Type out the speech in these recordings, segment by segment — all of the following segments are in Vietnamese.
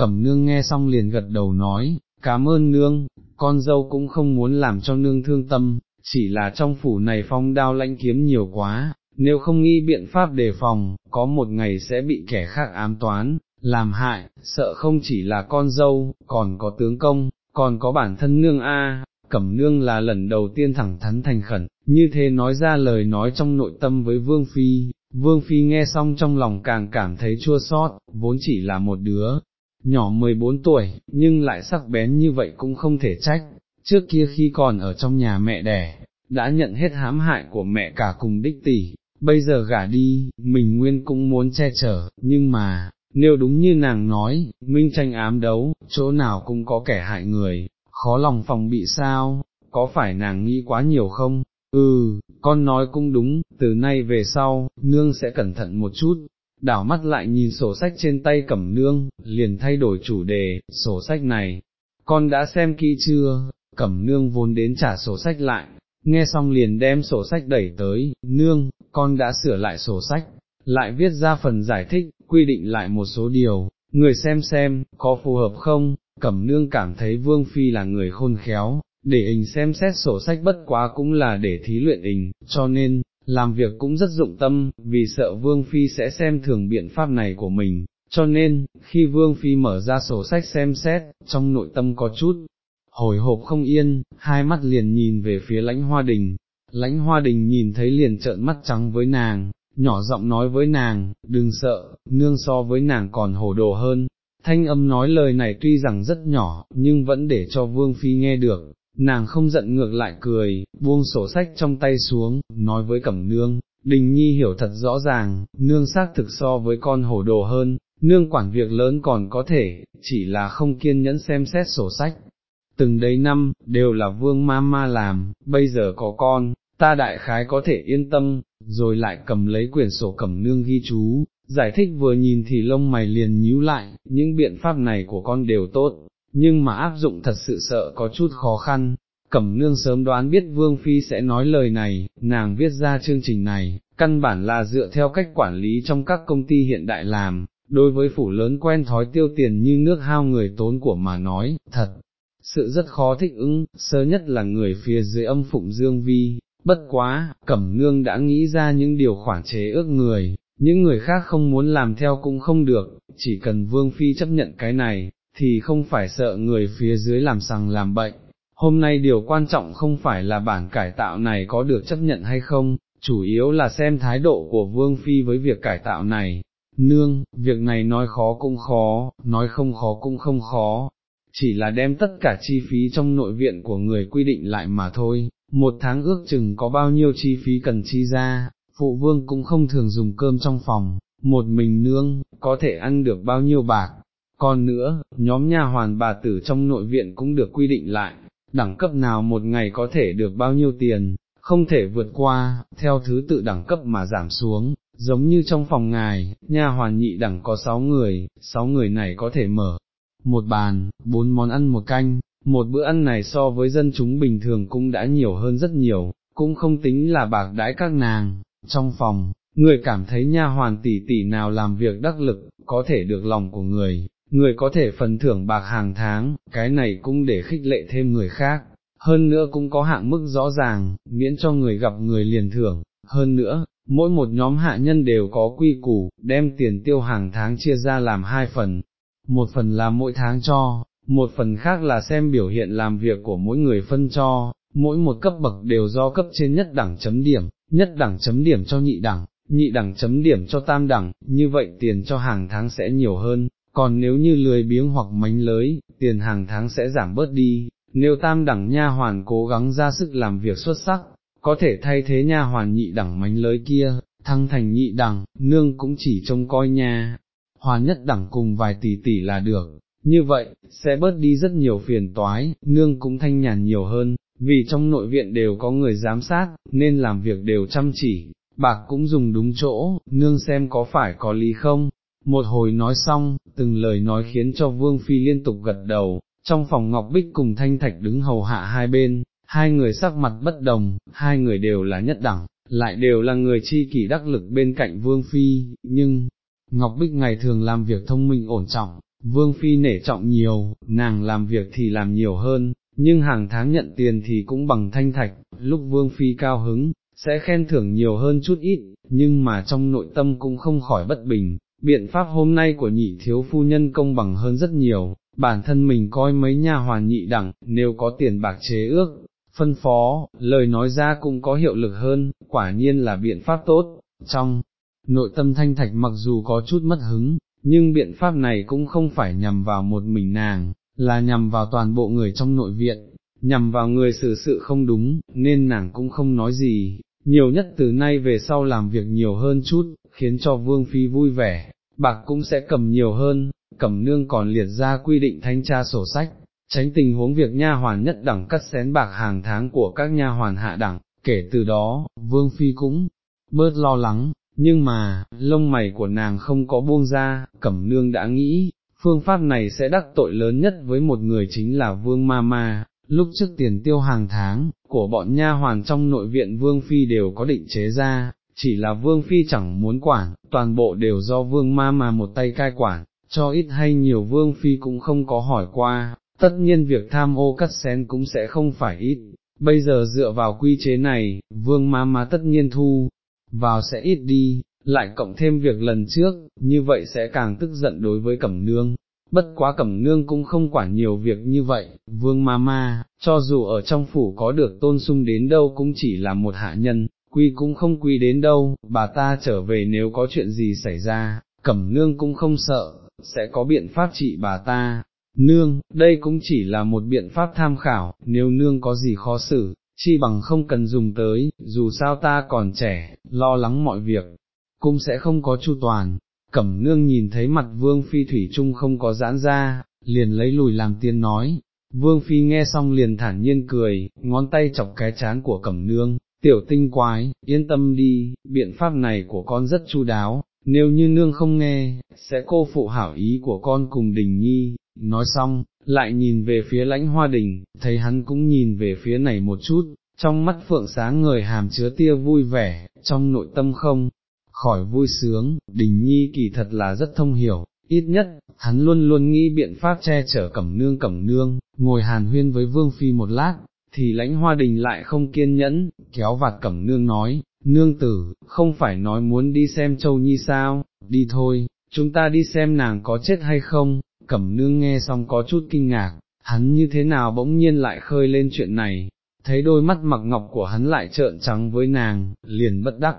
cẩm nương nghe xong liền gật đầu nói, cảm ơn nương, con dâu cũng không muốn làm cho nương thương tâm, chỉ là trong phủ này phong đao lãnh kiếm nhiều quá, nếu không nghĩ biện pháp đề phòng, có một ngày sẽ bị kẻ khác ám toán, làm hại, sợ không chỉ là con dâu, còn có tướng công, còn có bản thân nương A, cẩm nương là lần đầu tiên thẳng thắn thành khẩn, như thế nói ra lời nói trong nội tâm với Vương Phi, Vương Phi nghe xong trong lòng càng cảm thấy chua xót, vốn chỉ là một đứa, nhỏ 14 tuổi, nhưng lại sắc bén như vậy cũng không thể trách, trước kia khi còn ở trong nhà mẹ đẻ, đã nhận hết hãm hại của mẹ cả cùng đích tỷ, bây giờ gả đi, mình nguyên cũng muốn che chở, nhưng mà, nếu đúng như nàng nói, minh tranh ám đấu, chỗ nào cũng có kẻ hại người, khó lòng phòng bị sao, có phải nàng nghĩ quá nhiều không? Ừ, con nói cũng đúng, từ nay về sau, nương sẽ cẩn thận một chút, đảo mắt lại nhìn sổ sách trên tay cẩm nương, liền thay đổi chủ đề, sổ sách này, con đã xem kỹ chưa, cẩm nương vốn đến trả sổ sách lại, nghe xong liền đem sổ sách đẩy tới, nương, con đã sửa lại sổ sách, lại viết ra phần giải thích, quy định lại một số điều, người xem xem, có phù hợp không, cẩm nương cảm thấy vương phi là người khôn khéo, để hình xem xét sổ sách bất quá cũng là để thí luyện hình, cho nên, làm việc cũng rất dụng tâm, vì sợ vương phi sẽ xem thường biện pháp này của mình, cho nên, khi vương phi mở ra sổ sách xem xét, trong nội tâm có chút, hồi hộp không yên, hai mắt liền nhìn về phía lãnh hoa đình, lãnh hoa đình nhìn thấy liền trợn mắt trắng với nàng, nhỏ giọng nói với nàng, đừng sợ, nương so với nàng còn hồ đồ hơn, thanh âm nói lời này tuy rằng rất nhỏ, nhưng vẫn để cho vương phi nghe được, nàng không giận ngược lại cười, buông sổ sách trong tay xuống, nói với cẩm nương, đình nhi hiểu thật rõ ràng, nương xác thực so với con hổ đồ hơn, nương quản việc lớn còn có thể, chỉ là không kiên nhẫn xem xét sổ sách. Từng đấy năm, đều là vương ma ma làm, bây giờ có con, ta đại khái có thể yên tâm, rồi lại cầm lấy quyển sổ cẩm nương ghi chú, giải thích vừa nhìn thì lông mày liền nhíu lại, những biện pháp này của con đều tốt, nhưng mà áp dụng thật sự sợ có chút khó khăn. Cẩm nương sớm đoán biết Vương Phi sẽ nói lời này, nàng viết ra chương trình này, căn bản là dựa theo cách quản lý trong các công ty hiện đại làm, đối với phủ lớn quen thói tiêu tiền như nước hao người tốn của mà nói, thật, sự rất khó thích ứng, sơ nhất là người phía dưới âm phụng Dương Vi, bất quá, Cẩm Nương đã nghĩ ra những điều khoản chế ước người, những người khác không muốn làm theo cũng không được, chỉ cần Vương Phi chấp nhận cái này, thì không phải sợ người phía dưới làm sằng làm bệnh. Hôm nay điều quan trọng không phải là bản cải tạo này có được chấp nhận hay không, chủ yếu là xem thái độ của Vương Phi với việc cải tạo này. Nương, việc này nói khó cũng khó, nói không khó cũng không khó, chỉ là đem tất cả chi phí trong nội viện của người quy định lại mà thôi, một tháng ước chừng có bao nhiêu chi phí cần chi ra, phụ vương cũng không thường dùng cơm trong phòng, một mình nương, có thể ăn được bao nhiêu bạc, còn nữa, nhóm nhà hoàn bà tử trong nội viện cũng được quy định lại, đẳng cấp nào một ngày có thể được bao nhiêu tiền, không thể vượt qua, theo thứ tự đẳng cấp mà giảm xuống, giống như trong phòng ngài, nhà hoàn nhị đẳng có 6 người, 6 người này có thể mở một bàn, bốn món ăn một canh, một bữa ăn này so với dân chúng bình thường cũng đã nhiều hơn rất nhiều, cũng không tính là bạc đãi các nàng, trong phòng, người cảm thấy nha hoàn tỷ tỷ nào làm việc đắc lực, có thể được lòng của người, người có thể phần thưởng bạc hàng tháng, cái này cũng để khích lệ thêm người khác, hơn nữa cũng có hạng mức rõ ràng, miễn cho người gặp người liền thưởng, hơn nữa, mỗi một nhóm hạ nhân đều có quy củ, đem tiền tiêu hàng tháng chia ra làm hai phần, một phần là mỗi tháng cho, một phần khác là xem biểu hiện làm việc của mỗi người phân cho, mỗi một cấp bậc đều do cấp trên nhất đẳng chấm điểm, nhất đẳng chấm điểm cho nhị đẳng, nhị đẳng chấm điểm cho tam đẳng, như vậy tiền cho hàng tháng sẽ nhiều hơn, còn nếu như lười biếng hoặc mánh lới, tiền hàng tháng sẽ giảm bớt đi, nếu tam đẳng nha hoàn cố gắng ra sức làm việc xuất sắc, có thể thay thế nha hoàn nhị đẳng mánh lới kia, thăng thành nhị đẳng, nương cũng chỉ trông coi nha, hoàn nhất đẳng cùng vài tỷ tỷ là được, như vậy, sẽ bớt đi rất nhiều phiền toái, nương cũng thanh nhàn nhiều hơn, vì trong nội viện đều có người giám sát, nên làm việc đều chăm chỉ, bạc cũng dùng đúng chỗ, nương xem có phải có lý không. Một hồi nói xong, từng lời nói khiến cho Vương Phi liên tục gật đầu, trong phòng Ngọc Bích cùng Thanh Thạch đứng hầu hạ hai bên, hai người sắc mặt bất đồng, hai người đều là nhất đẳng, lại đều là người chi kỷ đắc lực bên cạnh Vương Phi, nhưng, Ngọc Bích ngày thường làm việc thông minh ổn trọng, vương phi nể trọng nhiều, nàng làm việc thì làm nhiều hơn, nhưng hàng tháng nhận tiền thì cũng bằng thanh thạch, lúc vương phi cao hứng, sẽ khen thưởng nhiều hơn chút ít, nhưng mà trong nội tâm cũng không khỏi bất bình, biện pháp hôm nay của nhị thiếu phu nhân công bằng hơn rất nhiều, bản thân mình coi mấy nhà hoàn nhị đẳng, nếu có tiền bạc chế ước, phân phó, lời nói ra cũng có hiệu lực hơn, quả nhiên là biện pháp tốt, trong nội tâm thanh thạch mặc dù có chút mất hứng, nhưng biện pháp này cũng không phải nhằm vào một mình nàng, là nhằm vào toàn bộ người trong nội viện, nhằm vào người xử sự không đúng, nên nàng cũng không nói gì, nhiều nhất từ nay về sau làm việc nhiều hơn chút, khiến cho vương phi vui vẻ, bạc cũng sẽ cầm nhiều hơn, cẩm nương còn liệt ra quy định thanh tra sổ sách, tránh tình huống việc nha hoàn nhất đẳng cắt xén bạc hàng tháng của các nha hoàn hạ đẳng, kể từ đó, vương phi cũng bớt lo lắng, nhưng mà, lông mày của nàng không có buông ra, cẩm nương đã nghĩ, phương pháp này sẽ đắc tội lớn nhất với một người chính là vương ma ma, lúc trước tiền tiêu hàng tháng, của bọn nha hoàn trong nội viện vương phi đều có định chế ra, chỉ là vương phi chẳng muốn quản, toàn bộ đều do vương ma mà một tay cai quản, cho ít hay nhiều vương phi cũng không có hỏi qua, tất nhiên việc tham ô cắt xén cũng sẽ không phải ít, bây giờ dựa vào quy chế này, vương ma ma tất nhiên thu, vào sẽ ít đi, lại cộng thêm việc lần trước, như vậy sẽ càng tức giận đối với cẩm nương. Bất quá cẩm nương cũng không quản nhiều việc như vậy, vương ma ma, cho dù ở trong phủ có được tôn sung đến đâu cũng chỉ là một hạ nhân, quy cũng không quy đến đâu, bà ta trở về nếu có chuyện gì xảy ra, cẩm nương cũng không sợ, sẽ có biện pháp trị bà ta. Nương, đây cũng chỉ là một biện pháp tham khảo, nếu nương có gì khó xử, chi bằng không cần dùng tới, dù sao ta còn trẻ, lo lắng mọi việc, cũng sẽ không có chu toàn. Cẩm nương nhìn thấy mặt vương phi thủy trung không có giãn ra, liền lấy lùi làm tiên nói, vương phi nghe xong liền thản nhiên cười, ngón tay chọc cái chán của cẩm nương, tiểu tinh quái, yên tâm đi, biện pháp này của con rất chu đáo, nếu như nương không nghe, sẽ cô phụ hảo ý của con cùng đình nhi, nói xong, lại nhìn về phía lãnh hoa đình, thấy hắn cũng nhìn về phía này một chút, trong mắt phượng sáng người hàm chứa tia vui vẻ, trong nội tâm không, khỏi vui sướng, đình nhi kỳ thật là rất thông hiểu, ít nhất, hắn luôn luôn nghĩ biện pháp che chở cẩm nương cẩm nương, ngồi hàn huyên với vương phi một lát, thì lãnh hoa đình lại không kiên nhẫn, kéo vạt cẩm nương nói, nương tử, không phải nói muốn đi xem châu nhi sao, đi thôi, chúng ta đi xem nàng có chết hay không, cẩm nương nghe xong có chút kinh ngạc, hắn như thế nào bỗng nhiên lại khơi lên chuyện này, thấy đôi mắt mặc ngọc của hắn lại trợn trắng với nàng, liền bất đắc,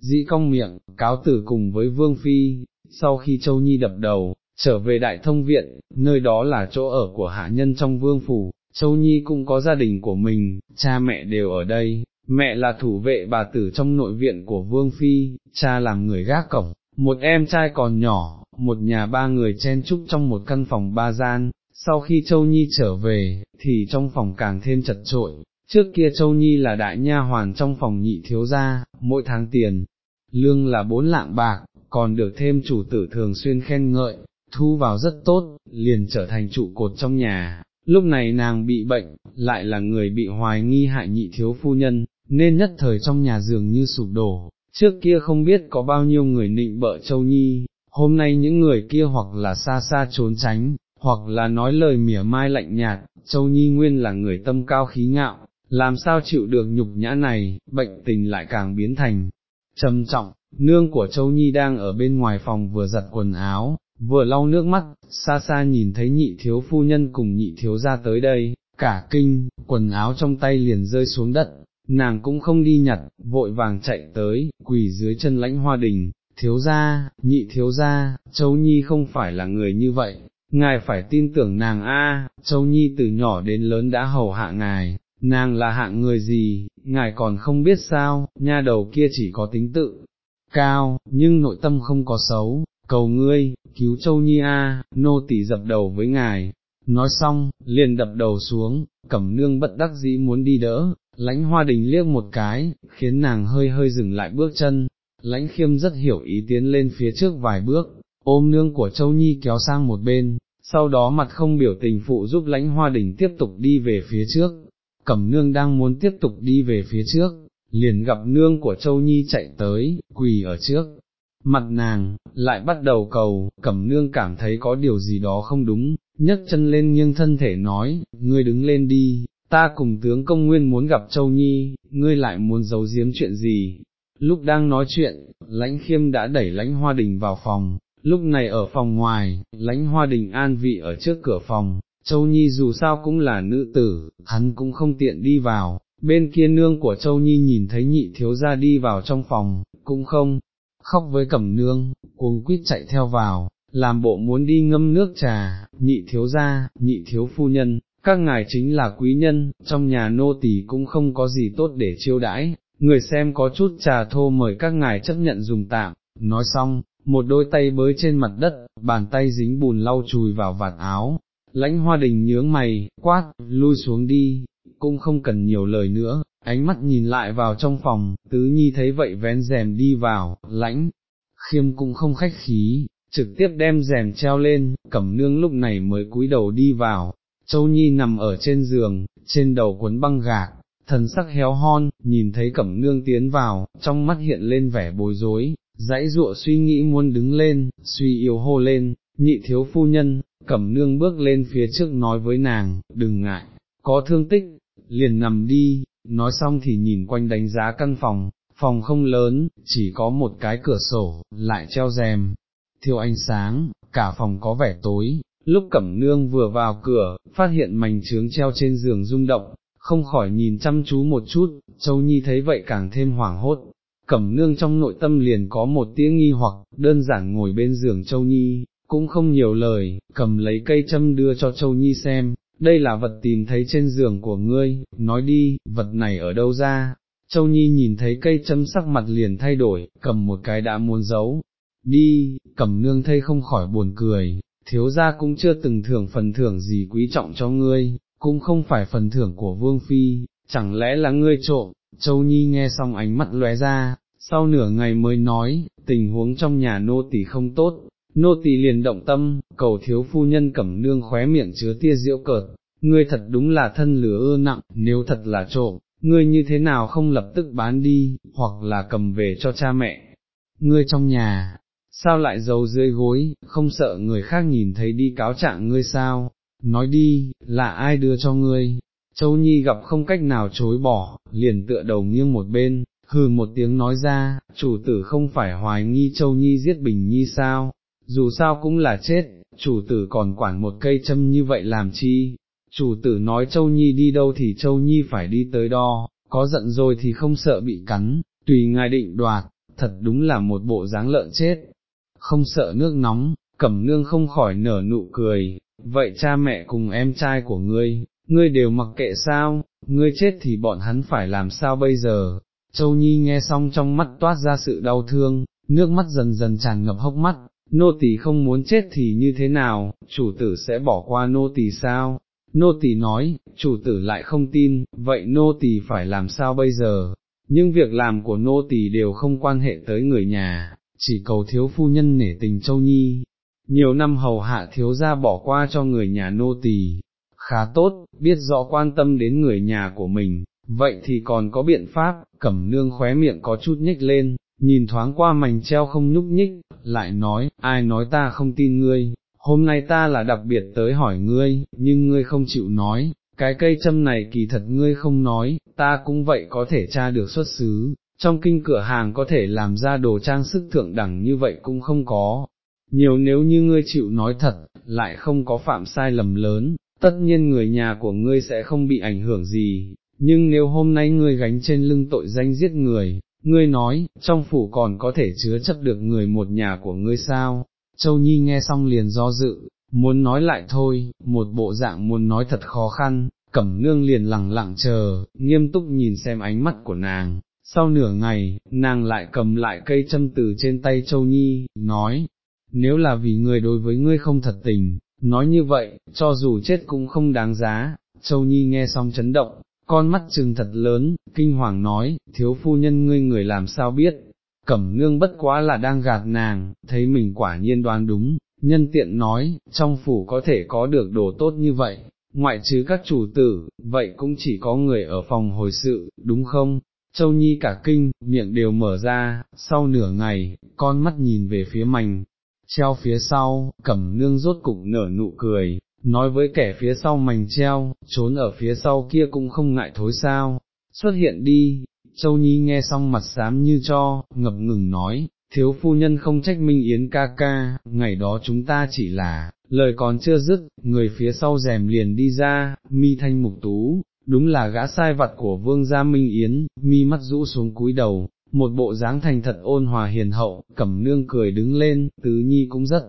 dĩ cong miệng, cáo tử cùng với vương phi, sau khi châu nhi đập đầu, trở về đại thông viện, nơi đó là chỗ ở của hạ nhân trong vương phủ, châu nhi cũng có gia đình của mình, cha mẹ đều ở đây, mẹ là thủ vệ bà tử trong nội viện của vương phi, cha làm người gác cổng, một em trai còn nhỏ, một nhà ba người chen chúc trong một căn phòng ba gian, sau khi Châu Nhi trở về, thì trong phòng càng thêm chật trội, trước kia Châu Nhi là đại nha hoàn trong phòng nhị thiếu gia, mỗi tháng tiền, lương là bốn lạng bạc, còn được thêm chủ tử thường xuyên khen ngợi, thu vào rất tốt, liền trở thành trụ cột trong nhà. Lúc này nàng bị bệnh, lại là người bị hoài nghi hại nhị thiếu phu nhân, nên nhất thời trong nhà giường như sụp đổ, trước kia không biết có bao nhiêu người nịnh bợ Châu Nhi, hôm nay những người kia hoặc là xa xa trốn tránh, hoặc là nói lời mỉa mai lạnh nhạt, Châu Nhi nguyên là người tâm cao khí ngạo, làm sao chịu được nhục nhã này, bệnh tình lại càng biến thành trầm trọng, nương của Châu Nhi đang ở bên ngoài phòng vừa giặt quần áo, vừa lau nước mắt, xa xa nhìn thấy nhị thiếu phu nhân cùng nhị thiếu ra tới đây, cả kinh, quần áo trong tay liền rơi xuống đất, nàng cũng không đi nhặt, vội vàng chạy tới, quỳ dưới chân lãnh hoa đình, thiếu gia, nhị thiếu gia, Châu Nhi không phải là người như vậy, ngài phải tin tưởng nàng a. Châu Nhi từ nhỏ đến lớn đã hầu hạ ngài, nàng là hạng người gì, ngài còn không biết sao, nha đầu kia chỉ có tính tự, cao, nhưng nội tâm không có xấu, cầu ngươi, cứu Châu Nhi a, nô tỳ dập đầu với ngài. Nói xong, liền đập đầu xuống, cẩm nương bất đắc dĩ muốn đi đỡ, lãnh hoa đình liếc một cái, khiến nàng hơi hơi dừng lại bước chân, lãnh khiêm rất hiểu ý tiến lên phía trước vài bước, ôm nương của Châu Nhi kéo sang một bên, sau đó mặt không biểu tình phụ giúp lãnh hoa đình tiếp tục đi về phía trước, cẩm nương đang muốn tiếp tục đi về phía trước, liền gặp nương của Châu Nhi chạy tới, quỳ ở trước, mặt nàng, lại bắt đầu cầu, cẩm nương cảm thấy có điều gì đó không đúng, nhấc chân lên nghiêng thân thể nói, ngươi đứng lên đi, ta cùng tướng công nguyên muốn gặp Châu Nhi, ngươi lại muốn giấu giếm chuyện gì. Lúc đang nói chuyện, lãnh khiêm đã đẩy lãnh hoa đình vào phòng, lúc này ở phòng ngoài, lãnh hoa đình an vị ở trước cửa phòng, Châu Nhi dù sao cũng là nữ tử, hắn cũng không tiện đi vào, bên kia nương của Châu Nhi nhìn thấy nhị thiếu ra đi vào trong phòng, cũng không, khóc với cẩm nương, cuồng quýt chạy theo vào, làm bộ muốn đi ngâm nước trà, nhị thiếu gia, nhị thiếu phu nhân, các ngài chính là quý nhân, trong nhà nô tỳ cũng không có gì tốt để chiêu đãi, người xem có chút trà thô mời các ngài chấp nhận dùng tạm, nói xong, một đôi tay bới trên mặt đất, bàn tay dính bùn lau chùi vào vạt áo, lãnh hoa đình nhướng mày, quát, lui xuống đi, cũng không cần nhiều lời nữa, ánh mắt nhìn lại vào trong phòng, tứ nhi thấy vậy vén rèm đi vào, lãnh, khiêm cũng không khách khí, trực tiếp đem rèm treo lên, cẩm nương lúc này mới cúi đầu đi vào, châu nhi nằm ở trên giường, trên đầu cuốn băng gạc, thần sắc héo hon, nhìn thấy cẩm nương tiến vào, trong mắt hiện lên vẻ bối rối, dãy dụa suy nghĩ muốn đứng lên, suy yếu hô lên, nhị thiếu phu nhân, cẩm nương bước lên phía trước nói với nàng, đừng ngại, có thương tích, liền nằm đi, nói xong thì nhìn quanh đánh giá căn phòng, phòng không lớn, chỉ có một cái cửa sổ, lại treo rèm, thiêu ánh sáng, cả phòng có vẻ tối, lúc cẩm nương vừa vào cửa, phát hiện mảnh trướng treo trên giường rung động, không khỏi nhìn chăm chú một chút, châu nhi thấy vậy càng thêm hoảng hốt. Cẩm nương trong nội tâm liền có một tiếng nghi hoặc, đơn giản ngồi bên giường Châu Nhi, cũng không nhiều lời, cầm lấy cây châm đưa cho Châu Nhi xem, đây là vật tìm thấy trên giường của ngươi, nói đi, vật này ở đâu ra, Châu Nhi nhìn thấy cây châm sắc mặt liền thay đổi, cầm một cái đã muốn giấu, đi, cầm nương thây không khỏi buồn cười, thiếu gia cũng chưa từng thưởng phần thưởng gì quý trọng cho ngươi, cũng không phải phần thưởng của Vương Phi, chẳng lẽ là ngươi trộm, Châu Nhi nghe xong ánh mắt lóe ra, sau nửa ngày mới nói, tình huống trong nhà nô tỳ không tốt, nô tỳ liền động tâm, cầu thiếu phu nhân cẩm nương khóe miệng chứa tia diễu cợt, ngươi thật đúng là thân lửa ưa nặng, nếu thật là trộm, ngươi như thế nào không lập tức bán đi, hoặc là cầm về cho cha mẹ, ngươi trong nhà, sao lại giấu dưới gối, không sợ người khác nhìn thấy đi cáo trạng ngươi sao, nói đi, là ai đưa cho ngươi, Châu Nhi gặp không cách nào chối bỏ, liền tựa đầu nghiêng một bên, hừ một tiếng nói ra, chủ tử không phải hoài nghi Châu Nhi giết Bình Nhi sao, dù sao cũng là chết, chủ tử còn quản một cây châm như vậy làm chi, chủ tử nói Châu Nhi đi đâu thì Châu Nhi phải đi tới đó, có giận rồi thì không sợ bị cắn, tùy ngài định đoạt, thật đúng là một bộ dáng lợn chết, không sợ nước nóng, cẩm nương không khỏi nở nụ cười, vậy cha mẹ cùng em trai của ngươi, ngươi đều mặc kệ sao, ngươi chết thì bọn hắn phải làm sao bây giờ, Châu Nhi nghe xong trong mắt toát ra sự đau thương, nước mắt dần dần tràn ngập hốc mắt, nô tỳ không muốn chết thì như thế nào, chủ tử sẽ bỏ qua nô tỳ sao? Nô tỳ nói, chủ tử lại không tin, vậy nô tỳ phải làm sao bây giờ? Nhưng việc làm của nô tỳ đều không quan hệ tới người nhà, chỉ cầu thiếu phu nhân nể tình châu nhi. Nhiều năm hầu hạ thiếu gia bỏ qua cho người nhà nô tỳ, khá tốt, biết rõ quan tâm đến người nhà của mình, vậy thì còn có biện pháp, cẩm nương khóe miệng có chút nhích lên, nhìn thoáng qua mảnh treo không nhúc nhích, lại nói, ai nói ta không tin ngươi, hôm nay ta là đặc biệt tới hỏi ngươi, nhưng ngươi không chịu nói, cái cây châm này kỳ thật ngươi không nói, ta cũng vậy có thể tra được xuất xứ, trong kinh cửa hàng có thể làm ra đồ trang sức thượng đẳng như vậy cũng không có. Nhiều nếu như ngươi chịu nói thật, lại không có phạm sai lầm lớn, tất nhiên người nhà của ngươi sẽ không bị ảnh hưởng gì, nhưng nếu hôm nay ngươi gánh trên lưng tội danh giết người, ngươi nói, trong phủ còn có thể chứa chấp được người một nhà của ngươi sao, Châu Nhi nghe xong liền do dự, muốn nói lại thôi, một bộ dạng muốn nói thật khó khăn, cẩm nương liền lặng lặng chờ, nghiêm túc nhìn xem ánh mắt của nàng, sau nửa ngày, nàng lại cầm lại cây châm từ trên tay Châu Nhi, nói, nếu là vì người đối với ngươi không thật tình, nói như vậy, cho dù chết cũng không đáng giá, Châu Nhi nghe xong chấn động, con mắt trừng thật lớn, kinh hoàng nói, thiếu phu nhân ngươi người làm sao biết, cẩm nương bất quá là đang gạt nàng, thấy mình quả nhiên đoán đúng, nhân tiện nói, trong phủ có thể có được đồ tốt như vậy, ngoại trừ các chủ tử, vậy cũng chỉ có người ở phòng hồi sự, đúng không? Châu Nhi cả kinh, miệng đều mở ra, sau nửa ngày, con mắt nhìn về phía mảnh, treo phía sau, cẩm nương rốt cục nở nụ cười, nói với kẻ phía sau mảnh treo, trốn ở phía sau kia cũng không ngại thối sao, xuất hiện đi, Châu Nhi nghe xong mặt xám như cho, ngập ngừng nói, thiếu phu nhân không trách Minh Yến ca ca, ngày đó chúng ta chỉ là, lời còn chưa dứt, người phía sau rèm liền đi ra, mi thanh mục tú, đúng là gã sai vặt của vương gia Minh Yến, mi mắt rũ xuống cúi đầu, một bộ dáng thành thật ôn hòa hiền hậu, cẩm nương cười đứng lên, tứ nhi cũng rất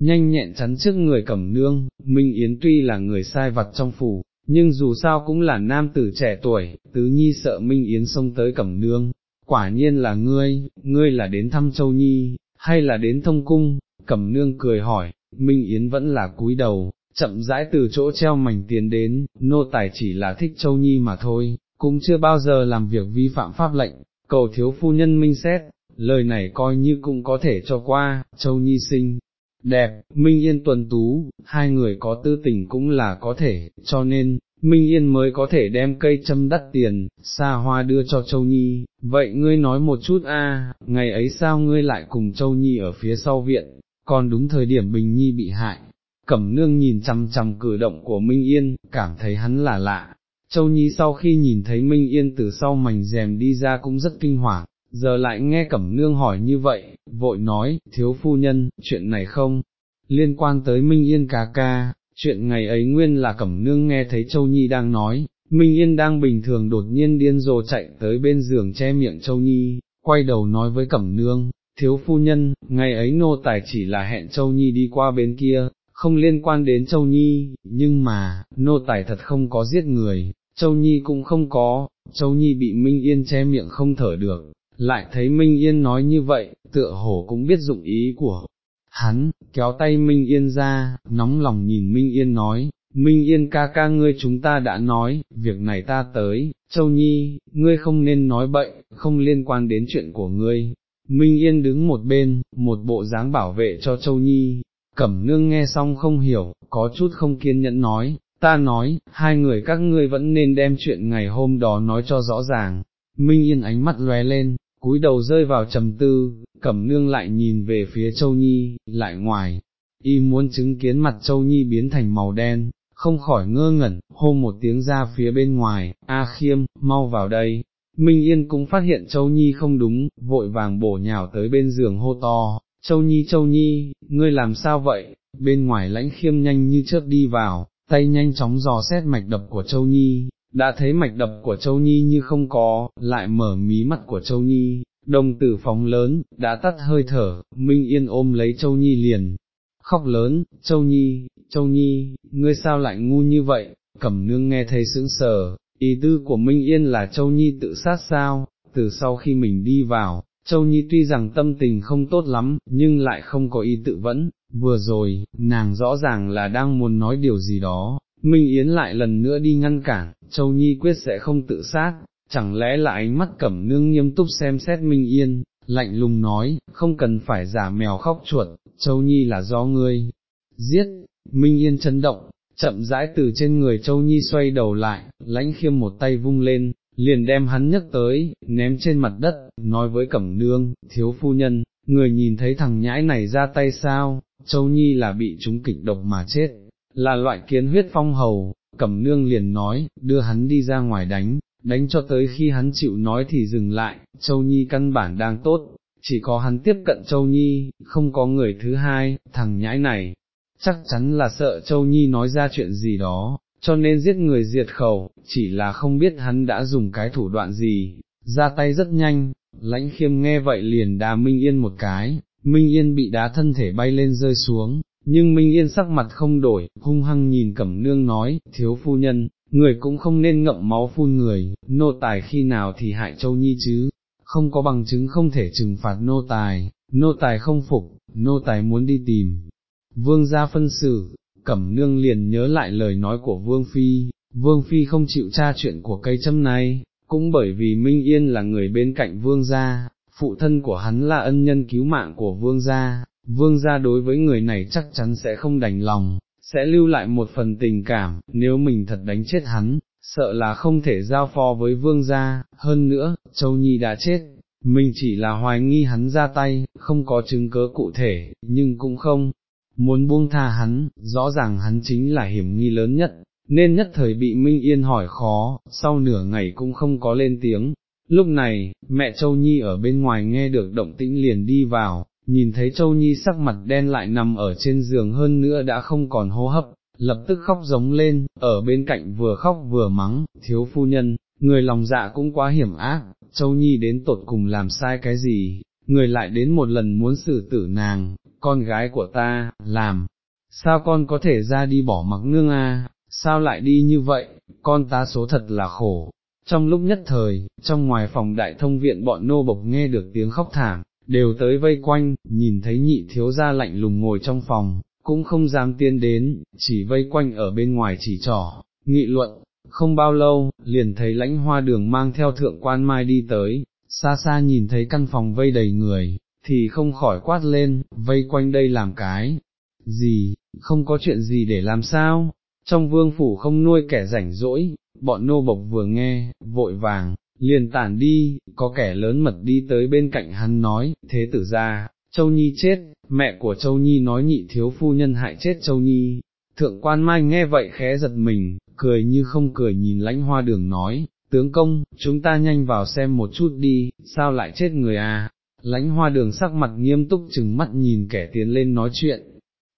nhanh nhẹn chắn trước người cẩm nương, Minh Yến tuy là người sai vặt trong phủ, nhưng dù sao cũng là nam tử trẻ tuổi, tứ nhi sợ Minh Yến xông tới cẩm nương, quả nhiên là ngươi, ngươi là đến thăm châu nhi, hay là đến thông cung, cẩm nương cười hỏi, Minh Yến vẫn là cúi đầu, chậm rãi từ chỗ treo mảnh tiến đến, nô tài chỉ là thích châu nhi mà thôi, cũng chưa bao giờ làm việc vi phạm pháp lệnh, cầu thiếu phu nhân minh xét, lời này coi như cũng có thể cho qua, châu nhi sinh. Đẹp, Minh Yên tuần tú, hai người có tư tình cũng là có thể, cho nên, Minh Yên mới có thể đem cây châm đắt tiền, xa hoa đưa cho Châu Nhi, vậy ngươi nói một chút a, ngày ấy sao ngươi lại cùng Châu Nhi ở phía sau viện, còn đúng thời điểm Bình Nhi bị hại, Cẩm Nương nhìn chằm chằm cử động của Minh Yên, cảm thấy hắn là lạ, Châu Nhi sau khi nhìn thấy Minh Yên từ sau mảnh rèm đi ra cũng rất kinh hoàng, giờ lại nghe Cẩm Nương hỏi như vậy, vội nói, thiếu phu nhân, chuyện này không, liên quan tới Minh Yên ca ca, chuyện ngày ấy nguyên là Cẩm Nương nghe thấy Châu Nhi đang nói, Minh Yên đang bình thường đột nhiên điên rồ chạy tới bên giường che miệng Châu Nhi, quay đầu nói với Cẩm Nương, thiếu phu nhân, ngày ấy nô tài chỉ là hẹn Châu Nhi đi qua bên kia, không liên quan đến Châu Nhi, nhưng mà, nô tài thật không có giết người, Châu Nhi cũng không có, Châu Nhi bị Minh Yên che miệng không thở được, lại thấy Minh Yên nói như vậy, tựa hổ cũng biết dụng ý của hắn, kéo tay Minh Yên ra, nóng lòng nhìn Minh Yên nói, Minh Yên ca ca ngươi chúng ta đã nói, việc này ta tới, Châu Nhi, ngươi không nên nói bậy, không liên quan đến chuyện của ngươi. Minh Yên đứng một bên, một bộ dáng bảo vệ cho Châu Nhi, Cẩm Nương nghe xong không hiểu, có chút không kiên nhẫn nói, ta nói, hai người các ngươi vẫn nên đem chuyện ngày hôm đó nói cho rõ ràng. Minh Yên ánh mắt lóe lên, cúi đầu rơi vào trầm tư, cẩm nương lại nhìn về phía Châu Nhi, lại ngoài, y muốn chứng kiến mặt Châu Nhi biến thành màu đen, không khỏi ngơ ngẩn, hô một tiếng ra phía bên ngoài, A khiêm, mau vào đây. Minh Yên cũng phát hiện Châu Nhi không đúng, vội vàng bổ nhào tới bên giường hô to, Châu Nhi Châu Nhi, ngươi làm sao vậy, bên ngoài lãnh khiêm nhanh như chớp đi vào, tay nhanh chóng dò xét mạch đập của Châu Nhi, đã thấy mạch đập của Châu Nhi như không có, lại mở mí mắt của Châu Nhi, đồng tử phóng lớn, đã tắt hơi thở, Minh Yên ôm lấy Châu Nhi liền, khóc lớn, Châu Nhi, Châu Nhi, ngươi sao lại ngu như vậy, cẩm nương nghe thấy sững sờ, ý tư của Minh Yên là Châu Nhi tự sát sao, từ sau khi mình đi vào, Châu Nhi tuy rằng tâm tình không tốt lắm, nhưng lại không có ý tự vẫn, vừa rồi, nàng rõ ràng là đang muốn nói điều gì đó, Minh Yến lại lần nữa đi ngăn cản, Châu Nhi quyết sẽ không tự sát, chẳng lẽ là ánh mắt cẩm nương nghiêm túc xem xét Minh Yên, lạnh lùng nói, không cần phải giả mèo khóc chuột, Châu Nhi là do ngươi, giết, Minh Yên chấn động, chậm rãi từ trên người Châu Nhi xoay đầu lại, lãnh khiêm một tay vung lên, liền đem hắn nhấc tới, ném trên mặt đất, nói với cẩm nương, thiếu phu nhân, người nhìn thấy thằng nhãi này ra tay sao, Châu Nhi là bị chúng kịch độc mà chết, là loại kiến huyết phong hầu, cẩm nương liền nói, đưa hắn đi ra ngoài đánh, đánh cho tới khi hắn chịu nói thì dừng lại, Châu Nhi căn bản đang tốt, chỉ có hắn tiếp cận Châu Nhi, không có người thứ hai, thằng nhãi này, chắc chắn là sợ Châu Nhi nói ra chuyện gì đó, cho nên giết người diệt khẩu, chỉ là không biết hắn đã dùng cái thủ đoạn gì, ra tay rất nhanh, lãnh khiêm nghe vậy liền đá Minh Yên một cái, Minh Yên bị đá thân thể bay lên rơi xuống, nhưng Minh Yên sắc mặt không đổi, hung hăng nhìn Cẩm Nương nói, thiếu phu nhân, người cũng không nên ngậm máu phun người, nô tài khi nào thì hại châu nhi chứ, không có bằng chứng không thể trừng phạt nô tài, nô tài không phục, nô tài muốn đi tìm. Vương gia phân xử, Cẩm Nương liền nhớ lại lời nói của Vương Phi, Vương Phi không chịu tra chuyện của cây châm này, cũng bởi vì Minh Yên là người bên cạnh Vương gia, phụ thân của hắn là ân nhân cứu mạng của Vương gia, Vương gia đối với người này chắc chắn sẽ không đành lòng, sẽ lưu lại một phần tình cảm, nếu mình thật đánh chết hắn, sợ là không thể giao phó với vương gia, hơn nữa, Châu Nhi đã chết, mình chỉ là hoài nghi hắn ra tay, không có chứng cớ cụ thể, nhưng cũng không muốn buông tha hắn, rõ ràng hắn chính là hiểm nghi lớn nhất, nên nhất thời bị Minh Yên hỏi khó, sau nửa ngày cũng không có lên tiếng. Lúc này, mẹ Châu Nhi ở bên ngoài nghe được động tĩnh liền đi vào, nhìn thấy Châu Nhi sắc mặt đen lại nằm ở trên giường hơn nữa đã không còn hô hấp, lập tức khóc giống lên, ở bên cạnh vừa khóc vừa mắng, thiếu phu nhân, người lòng dạ cũng quá hiểm ác, Châu Nhi đến tột cùng làm sai cái gì, người lại đến một lần muốn xử tử nàng, con gái của ta, làm, sao con có thể ra đi bỏ mặc nương a? sao lại đi như vậy, con ta số thật là khổ. Trong lúc nhất thời, trong ngoài phòng đại thông viện bọn nô bộc nghe được tiếng khóc thảm, đều tới vây quanh, nhìn thấy nhị thiếu gia lạnh lùng ngồi trong phòng, cũng không dám tiến đến, chỉ vây quanh ở bên ngoài chỉ trỏ, nghị luận, không bao lâu, liền thấy lãnh hoa đường mang theo thượng quan mai đi tới, xa xa nhìn thấy căn phòng vây đầy người, thì không khỏi quát lên, vây quanh đây làm cái, gì, không có chuyện gì để làm sao, trong vương phủ không nuôi kẻ rảnh rỗi, bọn nô bộc vừa nghe, vội vàng, liền tản đi, có kẻ lớn mật đi tới bên cạnh hắn nói, thế tử ra, Châu Nhi chết, mẹ của Châu Nhi nói nhị thiếu phu nhân hại chết Châu Nhi, thượng quan mai nghe vậy khẽ giật mình, cười như không cười nhìn lãnh hoa đường nói, tướng công, chúng ta nhanh vào xem một chút đi, sao lại chết người à, lãnh hoa đường sắc mặt nghiêm túc chừng mắt nhìn kẻ tiến lên nói chuyện,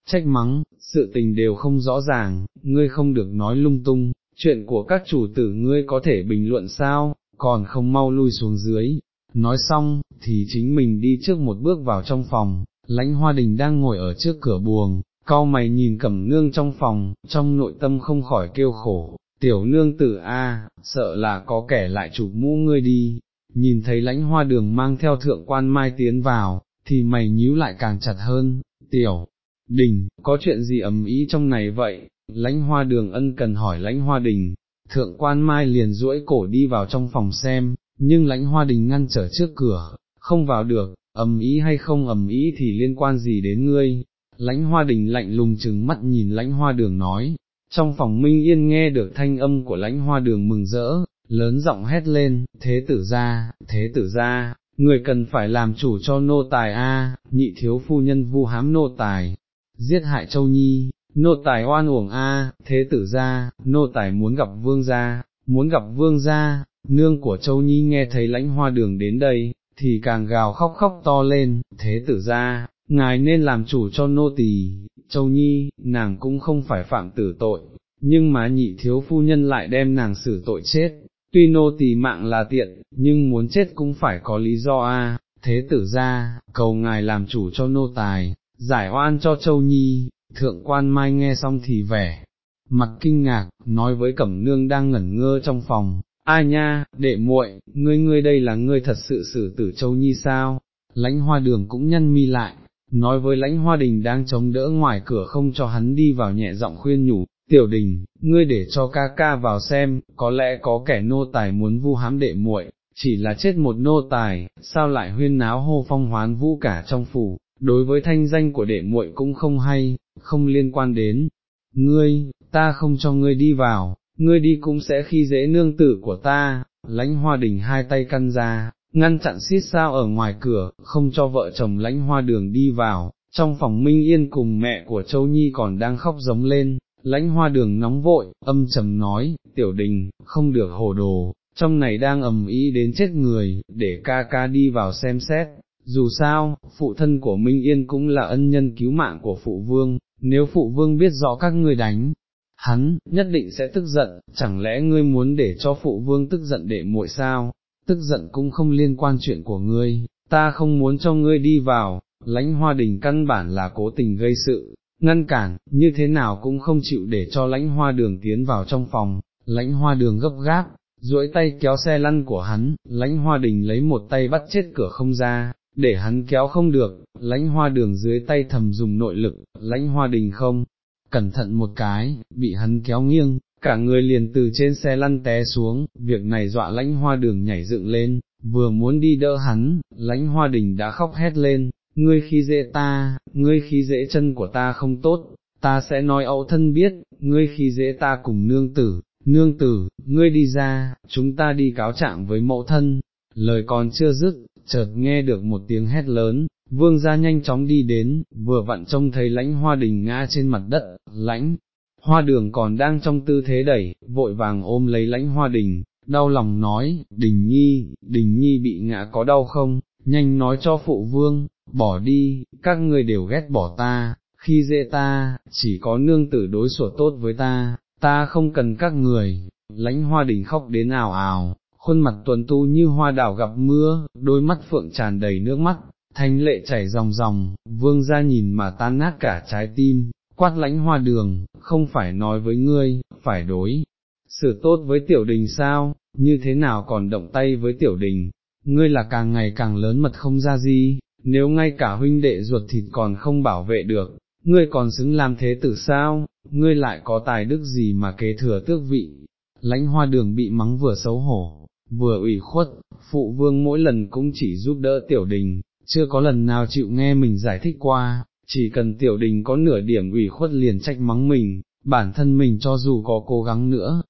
trách mắng, sự tình đều không rõ ràng, ngươi không được nói lung tung, chuyện của các chủ tử ngươi có thể bình luận sao, còn không mau lui xuống dưới. Nói xong, thì chính mình đi trước một bước vào trong phòng, lãnh hoa đình đang ngồi ở trước cửa buồng, cau mày nhìn cẩm nương trong phòng, trong nội tâm không khỏi kêu khổ, tiểu nương tử A, sợ là có kẻ lại chụp mũ ngươi đi, nhìn thấy lãnh hoa đường mang theo thượng quan mai tiến vào, thì mày nhíu lại càng chặt hơn, tiểu, đình, có chuyện gì ầm ý trong này vậy, lãnh hoa đường ân cần hỏi lãnh hoa đình, thượng quan mai liền duỗi cổ đi vào trong phòng xem, nhưng lãnh hoa đình ngăn trở trước cửa, không vào được, ầm ý hay không ầm ý thì liên quan gì đến ngươi, lãnh hoa đình lạnh lùng chừng mắt nhìn lãnh hoa đường nói, trong phòng minh yên nghe được thanh âm của lãnh hoa đường mừng rỡ, lớn giọng hét lên, thế tử ra, thế tử ra, người cần phải làm chủ cho nô tài a, nhị thiếu phu nhân vu hám nô tài, giết hại châu nhi, nô tài oan uổng a, thế tử ra, nô tài muốn gặp vương gia, muốn gặp vương gia, nương của châu nhi nghe thấy lãnh hoa đường đến đây, thì càng gào khóc khóc to lên, thế tử ra, ngài nên làm chủ cho nô tỳ, châu nhi, nàng cũng không phải phạm tử tội, nhưng mà nhị thiếu phu nhân lại đem nàng xử tội chết, tuy nô tỳ mạng là tiện, nhưng muốn chết cũng phải có lý do a. thế tử ra, cầu ngài làm chủ cho nô tài, giải oan cho châu nhi, thượng quan mai nghe xong thì vẻ, mặt kinh ngạc, nói với cẩm nương đang ngẩn ngơ trong phòng, ai nha, đệ muội, ngươi ngươi đây là ngươi thật sự xử tử châu nhi sao, lãnh hoa đường cũng nhăn mi lại, nói với lãnh hoa đình đang chống đỡ ngoài cửa không cho hắn đi vào nhẹ giọng khuyên nhủ, tiểu đình, ngươi để cho ca ca vào xem, có lẽ có kẻ nô tài muốn vu hám đệ muội, chỉ là chết một nô tài, sao lại huyên náo hô phong hoán vũ cả trong phủ, đối với thanh danh của đệ muội cũng không hay, không liên quan đến, ngươi, ta không cho ngươi đi vào, ngươi đi cũng sẽ khi dễ nương tử của ta, lãnh hoa đình hai tay căn ra, ngăn chặn xít sao ở ngoài cửa, không cho vợ chồng lãnh hoa đường đi vào, trong phòng Minh Yên cùng mẹ của Châu Nhi còn đang khóc giống lên, lãnh hoa đường nóng vội, âm trầm nói, tiểu đình, không được hồ đồ, trong này đang ầm ý đến chết người, để ca ca đi vào xem xét, dù sao, phụ thân của Minh Yên cũng là ân nhân cứu mạng của phụ vương, nếu phụ vương biết rõ các ngươi đánh, hắn, nhất định sẽ tức giận, chẳng lẽ ngươi muốn để cho phụ vương tức giận để muội sao, tức giận cũng không liên quan chuyện của ngươi, ta không muốn cho ngươi đi vào, lãnh hoa đình căn bản là cố tình gây sự, ngăn cản, như thế nào cũng không chịu để cho lãnh hoa đường tiến vào trong phòng, lãnh hoa đường gấp gáp, duỗi tay kéo xe lăn của hắn, lãnh hoa đình lấy một tay bắt chết cửa không ra, để hắn kéo không được, lãnh hoa đường dưới tay thầm dùng nội lực, lãnh hoa đình không, cẩn thận một cái, bị hắn kéo nghiêng, cả người liền từ trên xe lăn té xuống, việc này dọa lãnh hoa đường nhảy dựng lên, vừa muốn đi đỡ hắn, lãnh hoa đình đã khóc hét lên, ngươi khi dễ ta, ngươi khi dễ chân của ta không tốt, ta sẽ nói ấu thân biết, ngươi khi dễ ta cùng nương tử, nương tử, ngươi đi ra, chúng ta đi cáo trạng với mẫu thân, lời còn chưa dứt, chợt nghe được một tiếng hét lớn, vương gia nhanh chóng đi đến, vừa vặn trông thấy lãnh hoa đình ngã trên mặt đất, lãnh, hoa đường còn đang trong tư thế đẩy, vội vàng ôm lấy lãnh hoa đình, đau lòng nói, đình nhi, đình nhi bị ngã có đau không, nhanh nói cho phụ vương, bỏ đi, các ngươi đều ghét bỏ ta, khi dễ ta, chỉ có nương tử đối xử tốt với ta, ta không cần các người, lãnh hoa đình khóc đến ào ào, khuôn mặt tuần tu như hoa đảo gặp mưa, đôi mắt phượng tràn đầy nước mắt, thanh lệ chảy ròng ròng, vương ra nhìn mà tan nát cả trái tim, quát lãnh hoa đường, không phải nói với ngươi, phải đối, xử tốt với tiểu đình sao, như thế nào còn động tay với tiểu đình, ngươi là càng ngày càng lớn mật không ra gì, nếu ngay cả huynh đệ ruột thịt còn không bảo vệ được, ngươi còn xứng làm thế tử sao, ngươi lại có tài đức gì mà kế thừa tước vị, lãnh hoa đường bị mắng vừa xấu hổ, vừa ủy khuất, phụ vương mỗi lần cũng chỉ giúp đỡ tiểu đình, chưa có lần nào chịu nghe mình giải thích qua, chỉ cần tiểu đình có nửa điểm ủy khuất liền trách mắng mình, bản thân mình cho dù có cố gắng nữa,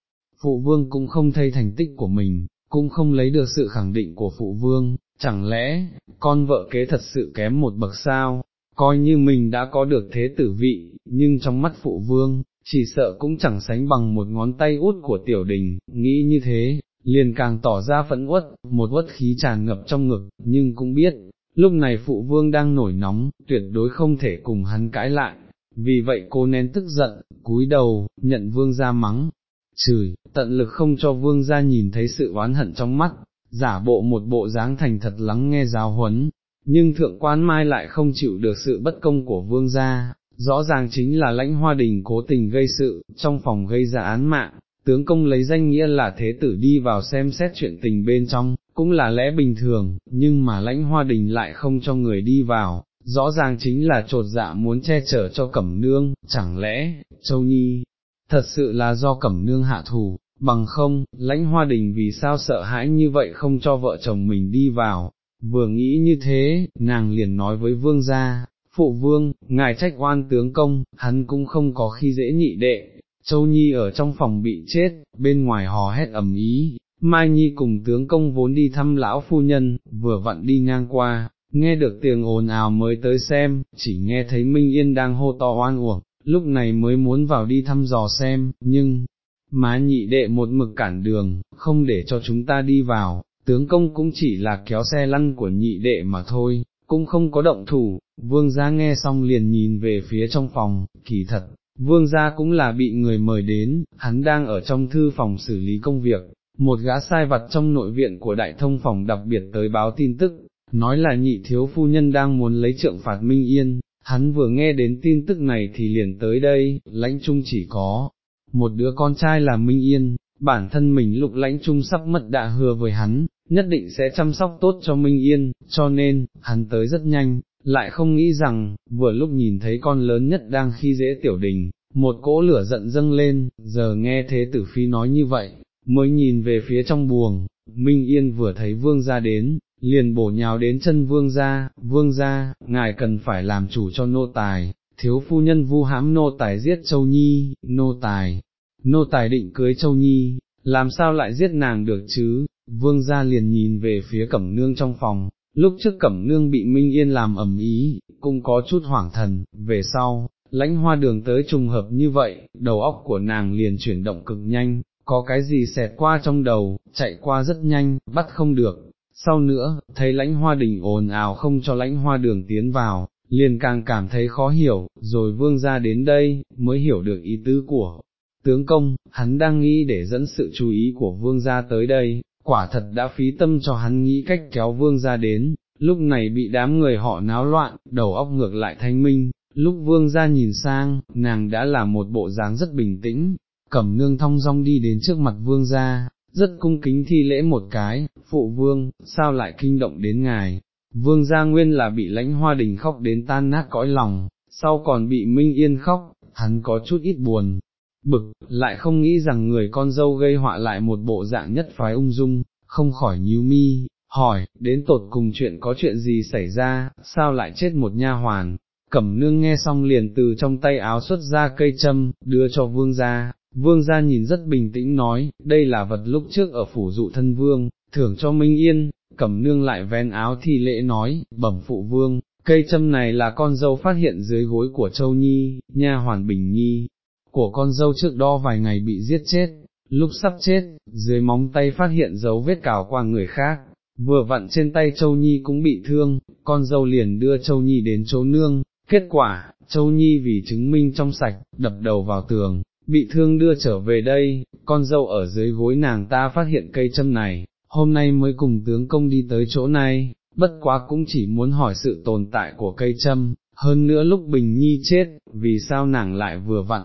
phụ vương cũng không thay thành tích của mình, cũng không lấy được sự khẳng định của phụ vương, chẳng lẽ, con vợ kế thật sự kém một bậc sao, coi như mình đã có được thế tử vị, nhưng trong mắt phụ vương, chỉ sợ cũng chẳng sánh bằng một ngón tay út của tiểu đình, nghĩ như thế, liền càng tỏ ra phẫn uất, một uất khí tràn ngập trong ngực, nhưng cũng biết, lúc này phụ vương đang nổi nóng, tuyệt đối không thể cùng hắn cãi lại, vì vậy cô nén tức giận, cúi đầu, nhận vương ra mắng, chửi, tận lực không cho vương ra nhìn thấy sự oán hận trong mắt, giả bộ một bộ dáng thành thật lắng nghe giáo huấn, nhưng thượng quan mai lại không chịu được sự bất công của vương gia, rõ ràng chính là lãnh hoa đình cố tình gây sự, trong phòng gây ra án mạng, tướng công lấy danh nghĩa là thế tử đi vào xem xét chuyện tình bên trong, cũng là lẽ bình thường, nhưng mà lãnh hoa đình lại không cho người đi vào, rõ ràng chính là trột dạ muốn che chở cho cẩm nương, chẳng lẽ, châu nhi, thật sự là do cẩm nương hạ thù, bằng không, lãnh hoa đình vì sao sợ hãi như vậy không cho vợ chồng mình đi vào, vừa nghĩ như thế, nàng liền nói với vương gia, phụ vương, ngài trách oan tướng công, hắn cũng không có khi dễ nhị đệ, châu nhi ở trong phòng bị chết, bên ngoài hò hét ầm ý, Mai Nhi cùng tướng công vốn đi thăm lão phu nhân, vừa vặn đi ngang qua, nghe được tiếng ồn ào mới tới xem, chỉ nghe thấy Minh Yên đang hô to oan uổng, lúc này mới muốn vào đi thăm dò xem, nhưng, má nhị đệ một mực cản đường, không để cho chúng ta đi vào, tướng công cũng chỉ là kéo xe lăn của nhị đệ mà thôi, cũng không có động thủ, vương gia nghe xong liền nhìn về phía trong phòng, kỳ thật, vương gia cũng là bị người mời đến, hắn đang ở trong thư phòng xử lý công việc, một gã sai vặt trong nội viện của đại thông phòng đặc biệt tới báo tin tức, nói là nhị thiếu phu nhân đang muốn lấy trượng phạt Minh Yên, hắn vừa nghe đến tin tức này thì liền tới đây, lãnh trung chỉ có. Một đứa con trai là Minh Yên, bản thân mình lục lãnh trung sắp mất đã hứa với hắn, nhất định sẽ chăm sóc tốt cho Minh Yên, cho nên, hắn tới rất nhanh, lại không nghĩ rằng, vừa lúc nhìn thấy con lớn nhất đang khi dễ tiểu đình, một cỗ lửa giận dâng lên, giờ nghe thế tử phi nói như vậy, mới nhìn về phía trong buồng, Minh Yên vừa thấy vương gia đến, liền bổ nhào đến chân vương gia, vương gia, ngài cần phải làm chủ cho nô tài, thiếu phu nhân vu hãm nô tài giết châu nhi, nô tài, nô tài định cưới châu nhi, làm sao lại giết nàng được chứ, vương gia liền nhìn về phía cẩm nương trong phòng, lúc trước cẩm nương bị Minh Yên làm ẩm ý, cũng có chút hoảng thần, về sau, lãnh hoa đường tới trùng hợp như vậy, đầu óc của nàng liền chuyển động cực nhanh, có cái gì xẹt qua trong đầu, chạy qua rất nhanh, bắt không được. Sau nữa, thấy lãnh hoa đình ồn ào không cho lãnh hoa đường tiến vào, liền càng cảm thấy khó hiểu, rồi vương ra đến đây, mới hiểu được ý tứ của tướng công, hắn đang nghĩ để dẫn sự chú ý của vương gia tới đây, quả thật đã phí tâm cho hắn nghĩ cách kéo vương gia đến, lúc này bị đám người họ náo loạn, đầu óc ngược lại thanh minh, lúc vương gia nhìn sang, nàng đã là một bộ dáng rất bình tĩnh, cẩm nương thong dong đi đến trước mặt vương gia, rất cung kính thi lễ một cái, phụ vương, sao lại kinh động đến ngài, vương gia nguyên là bị lãnh hoa đình khóc đến tan nát cõi lòng, sau còn bị Minh Yên khóc, hắn có chút ít buồn, bực, lại không nghĩ rằng người con dâu gây họa lại một bộ dạng nhất phái ung dung, không khỏi nhíu mi, hỏi, đến tột cùng chuyện có chuyện gì xảy ra, sao lại chết một nha hoàn, cẩm nương nghe xong liền từ trong tay áo xuất ra cây châm, đưa cho vương gia, vương gia nhìn rất bình tĩnh nói, đây là vật lúc trước ở phủ dụ thân vương, thưởng cho Minh Yên, cẩm nương lại ven áo thi lễ nói, bẩm phụ vương, cây châm này là con dâu phát hiện dưới gối của Châu Nhi, nha hoàn Bình Nhi, của con dâu trước đó vài ngày bị giết chết, lúc sắp chết, dưới móng tay phát hiện dấu vết cào qua người khác, vừa vặn trên tay Châu Nhi cũng bị thương, con dâu liền đưa Châu Nhi đến chỗ nương, kết quả, Châu Nhi vì chứng minh trong sạch, đập đầu vào tường, bị thương đưa trở về đây, con dâu ở dưới gối nàng ta phát hiện cây châm này, hôm nay mới cùng tướng công đi tới chỗ này, bất quá cũng chỉ muốn hỏi sự tồn tại của cây châm, hơn nữa lúc Bình Nhi chết, vì sao nàng lại vừa vặn,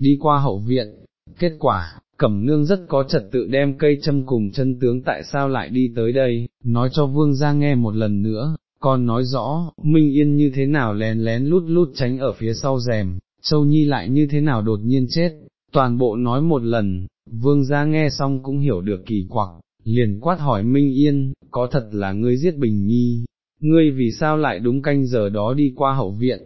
đi qua hậu viện, kết quả, Cẩm nương rất có trật tự đem cây châm cùng chân tướng tại sao lại đi tới đây, nói cho vương ra nghe một lần nữa, còn nói rõ, Minh Yên như thế nào lén lén lút lút tránh ở phía sau rèm, Châu Nhi lại như thế nào đột nhiên chết, toàn bộ nói một lần, vương ra nghe xong cũng hiểu được kỳ quặc, liền quát hỏi Minh Yên, có thật là ngươi giết Bình Nhi, ngươi vì sao lại đúng canh giờ đó đi qua hậu viện,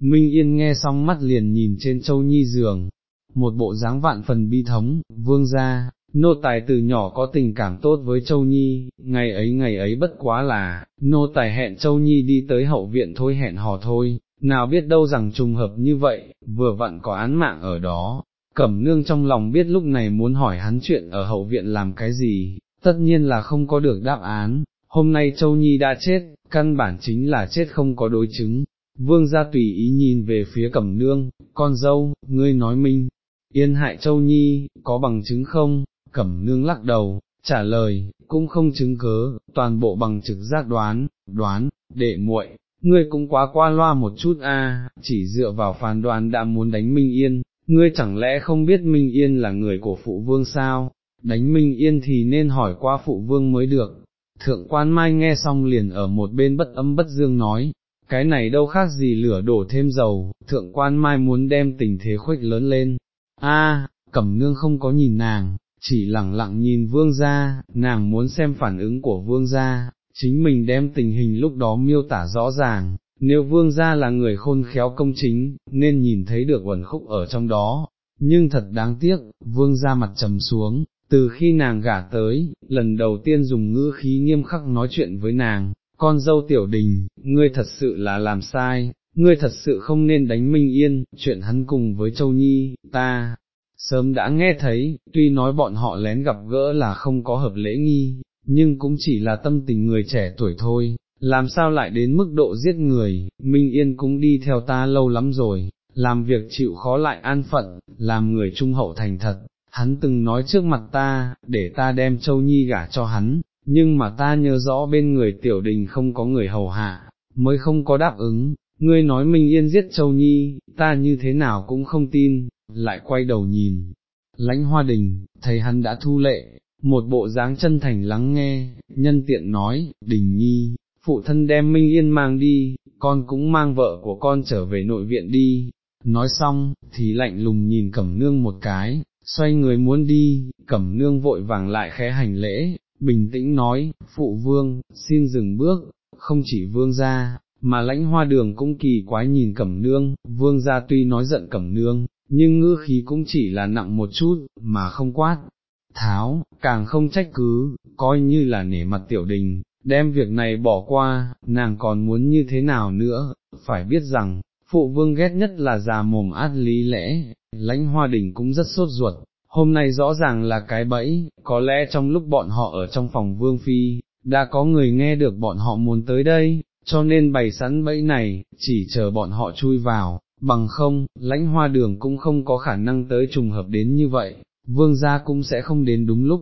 Minh Yên nghe xong mắt liền nhìn trên Châu Nhi giường, một bộ dáng vạn phần bi thống, vương gia, nô tài từ nhỏ có tình cảm tốt với Châu Nhi, ngày ấy ngày ấy bất quá là, nô tài hẹn Châu Nhi đi tới hậu viện thôi hẹn hò thôi, nào biết đâu rằng trùng hợp như vậy, vừa vặn có án mạng ở đó. Cẩm nương trong lòng biết lúc này muốn hỏi hắn chuyện ở hậu viện làm cái gì, tất nhiên là không có được đáp án, hôm nay Châu Nhi đã chết, căn bản chính là chết không có đối chứng. Vương gia tùy ý nhìn về phía cẩm nương, con dâu, ngươi nói minh, Yên hại châu nhi, có bằng chứng không? Cẩm nương lắc đầu, trả lời, cũng không chứng cớ, toàn bộ bằng trực giác đoán, đoán, đệ muội, ngươi cũng quá qua loa một chút a, chỉ dựa vào phán đoán đã muốn đánh Minh Yên, ngươi chẳng lẽ không biết Minh Yên là người của phụ vương sao, đánh Minh Yên thì nên hỏi qua phụ vương mới được. Thượng quan mai nghe xong liền ở một bên bất âm bất dương nói, cái này đâu khác gì lửa đổ thêm dầu, thượng quan mai muốn đem tình thế khuếch lớn lên, a cẩm nương không có nhìn nàng, chỉ lẳng lặng nhìn vương gia, nàng muốn xem phản ứng của vương gia, chính mình đem tình hình lúc đó miêu tả rõ ràng, nếu vương gia là người khôn khéo công chính, nên nhìn thấy được quẩn khúc ở trong đó, nhưng thật đáng tiếc, vương gia mặt trầm xuống, từ khi nàng gả tới, lần đầu tiên dùng ngữ khí nghiêm khắc nói chuyện với nàng, con dâu tiểu đình, ngươi thật sự là làm sai, ngươi thật sự không nên đánh Minh Yên, chuyện hắn cùng với Châu Nhi, ta, sớm đã nghe thấy, tuy nói bọn họ lén gặp gỡ là không có hợp lễ nghi, nhưng cũng chỉ là tâm tình người trẻ tuổi thôi, làm sao lại đến mức độ giết người, Minh Yên cũng đi theo ta lâu lắm rồi, làm việc chịu khó lại an phận, làm người trung hậu thành thật, hắn từng nói trước mặt ta, để ta đem Châu Nhi gả cho hắn, nhưng mà ta nhớ rõ bên người tiểu đình không có người hầu hạ, mới không có đáp ứng, ngươi nói Minh Yên giết Châu Nhi, ta như thế nào cũng không tin, lại quay đầu nhìn, lãnh hoa đình, thấy hắn đã thu lệ, một bộ dáng chân thành lắng nghe, nhân tiện nói, đình nhi, phụ thân đem Minh Yên mang đi, con cũng mang vợ của con trở về nội viện đi, nói xong, thì lạnh lùng nhìn cẩm nương một cái, xoay người muốn đi, cẩm nương vội vàng lại khẽ hành lễ, bình tĩnh nói, phụ vương, xin dừng bước, không chỉ vương ra, mà lãnh hoa đường cũng kỳ quái nhìn cẩm nương, vương gia tuy nói giận cẩm nương, nhưng ngư khí cũng chỉ là nặng một chút, mà không quát, tháo, càng không trách cứ, coi như là nể mặt tiểu đình, đem việc này bỏ qua, nàng còn muốn như thế nào nữa, phải biết rằng, phụ vương ghét nhất là già mồm át lý lẽ, lãnh hoa đình cũng rất sốt ruột, hôm nay rõ ràng là cái bẫy, có lẽ trong lúc bọn họ ở trong phòng vương phi, đã có người nghe được bọn họ muốn tới đây, cho nên bày sẵn bẫy này, chỉ chờ bọn họ chui vào, bằng không, lãnh hoa đường cũng không có khả năng tới trùng hợp đến như vậy, vương gia cũng sẽ không đến đúng lúc.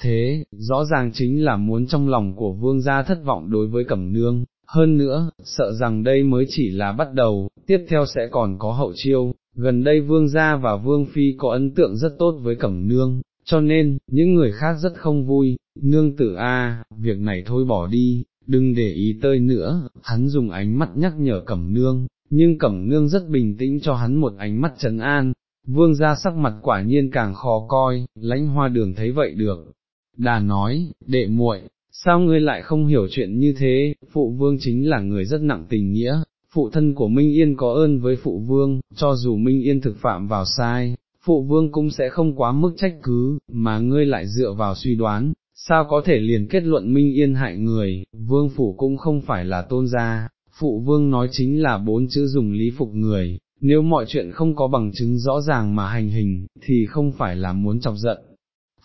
Thế, rõ ràng chính là muốn trong lòng của vương gia thất vọng đối với cẩm nương, hơn nữa, sợ rằng đây mới chỉ là bắt đầu, tiếp theo sẽ còn có hậu chiêu, gần đây vương gia và vương phi có ấn tượng rất tốt với cẩm nương, cho nên, những người khác rất không vui, nương tử a, việc này thôi bỏ đi, đừng để ý tơi nữa, hắn dùng ánh mắt nhắc nhở cẩm nương, nhưng cẩm nương rất bình tĩnh cho hắn một ánh mắt trấn an, vương ra sắc mặt quả nhiên càng khó coi, lãnh hoa đường thấy vậy được. Đà nói, đệ muội, sao ngươi lại không hiểu chuyện như thế, phụ vương chính là người rất nặng tình nghĩa, phụ thân của Minh Yên có ơn với phụ vương, cho dù Minh Yên thực phạm vào sai, phụ vương cũng sẽ không quá mức trách cứ, mà ngươi lại dựa vào suy đoán, sao có thể liền kết luận Minh Yên hại người, vương phủ cũng không phải là tôn gia, phụ vương nói chính là bốn chữ dùng lý phục người, nếu mọi chuyện không có bằng chứng rõ ràng mà hành hình, thì không phải là muốn chọc giận.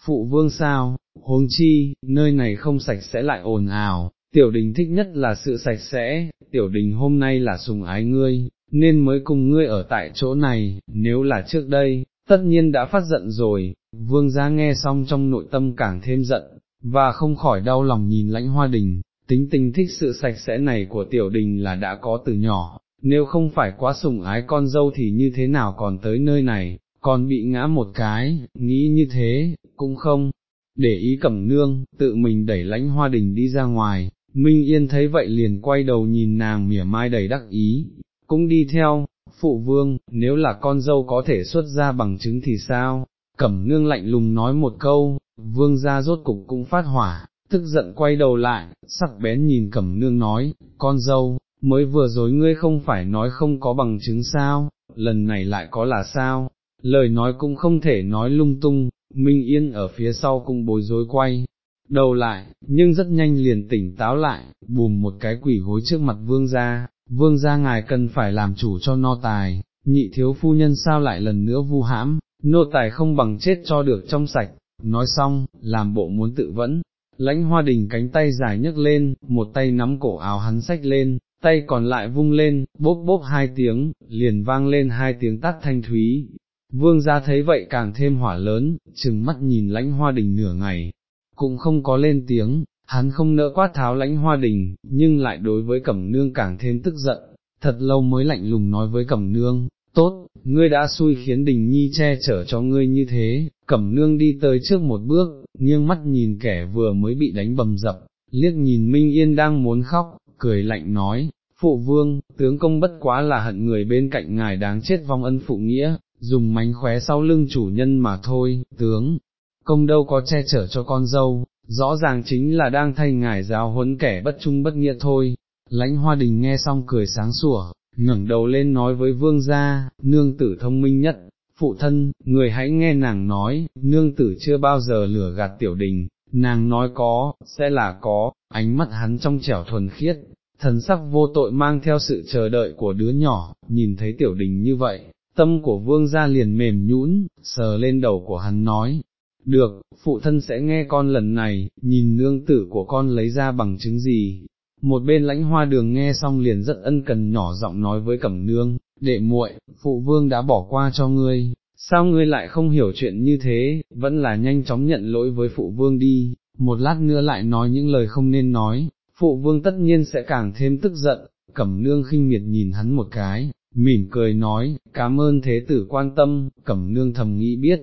Phụ vương sao, huống chi, nơi này không sạch sẽ lại ồn ào, tiểu đình thích nhất là sự sạch sẽ, tiểu đình hôm nay là sùng ái ngươi, nên mới cùng ngươi ở tại chỗ này, nếu là trước đây, tất nhiên đã phát giận rồi, vương gia nghe xong trong nội tâm càng thêm giận, và không khỏi đau lòng nhìn lãnh hoa đình, tính tình thích sự sạch sẽ này của tiểu đình là đã có từ nhỏ, nếu không phải quá sủng ái con dâu thì như thế nào còn tới nơi này, còn bị ngã một cái, nghĩ như thế, cũng không, để ý cẩm nương, tự mình đẩy lãnh hoa đình đi ra ngoài, Minh Yên thấy vậy liền quay đầu nhìn nàng mỉa mai đầy đắc ý, cũng đi theo, phụ vương, nếu là con dâu có thể xuất ra bằng chứng thì sao, cẩm nương lạnh lùng nói một câu, vương gia rốt cục cũng phát hỏa, tức giận quay đầu lại, sắc bén nhìn cẩm nương nói, con dâu, mới vừa rồi ngươi không phải nói không có bằng chứng sao, lần này lại có là sao, lời nói cũng không thể nói lung tung, Minh Yên ở phía sau cũng bối rối quay, đầu lại, nhưng rất nhanh liền tỉnh táo lại, bùm một cái quỷ gối trước mặt vương gia, vương gia ngài cần phải làm chủ cho no tài, nhị thiếu phu nhân sao lại lần nữa vu hãm, nô tài không bằng chết cho được trong sạch, nói xong, làm bộ muốn tự vẫn, lãnh hoa đình cánh tay dài nhấc lên, một tay nắm cổ áo hắn sách lên, tay còn lại vung lên, bốp bốp hai tiếng, liền vang lên hai tiếng tắt thanh thúy. Vương gia thấy vậy càng thêm hỏa lớn, chừng mắt nhìn lãnh hoa đình nửa ngày, cũng không có lên tiếng, hắn không nỡ quát tháo lãnh hoa đình, nhưng lại đối với cẩm nương càng thêm tức giận, thật lâu mới lạnh lùng nói với cẩm nương, tốt, ngươi đã xui khiến đình nhi che chở cho ngươi như thế, cẩm nương đi tới trước một bước, nghiêng mắt nhìn kẻ vừa mới bị đánh bầm dập, liếc nhìn Minh Yên đang muốn khóc, cười lạnh nói, phụ vương, tướng công bất quá là hận người bên cạnh ngài đáng chết vong ân phụ nghĩa, dùng mánh khóe sau lưng chủ nhân mà thôi, tướng, công đâu có che chở cho con dâu, rõ ràng chính là đang thay ngài giáo huấn kẻ bất trung bất nghĩa thôi. Lãnh hoa đình nghe xong cười sáng sủa, ngẩng đầu lên nói với vương gia, nương tử thông minh nhất, phụ thân, người hãy nghe nàng nói, nương tử chưa bao giờ lửa gạt tiểu đình, nàng nói có, sẽ là có, ánh mắt hắn trong trẻo thuần khiết, thần sắc vô tội mang theo sự chờ đợi của đứa nhỏ, nhìn thấy tiểu đình như vậy, tâm của vương gia liền mềm nhũn, sờ lên đầu của hắn nói, được, phụ thân sẽ nghe con lần này, nhìn nương tử của con lấy ra bằng chứng gì. Một bên lãnh hoa đường nghe xong liền rất ân cần nhỏ giọng nói với cẩm nương, đệ muội, phụ vương đã bỏ qua cho ngươi, sao ngươi lại không hiểu chuyện như thế, vẫn là nhanh chóng nhận lỗi với phụ vương đi, một lát nữa lại nói những lời không nên nói, phụ vương tất nhiên sẽ càng thêm tức giận, cẩm nương khinh miệt nhìn hắn một cái, mỉm cười nói, cảm ơn thế tử quan tâm, cẩm nương thầm nghĩ biết,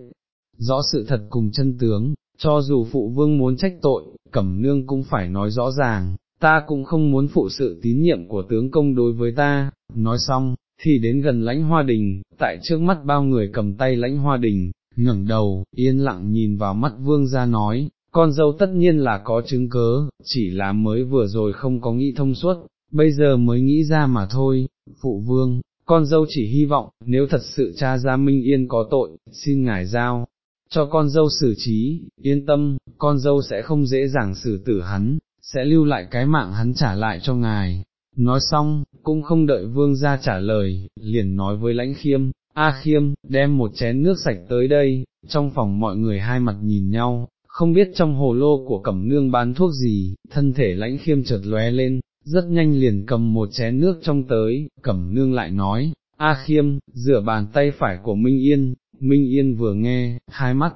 rõ sự thật cùng chân tướng, cho dù phụ vương muốn trách tội, cẩm nương cũng phải nói rõ ràng, ta cũng không muốn phụ sự tín nhiệm của tướng công đối với ta, nói xong, thì đến gần lãnh hoa đình, tại trước mắt bao người cầm tay lãnh hoa đình, ngẩng đầu, yên lặng nhìn vào mắt vương ra nói, con dâu tất nhiên là có chứng cớ, chỉ là mới vừa rồi không có nghĩ thông suốt, bây giờ mới nghĩ ra mà thôi, phụ vương, con dâu chỉ hy vọng, nếu thật sự cha ra Minh Yên có tội, xin ngài giao, cho con dâu xử trí, yên tâm, con dâu sẽ không dễ dàng xử tử hắn, sẽ lưu lại cái mạng hắn trả lại cho ngài. Nói xong, cũng không đợi vương ra trả lời, liền nói với lãnh khiêm, A khiêm, đem một chén nước sạch tới đây, trong phòng mọi người hai mặt nhìn nhau, không biết trong hồ lô của cẩm nương bán thuốc gì, thân thể lãnh khiêm chợt lóe lên, rất nhanh liền cầm một chén nước trong tới, cẩm nương lại nói, A khiêm, rửa bàn tay phải của Minh Yên, Minh Yên vừa nghe, hai mắt,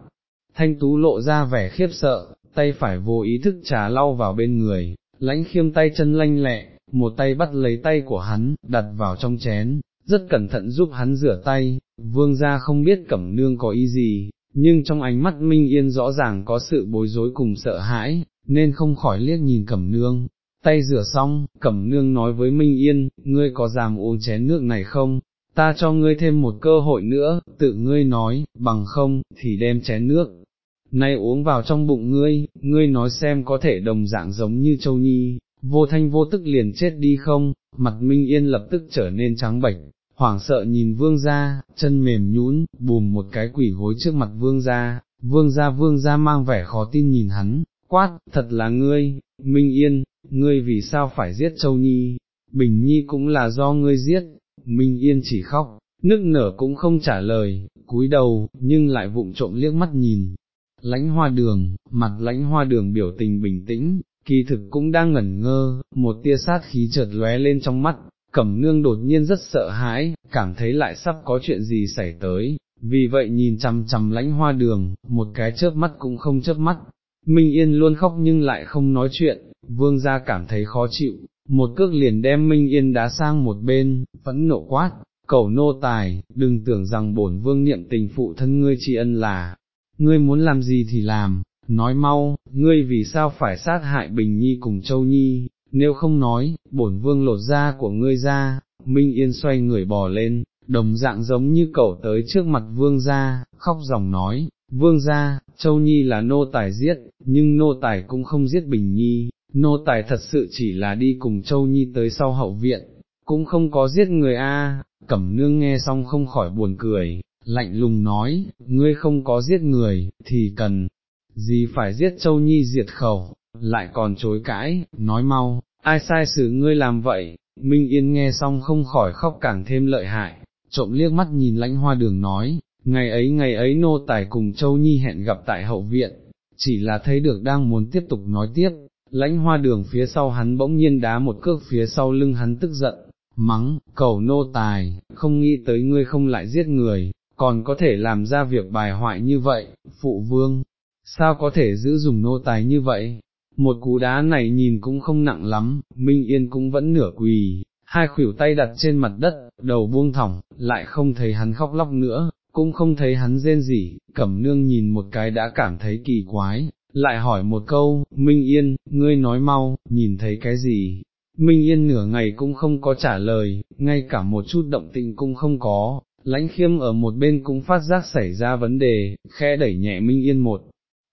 thanh tú lộ ra vẻ khiếp sợ, tay phải vô ý thức trà lau vào bên người, lãnh khiêm tay chân lanh lẹ, một tay bắt lấy tay của hắn, đặt vào trong chén, rất cẩn thận giúp hắn rửa tay, vương gia không biết cẩm nương có ý gì, nhưng trong ánh mắt Minh Yên rõ ràng có sự bối rối cùng sợ hãi, nên không khỏi liếc nhìn cẩm nương. Tay rửa xong, cẩm nương nói với Minh Yên, ngươi có dám uống chén nước này không, ta cho ngươi thêm một cơ hội nữa, tự ngươi nói, bằng không, thì đem chén nước, nay uống vào trong bụng ngươi, ngươi nói xem có thể đồng dạng giống như Châu Nhi, vô thanh vô tức liền chết đi không, mặt Minh Yên lập tức trở nên trắng bệch, hoảng sợ nhìn vương gia, chân mềm nhũn, bùm một cái quỷ gối trước mặt vương gia, vương gia vương gia mang vẻ khó tin nhìn hắn, quát, thật là ngươi, Minh Yên, ngươi vì sao phải giết Châu Nhi, Bình Nhi cũng là do ngươi giết, Minh Yên chỉ khóc, nước nở cũng không trả lời, cúi đầu, nhưng lại vụng trộm liếc mắt nhìn. Lãnh hoa đường, mặt lãnh hoa đường biểu tình bình tĩnh, kỳ thực cũng đang ngẩn ngơ, một tia sát khí chợt lóe lên trong mắt, cẩm nương đột nhiên rất sợ hãi, cảm thấy lại sắp có chuyện gì xảy tới, vì vậy nhìn chằm chằm lãnh hoa đường, một cái chớp mắt cũng không chớp mắt. Minh Yên luôn khóc nhưng lại không nói chuyện, vương gia cảm thấy khó chịu, một cước liền đem Minh Yên đá sang một bên, phẫn nộ quát, cầu nô tài, đừng tưởng rằng bổn vương niệm tình phụ thân ngươi tri ân là, ngươi muốn làm gì thì làm, nói mau, ngươi vì sao phải sát hại Bình Nhi cùng Châu Nhi, nếu không nói, bổn vương lột da của ngươi ra, Minh Yên xoay người bò lên, đồng dạng giống như cậu tới trước mặt vương gia, khóc dòng nói, vương gia, Châu Nhi là nô tài giết, nhưng nô tài cũng không giết Bình Nhi, nô tài thật sự chỉ là đi cùng Châu Nhi tới sau hậu viện, cũng không có giết người a. Cẩm nương nghe xong không khỏi buồn cười, lạnh lùng nói, ngươi không có giết người, thì cần, gì phải giết Châu Nhi diệt khẩu, lại còn chối cãi, nói mau, ai sai xử ngươi làm vậy, Minh Yên nghe xong không khỏi khóc càng thêm lợi hại, trộm liếc mắt nhìn lãnh hoa đường nói, ngày ấy ngày ấy nô tài cùng Châu Nhi hẹn gặp tại hậu viện, chỉ là thấy được đang muốn tiếp tục nói tiếp, lãnh hoa đường phía sau hắn bỗng nhiên đá một cước phía sau lưng hắn tức giận, mắng, cầu nô tài, không nghĩ tới ngươi không lại giết người, còn có thể làm ra việc bài hoại như vậy, phụ vương, sao có thể giữ dùng nô tài như vậy, một cú đá này nhìn cũng không nặng lắm, Minh Yên cũng vẫn nửa quỳ, hai khuỷu tay đặt trên mặt đất, đầu buông thỏng, lại không thấy hắn khóc lóc nữa, cũng không thấy hắn rên rỉ, cẩm nương nhìn một cái đã cảm thấy kỳ quái, lại hỏi một câu, Minh Yên, ngươi nói mau, nhìn thấy cái gì? Minh Yên nửa ngày cũng không có trả lời, ngay cả một chút động tình cũng không có, lãnh khiêm ở một bên cũng phát giác xảy ra vấn đề, khe đẩy nhẹ Minh Yên một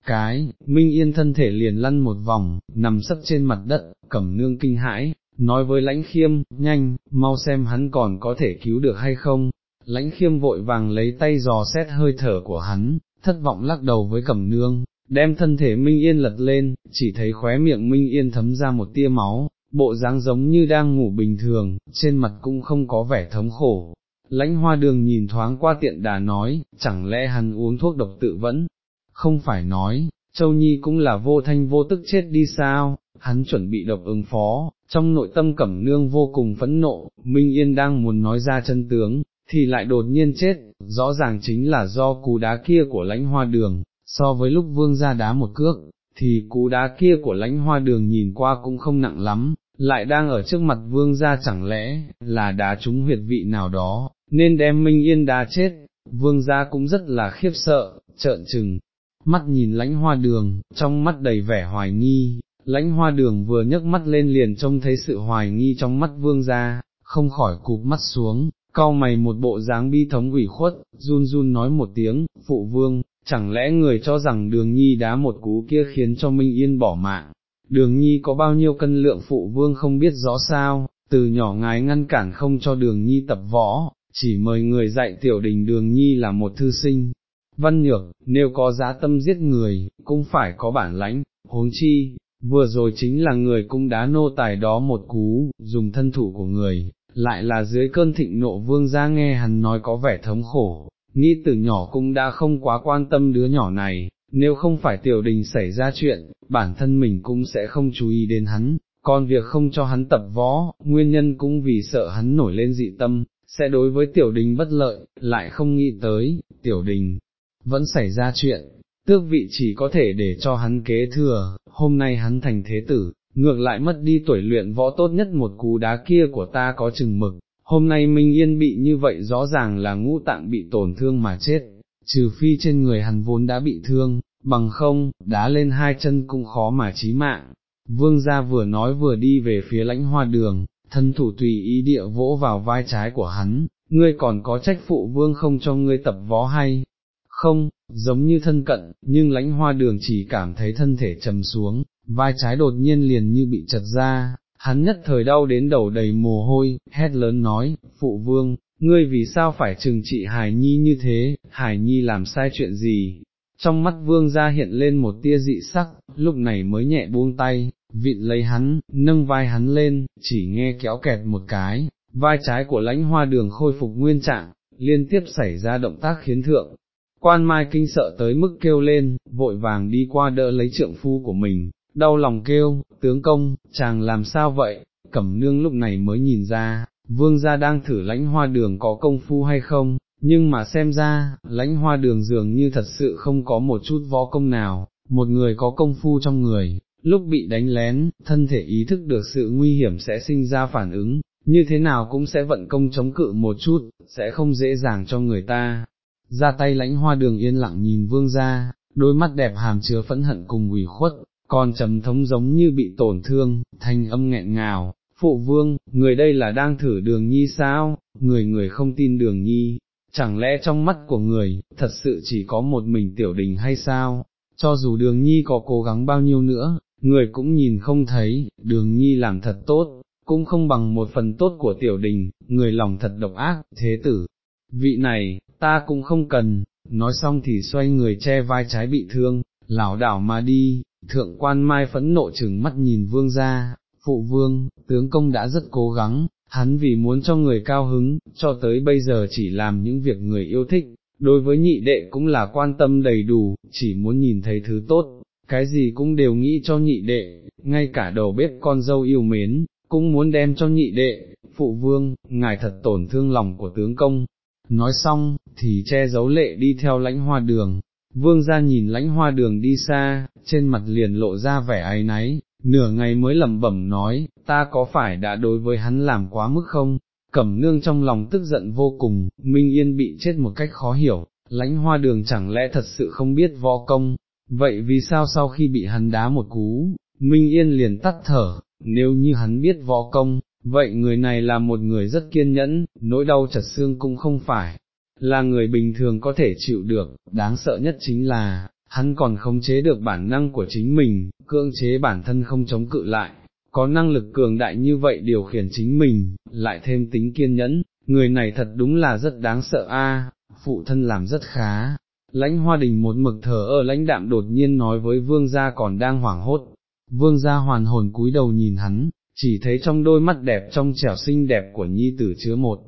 cái, Minh Yên thân thể liền lăn một vòng, nằm sấp trên mặt đất, cẩm nương kinh hãi, nói với lãnh khiêm, nhanh, mau xem hắn còn có thể cứu được hay không, lãnh khiêm vội vàng lấy tay dò xét hơi thở của hắn, thất vọng lắc đầu với cẩm nương, đem thân thể Minh Yên lật lên, chỉ thấy khóe miệng Minh Yên thấm ra một tia máu, bộ dáng giống như đang ngủ bình thường, trên mặt cũng không có vẻ thống khổ. Lãnh hoa đường nhìn thoáng qua tiện đà nói, chẳng lẽ hắn uống thuốc độc tự vẫn, không phải nói, Châu Nhi cũng là vô thanh vô tức chết đi sao, hắn chuẩn bị độc ứng phó, trong nội tâm cẩm nương vô cùng phẫn nộ, Minh Yên đang muốn nói ra chân tướng, thì lại đột nhiên chết, rõ ràng chính là do cú đá kia của lãnh hoa đường, so với lúc vương ra đá một cước, thì cú đá kia của lãnh hoa đường nhìn qua cũng không nặng lắm, lại đang ở trước mặt vương ra chẳng lẽ, là đá trúng huyệt vị nào đó, nên đem Minh Yên đá chết, vương Gia cũng rất là khiếp sợ, trợn trừng, mắt nhìn lãnh hoa đường, trong mắt đầy vẻ hoài nghi, lãnh hoa đường vừa nhấc mắt lên liền trông thấy sự hoài nghi trong mắt vương Gia, không khỏi cụp mắt xuống, cau mày một bộ dáng bi thống ủy khuất, run run nói một tiếng, phụ vương, chẳng lẽ người cho rằng đường nhi đá một cú kia khiến cho Minh Yên bỏ mạng, đường nhi có bao nhiêu cân lượng phụ vương không biết rõ sao, từ nhỏ ngái ngăn cản không cho đường nhi tập võ, chỉ mời người dạy tiểu đình đường nhi là một thư sinh. Văn nhược, nếu có giá tâm giết người, cũng phải có bản lãnh, huống chi, vừa rồi chính là người cũng đá nô tài đó một cú, dùng thân thủ của người, lại là dưới cơn thịnh nộ vương ra nghe hắn nói có vẻ thống khổ, nghĩ từ nhỏ cũng đã không quá quan tâm đứa nhỏ này, nếu không phải tiểu đình xảy ra chuyện, bản thân mình cũng sẽ không chú ý đến hắn, còn việc không cho hắn tập võ, nguyên nhân cũng vì sợ hắn nổi lên dị tâm, sẽ đối với tiểu đình bất lợi, lại không nghĩ tới, tiểu đình, vẫn xảy ra chuyện, tước vị chỉ có thể để cho hắn kế thừa, hôm nay hắn thành thế tử, ngược lại mất đi tuổi luyện võ tốt nhất một cú đá kia của ta có chừng mực, hôm nay Minh Yên bị như vậy rõ ràng là ngũ tạng bị tổn thương mà chết, trừ phi trên người hắn vốn đã bị thương, bằng không, đá lên hai chân cũng khó mà chí mạng. Vương gia vừa nói vừa đi về phía lãnh hoa đường, thân thủ tùy ý địa vỗ vào vai trái của hắn, ngươi còn có trách phụ vương không cho ngươi tập võ hay, không, giống như thân cận, nhưng lãnh hoa đường chỉ cảm thấy thân thể trầm xuống, vai trái đột nhiên liền như bị chật ra, hắn nhất thời đau đến đầu đầy mồ hôi, hét lớn nói, phụ vương, ngươi vì sao phải trừng trị Hải Nhi như thế, Hải Nhi làm sai chuyện gì? Trong mắt vương gia hiện lên một tia dị sắc, lúc này mới nhẹ buông tay, vịn lấy hắn, nâng vai hắn lên, chỉ nghe kéo kẹt một cái, vai trái của lãnh hoa đường khôi phục nguyên trạng, liên tiếp xảy ra động tác khiến thượng. Quan Mai kinh sợ tới mức kêu lên, vội vàng đi qua đỡ lấy trượng phu của mình, đau lòng kêu, tướng công, chàng làm sao vậy, cẩm nương lúc này mới nhìn ra, vương gia đang thử lãnh hoa đường có công phu hay không, nhưng mà xem ra, lãnh hoa đường dường như thật sự không có một chút võ công nào, một người có công phu trong người, lúc bị đánh lén, thân thể ý thức được sự nguy hiểm sẽ sinh ra phản ứng, như thế nào cũng sẽ vận công chống cự một chút, sẽ không dễ dàng cho người ta. Ra tay lãnh hoa đường yên lặng nhìn vương ra, đôi mắt đẹp hàm chứa phẫn hận cùng ủy khuất, còn trầm thống giống như bị tổn thương, thanh âm nghẹn ngào, phụ vương, người đây là đang thử đường nhi sao, người người không tin đường nhi, chẳng lẽ trong mắt của người, thật sự chỉ có một mình tiểu đình hay sao, cho dù đường nhi có cố gắng bao nhiêu nữa, người cũng nhìn không thấy, đường nhi làm thật tốt, cũng không bằng một phần tốt của tiểu đình, người lòng thật độc ác, thế tử, vị này, ta cũng không cần, nói xong thì xoay người che vai trái bị thương, lảo đảo mà đi, thượng quan mai phẫn nộ chừng mắt nhìn vương ra, phụ vương, tướng công đã rất cố gắng, hắn vì muốn cho người cao hứng, cho tới bây giờ chỉ làm những việc người yêu thích, đối với nhị đệ cũng là quan tâm đầy đủ, chỉ muốn nhìn thấy thứ tốt, cái gì cũng đều nghĩ cho nhị đệ, ngay cả đầu bếp con dâu yêu mến, cũng muốn đem cho nhị đệ, phụ vương, ngài thật tổn thương lòng của tướng công. Nói xong, thì che giấu lệ đi theo lãnh hoa đường, vương ra nhìn lãnh hoa đường đi xa, trên mặt liền lộ ra vẻ ái náy, nửa ngày mới lẩm bẩm nói, ta có phải đã đối với hắn làm quá mức không? Cẩm nương trong lòng tức giận vô cùng, Minh Yên bị chết một cách khó hiểu, lãnh hoa đường chẳng lẽ thật sự không biết võ công, vậy vì sao sau khi bị hắn đá một cú, Minh Yên liền tắt thở, nếu như hắn biết võ công, vậy người này là một người rất kiên nhẫn, nỗi đau chật xương cũng không phải, là người bình thường có thể chịu được, đáng sợ nhất chính là, hắn còn không chế được bản năng của chính mình, cưỡng chế bản thân không chống cự lại, có năng lực cường đại như vậy điều khiển chính mình, lại thêm tính kiên nhẫn, người này thật đúng là rất đáng sợ a. phụ thân làm rất khá. Lãnh hoa đình một mực thở ở lãnh đạm đột nhiên nói với vương gia còn đang hoảng hốt, vương gia hoàn hồn cúi đầu nhìn hắn, chỉ thấy trong đôi mắt đẹp trong trẻo xinh đẹp của nhi tử chứa một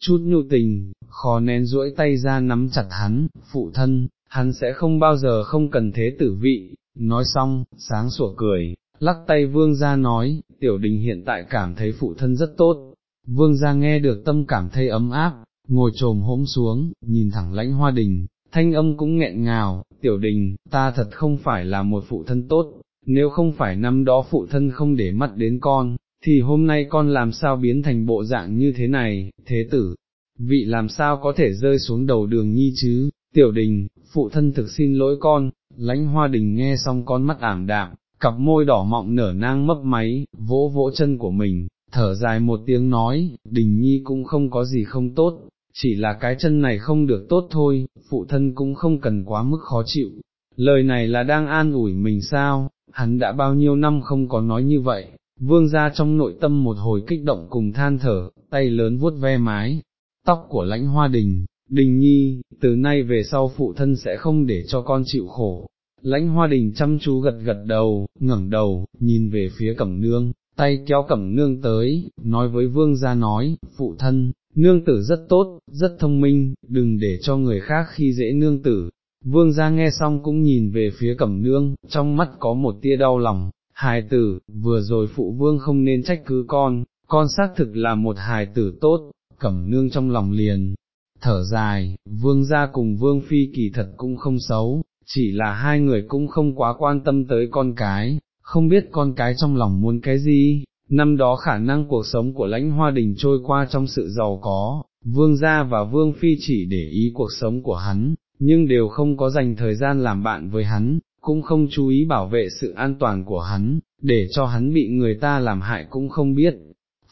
chút nhu tình, khó nén duỗi tay ra nắm chặt hắn, phụ thân, hắn sẽ không bao giờ không cần thế tử vị, nói xong, sáng sủa cười, lắc tay vương gia nói, tiểu đình hiện tại cảm thấy phụ thân rất tốt, vương gia nghe được tâm cảm thấy ấm áp, ngồi trồm hỗm xuống, nhìn thẳng lãnh hoa đình, thanh âm cũng nghẹn ngào, tiểu đình, ta thật không phải là một phụ thân tốt, nếu không phải năm đó phụ thân không để mắt đến con, thì hôm nay con làm sao biến thành bộ dạng như thế này, thế tử, vị làm sao có thể rơi xuống đầu đường nhi chứ, tiểu đình, phụ thân thực xin lỗi con, lãnh hoa đình nghe xong con mắt ảm đạm, cặp môi đỏ mọng nở nang mấp máy, vỗ vỗ chân của mình, thở dài một tiếng nói, đình nhi cũng không có gì không tốt, chỉ là cái chân này không được tốt thôi, phụ thân cũng không cần quá mức khó chịu. Lời này là đang an ủi mình sao, hắn đã bao nhiêu năm không có nói như vậy, vương ra trong nội tâm một hồi kích động cùng than thở, tay lớn vuốt ve mái, tóc của lãnh hoa đình, đình nhi, từ nay về sau phụ thân sẽ không để cho con chịu khổ. Lãnh hoa đình chăm chú gật gật đầu, ngẩng đầu, nhìn về phía cẩm nương, tay kéo cẩm nương tới, nói với vương gia nói, phụ thân, nương tử rất tốt, rất thông minh, đừng để cho người khác khi dễ nương tử, Vương gia nghe xong cũng nhìn về phía cẩm nương, trong mắt có một tia đau lòng, hài tử, vừa rồi phụ vương không nên trách cứ con, con xác thực là một hài tử tốt, cẩm nương trong lòng liền, thở dài, vương gia cùng vương phi kỳ thật cũng không xấu, chỉ là hai người cũng không quá quan tâm tới con cái, không biết con cái trong lòng muốn cái gì, năm đó khả năng cuộc sống của lãnh hoa đình trôi qua trong sự giàu có, vương gia và vương phi chỉ để ý cuộc sống của hắn, nhưng đều không có dành thời gian làm bạn với hắn, cũng không chú ý bảo vệ sự an toàn của hắn, để cho hắn bị người ta làm hại cũng không biết.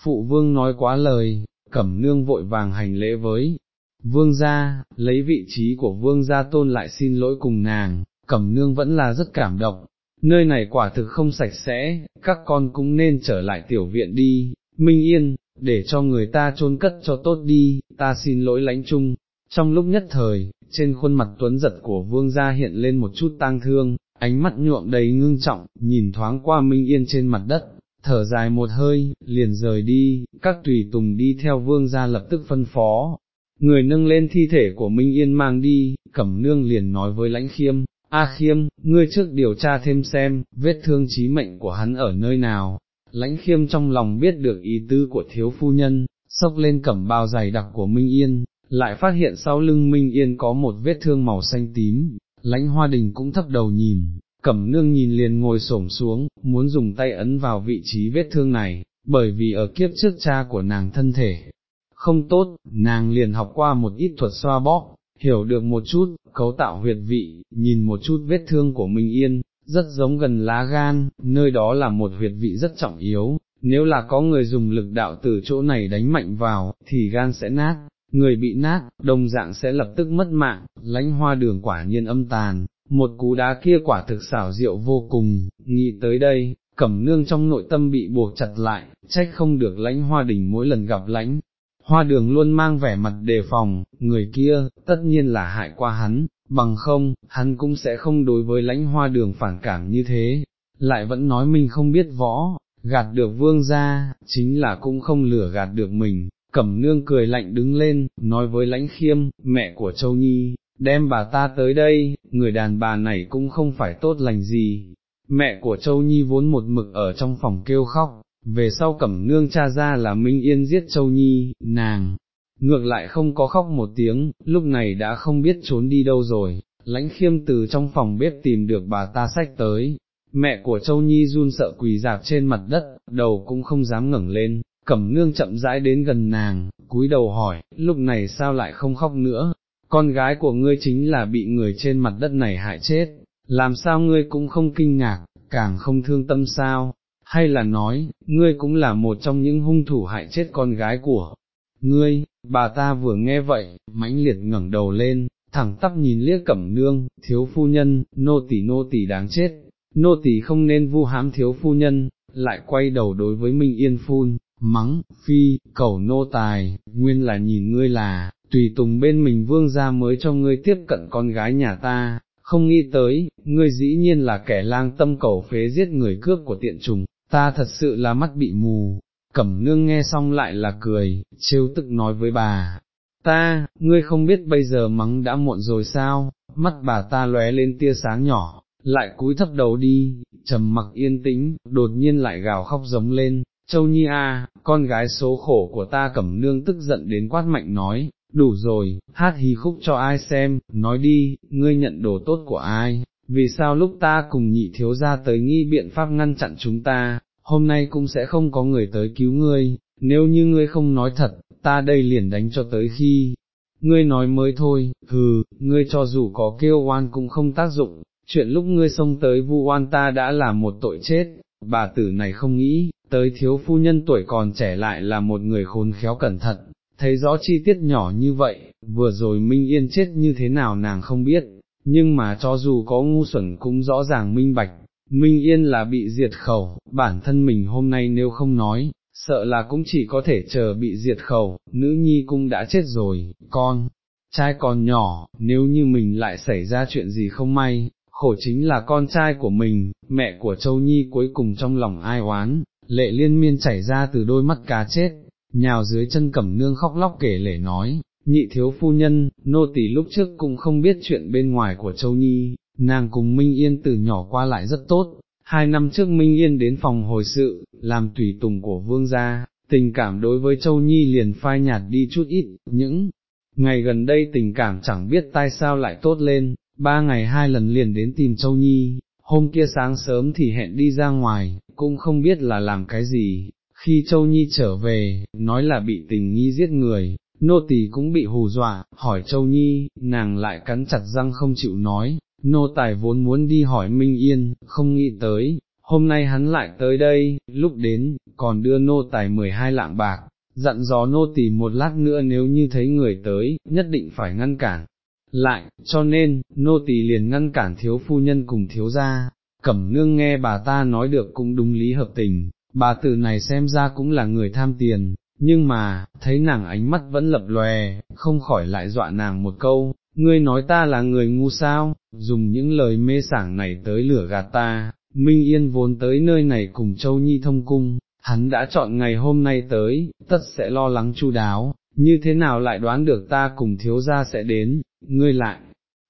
Phụ vương nói quá lời, cẩm nương vội vàng hành lễ với. Vương gia, lấy vị trí của vương gia tôn lại xin lỗi cùng nàng, cẩm nương vẫn là rất cảm động, nơi này quả thực không sạch sẽ, các con cũng nên trở lại tiểu viện đi, Minh Yên, để cho người ta chôn cất cho tốt đi, ta xin lỗi lãnh trung. Trong lúc nhất thời, trên khuôn mặt tuấn giật của vương gia hiện lên một chút tang thương, ánh mắt nhuộm đầy ngưng trọng, nhìn thoáng qua Minh Yên trên mặt đất, thở dài một hơi, liền rời đi, các tùy tùng đi theo vương gia lập tức phân phó. Người nâng lên thi thể của Minh Yên mang đi, cẩm nương liền nói với lãnh khiêm, A khiêm, ngươi trước điều tra thêm xem, vết thương chí mệnh của hắn ở nơi nào. Lãnh khiêm trong lòng biết được ý tư của thiếu phu nhân, sốc lên cẩm bao dày đặc của Minh Yên, lại phát hiện sau lưng Minh Yên có một vết thương màu xanh tím, lãnh hoa đình cũng thấp đầu nhìn, cẩm nương nhìn liền ngồi xổm xuống, muốn dùng tay ấn vào vị trí vết thương này, bởi vì ở kiếp trước cha của nàng thân thể không tốt, nàng liền học qua một ít thuật xoa bóp, hiểu được một chút, cấu tạo huyệt vị, nhìn một chút vết thương của Minh Yên, rất giống gần lá gan, nơi đó là một huyệt vị rất trọng yếu, nếu là có người dùng lực đạo từ chỗ này đánh mạnh vào, thì gan sẽ nát, người bị nát, đồng dạng sẽ lập tức mất mạng, lãnh hoa đường quả nhiên âm tàn, một cú đá kia quả thực xảo diệu vô cùng, nghĩ tới đây, cẩm nương trong nội tâm bị buộc chặt lại, trách không được lãnh hoa đình mỗi lần gặp lãnh. Hoa đường luôn mang vẻ mặt đề phòng, người kia, tất nhiên là hại qua hắn, bằng không, hắn cũng sẽ không đối với lãnh hoa đường phản cảm như thế, lại vẫn nói mình không biết võ, gạt được vương ra, chính là cũng không lửa gạt được mình, cẩm nương cười lạnh đứng lên, nói với lãnh khiêm, mẹ của Châu Nhi, đem bà ta tới đây, người đàn bà này cũng không phải tốt lành gì. Mẹ của Châu Nhi vốn một mực ở trong phòng kêu khóc, về sau cẩm nương cha ra là Minh Yên giết Châu Nhi, nàng, ngược lại không có khóc một tiếng, lúc này đã không biết trốn đi đâu rồi, lãnh khiêm từ trong phòng bếp tìm được bà ta sách tới, mẹ của Châu Nhi run sợ quỳ dạp trên mặt đất, đầu cũng không dám ngẩng lên, cẩm nương chậm rãi đến gần nàng, cúi đầu hỏi, lúc này sao lại không khóc nữa, con gái của ngươi chính là bị người trên mặt đất này hại chết, làm sao ngươi cũng không kinh ngạc, càng không thương tâm sao, hay là nói, ngươi cũng là một trong những hung thủ hại chết con gái của ngươi, bà ta vừa nghe vậy, mãnh liệt ngẩng đầu lên, thẳng tắp nhìn liếc cẩm nương, thiếu phu nhân, nô tỳ nô tỳ đáng chết, nô tỳ không nên vu hãm thiếu phu nhân, lại quay đầu đối với Minh Yên phun, mắng, phi, cầu nô tài, nguyên là nhìn ngươi là, tùy tùng bên mình vương ra mới cho ngươi tiếp cận con gái nhà ta, không nghĩ tới, ngươi dĩ nhiên là kẻ lang tâm cầu phế giết người cướp của tiện trùng, ta thật sự là mắt bị mù. Cẩm nương nghe xong lại là cười, trêu tức nói với bà, ta, ngươi không biết bây giờ mắng đã muộn rồi sao, mắt bà ta lóe lên tia sáng nhỏ, lại cúi thấp đầu đi, trầm mặc yên tĩnh, đột nhiên lại gào khóc giống lên, Châu Nhi a, con gái số khổ của ta cẩm nương tức giận đến quát mạnh nói, đủ rồi, hát hí khúc cho ai xem, nói đi, ngươi nhận đồ tốt của ai, vì sao lúc ta cùng nhị thiếu ra tới nghi biện pháp ngăn chặn chúng ta, hôm nay cũng sẽ không có người tới cứu ngươi, nếu như ngươi không nói thật, ta đây liền đánh cho tới khi, ngươi nói mới thôi, hừ, ngươi cho dù có kêu oan cũng không tác dụng, chuyện lúc ngươi xông tới vu oan ta đã là một tội chết, bà tử này không nghĩ, tới thiếu phu nhân tuổi còn trẻ lại là một người khôn khéo cẩn thận, thấy rõ chi tiết nhỏ như vậy, vừa rồi Minh Yên chết như thế nào nàng không biết, nhưng mà cho dù có ngu xuẩn cũng rõ ràng minh bạch, Minh Yên là bị diệt khẩu, bản thân mình hôm nay nếu không nói, sợ là cũng chỉ có thể chờ bị diệt khẩu, nữ nhi cũng đã chết rồi, con, trai còn nhỏ, nếu như mình lại xảy ra chuyện gì không may, khổ chính là con trai của mình, mẹ của Châu Nhi cuối cùng trong lòng ai oán, lệ liên miên chảy ra từ đôi mắt cá chết, nhào dưới chân cẩm nương khóc lóc kể lể nói, nhị thiếu phu nhân, nô tỳ lúc trước cũng không biết chuyện bên ngoài của Châu Nhi, nàng cùng Minh Yên từ nhỏ qua lại rất tốt, hai năm trước Minh Yên đến phòng hồi sự, làm tùy tùng của vương gia, tình cảm đối với Châu Nhi liền phai nhạt đi chút ít, những ngày gần đây tình cảm chẳng biết tại sao lại tốt lên, ba ngày hai lần liền đến tìm Châu Nhi, hôm kia sáng sớm thì hẹn đi ra ngoài, cũng không biết là làm cái gì, khi Châu Nhi trở về, nói là bị tình nghi giết người, nô tỳ cũng bị hù dọa, hỏi Châu Nhi, nàng lại cắn chặt răng không chịu nói, nô tài vốn muốn đi hỏi Minh Yên, không nghĩ tới, hôm nay hắn lại tới đây, lúc đến, còn đưa nô tài 12 lạng bạc, dặn dò nô tỳ một lát nữa nếu như thấy người tới, nhất định phải ngăn cản. Lại, cho nên, nô tỳ liền ngăn cản thiếu phu nhân cùng thiếu gia, cẩm nương nghe bà ta nói được cũng đúng lý hợp tình, bà tử này xem ra cũng là người tham tiền, nhưng mà, thấy nàng ánh mắt vẫn lập lòe, không khỏi lại dọa nàng một câu, ngươi nói ta là người ngu sao, dùng những lời mê sảng này tới lửa gạt ta, Minh Yên vốn tới nơi này cùng Châu Nhi thông cung, hắn đã chọn ngày hôm nay tới, tất sẽ lo lắng chu đáo, như thế nào lại đoán được ta cùng thiếu gia sẽ đến, ngươi lại,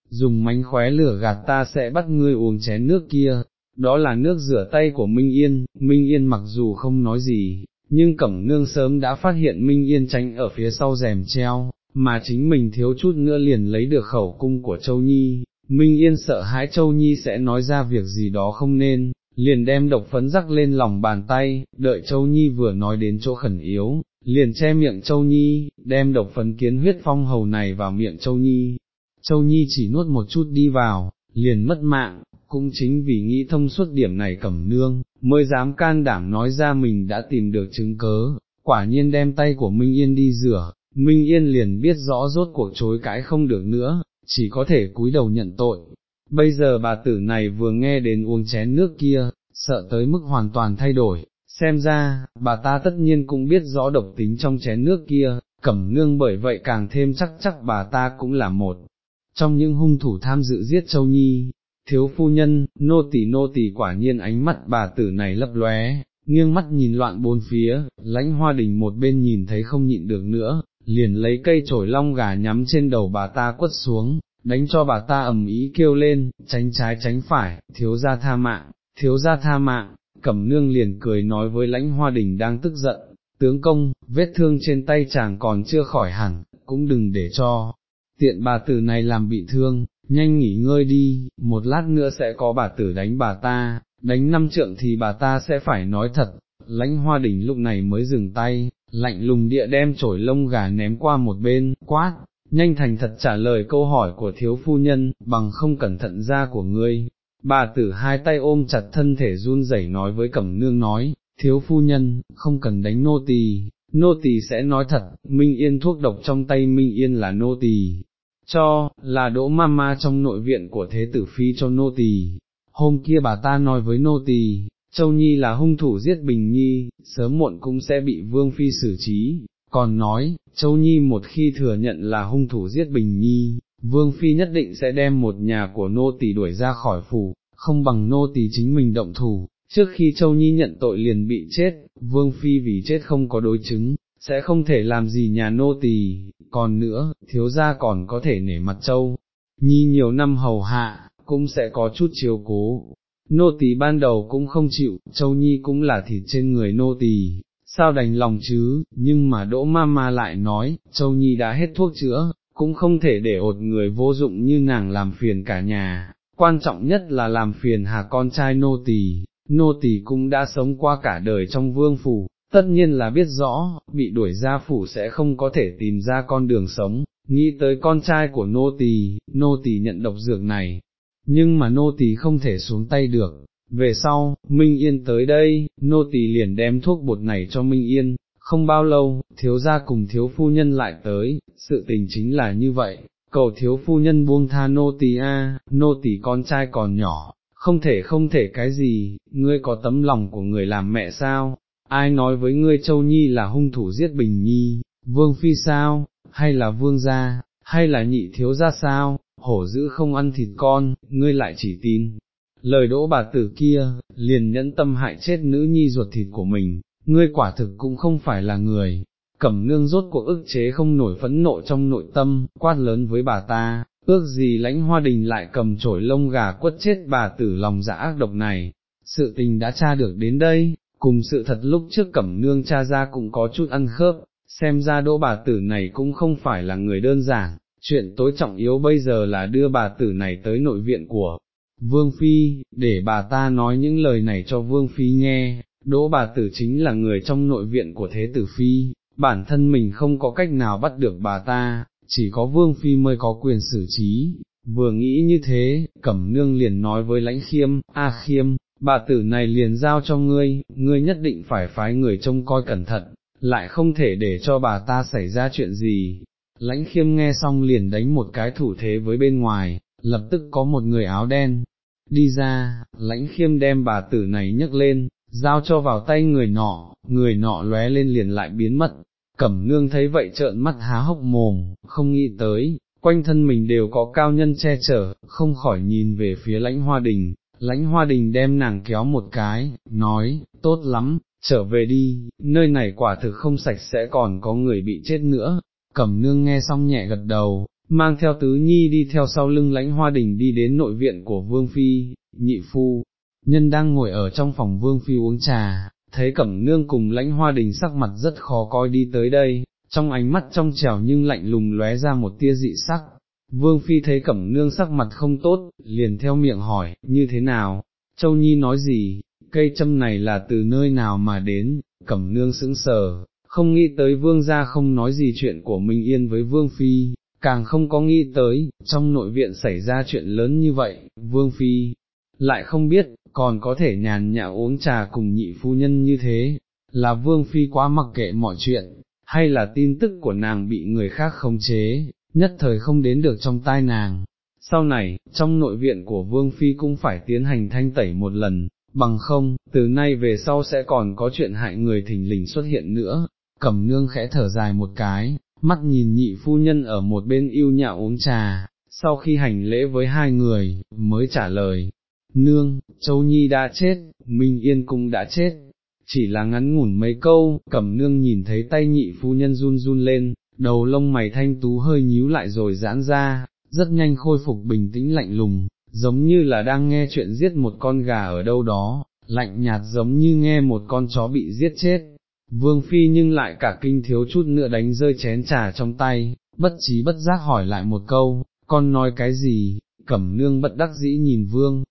dùng mánh khóe lửa gạt ta sẽ bắt ngươi uống chén nước kia, đó là nước rửa tay của Minh Yên, Minh Yên mặc dù không nói gì, nhưng Cẩm Nương sớm đã phát hiện Minh Yên tránh ở phía sau rèm treo, mà chính mình thiếu chút nữa liền lấy được khẩu cung của Châu Nhi, Minh Yên sợ hãi Châu Nhi sẽ nói ra việc gì đó không nên, liền đem độc phấn rắc lên lòng bàn tay, đợi Châu Nhi vừa nói đến chỗ khẩn yếu, liền che miệng Châu Nhi, đem độc phấn kiến huyết phong hầu này vào miệng Châu Nhi. Châu Nhi chỉ nuốt một chút đi vào, liền mất mạng, cũng chính vì nghĩ thông suốt điểm này cẩm nương, mới dám can đảm nói ra mình đã tìm được chứng cớ, quả nhiên đem tay của Minh Yên đi rửa, Minh Yên liền biết rõ rốt cuộc chối cãi không được nữa, chỉ có thể cúi đầu nhận tội. Bây giờ bà tử này vừa nghe đến uống chén nước kia, sợ tới mức hoàn toàn thay đổi, xem ra, bà ta tất nhiên cũng biết rõ độc tính trong chén nước kia, cẩm nương bởi vậy càng thêm chắc chắc bà ta cũng là một. Trong những hung thủ tham dự giết Châu Nhi, thiếu phu nhân, nô tỳ nô tỳ quả nhiên ánh mắt bà tử này lấp lóe, nghiêng mắt nhìn loạn bốn phía, lãnh hoa đình một bên nhìn thấy không nhịn được nữa, liền lấy cây chổi long gà nhắm trên đầu bà ta quất xuống, đánh cho bà ta ầm ý kêu lên, tránh trái tránh phải, thiếu gia tha mạng, thiếu gia tha mạng, cẩm nương liền cười nói với lãnh hoa đình đang tức giận, tướng công, vết thương trên tay chàng còn chưa khỏi hẳn, cũng đừng để cho, tiện bà tử này làm bị thương, nhanh nghỉ ngơi đi, một lát nữa sẽ có bà tử đánh bà ta, đánh năm trượng thì bà ta sẽ phải nói thật, lãnh hoa đỉnh lúc này mới dừng tay, lạnh lùng địa đem chổi lông gà ném qua một bên, quát, nhanh thành thật trả lời câu hỏi của thiếu phu nhân, bằng không cẩn thận ra của ngươi. Bà tử hai tay ôm chặt thân thể run rẩy nói với cẩm nương nói, thiếu phu nhân, không cần đánh nô tỳ, nô tỳ sẽ nói thật, Minh Yên thuốc độc trong tay Minh Yên là nô tỳ, cho, là đỗ mama trong nội viện của thế tử phi cho nô tỳ. Hôm kia bà ta nói với nô tỳ, Châu Nhi là hung thủ giết Bình Nhi, sớm muộn cũng sẽ bị Vương Phi xử trí, còn nói, Châu Nhi một khi thừa nhận là hung thủ giết Bình Nhi, Vương Phi nhất định sẽ đem một nhà của nô tỳ đuổi ra khỏi phủ, không bằng nô tỳ chính mình động thủ, trước khi Châu Nhi nhận tội liền bị chết, Vương Phi vì chết không có đối chứng, sẽ không thể làm gì nhà nô tỳ, còn nữa, thiếu gia còn có thể nể mặt Châu Nhi nhiều năm hầu hạ, cũng sẽ có chút chiều cố, nô tỳ ban đầu cũng không chịu, châu nhi cũng là thịt trên người nô tỳ, sao đành lòng chứ, nhưng mà đỗ ma ma lại nói, châu nhi đã hết thuốc chữa, cũng không thể để ột người vô dụng như nàng làm phiền cả nhà, quan trọng nhất là làm phiền hà con trai nô tỳ, nô tỳ cũng đã sống qua cả đời trong vương phủ, tất nhiên là biết rõ, bị đuổi ra phủ sẽ không có thể tìm ra con đường sống, nghĩ tới con trai của nô tỳ, nô tỳ nhận độc dược này, nhưng mà nô tỳ không thể xuống tay được. Về sau, Minh Yên tới đây, nô tỳ liền đem thuốc bột này cho Minh Yên, không bao lâu, thiếu gia cùng thiếu phu nhân lại tới, sự tình chính là như vậy, cầu thiếu phu nhân buông tha nô tỳ a, nô tỳ con trai còn nhỏ, không thể không thể cái gì, ngươi có tấm lòng của người làm mẹ sao, ai nói với ngươi Châu Nhi là hung thủ giết Bình Nhi, vương phi sao, hay là vương gia, hay là nhị thiếu gia sao, hổ dữ không ăn thịt con, ngươi lại chỉ tin. Lời đỗ bà tử kia, liền nhẫn tâm hại chết nữ nhi ruột thịt của mình, ngươi quả thực cũng không phải là người. Cẩm nương rốt cuộc ức chế không nổi phẫn nộ trong nội tâm, quát lớn với bà ta, ước gì lãnh hoa đình lại cầm chổi lông gà quất chết bà tử lòng dạ ác độc này. Sự tình đã tra được đến đây, cùng sự thật lúc trước cẩm nương cha ra cũng có chút ăn khớp, xem ra đỗ bà tử này cũng không phải là người đơn giản, chuyện tối trọng yếu bây giờ là đưa bà tử này tới nội viện của Vương Phi, để bà ta nói những lời này cho Vương Phi nghe, đỗ bà tử chính là người trong nội viện của Thế Tử Phi, bản thân mình không có cách nào bắt được bà ta, chỉ có Vương Phi mới có quyền xử trí. Vừa nghĩ như thế, Cẩm Nương liền nói với lãnh khiêm, A khiêm, bà tử này liền giao cho ngươi, ngươi nhất định phải phái người trông coi cẩn thận, lại không thể để cho bà ta xảy ra chuyện gì, lãnh khiêm nghe xong liền đánh một cái thủ thế với bên ngoài, lập tức có một người áo đen, đi ra, lãnh khiêm đem bà tử này nhấc lên, giao cho vào tay người nọ, người nọ lóe lên liền lại biến mất, cẩm nương thấy vậy trợn mắt há hốc mồm, không nghĩ tới, quanh thân mình đều có cao nhân che chở, không khỏi nhìn về phía lãnh hoa đình, lãnh hoa đình đem nàng kéo một cái, nói, tốt lắm, trở về đi, nơi này quả thực không sạch sẽ còn có người bị chết nữa, cẩm nương nghe xong nhẹ gật đầu, mang theo tứ nhi đi theo sau lưng lãnh hoa đình đi đến nội viện của vương phi, nhị phu, nhân đang ngồi ở trong phòng vương phi uống trà, thấy cẩm nương cùng lãnh hoa đình sắc mặt rất khó coi đi tới đây, trong ánh mắt trong trẻo nhưng lạnh lùng lóe ra một tia dị sắc. Vương Phi thấy cẩm nương sắc mặt không tốt, liền theo miệng hỏi, như thế nào, Châu Nhi nói gì, cây châm này là từ nơi nào mà đến, cẩm nương sững sờ, không nghĩ tới vương gia không nói gì chuyện của Minh Yên với Vương Phi, càng không có nghĩ tới, trong nội viện xảy ra chuyện lớn như vậy, Vương Phi, lại không biết, còn có thể nhàn nhã uống trà cùng nhị phu nhân như thế, là Vương Phi quá mặc kệ mọi chuyện, hay là tin tức của nàng bị người khác khống chế, nhất thời không đến được trong tai nàng. Sau này, trong nội viện của Vương Phi cũng phải tiến hành thanh tẩy một lần, bằng không, từ nay về sau sẽ còn có chuyện hại người thình lình xuất hiện nữa, cẩm nương khẽ thở dài một cái, mắt nhìn nhị phu nhân ở một bên yêu nhạo uống trà, sau khi hành lễ với hai người, mới trả lời, nương, Châu Nhi đã chết, Minh Yên cũng đã chết, chỉ là ngắn ngủn mấy câu, cẩm nương nhìn thấy tay nhị phu nhân run run lên, đầu lông mày thanh tú hơi nhíu lại rồi giãn ra, rất nhanh khôi phục bình tĩnh lạnh lùng, giống như là đang nghe chuyện giết một con gà ở đâu đó, lạnh nhạt giống như nghe một con chó bị giết chết. Vương Phi nhưng lại cả kinh thiếu chút nữa đánh rơi chén trà trong tay, bất trí bất giác hỏi lại một câu, con nói cái gì, cẩm nương bất đắc dĩ nhìn Vương.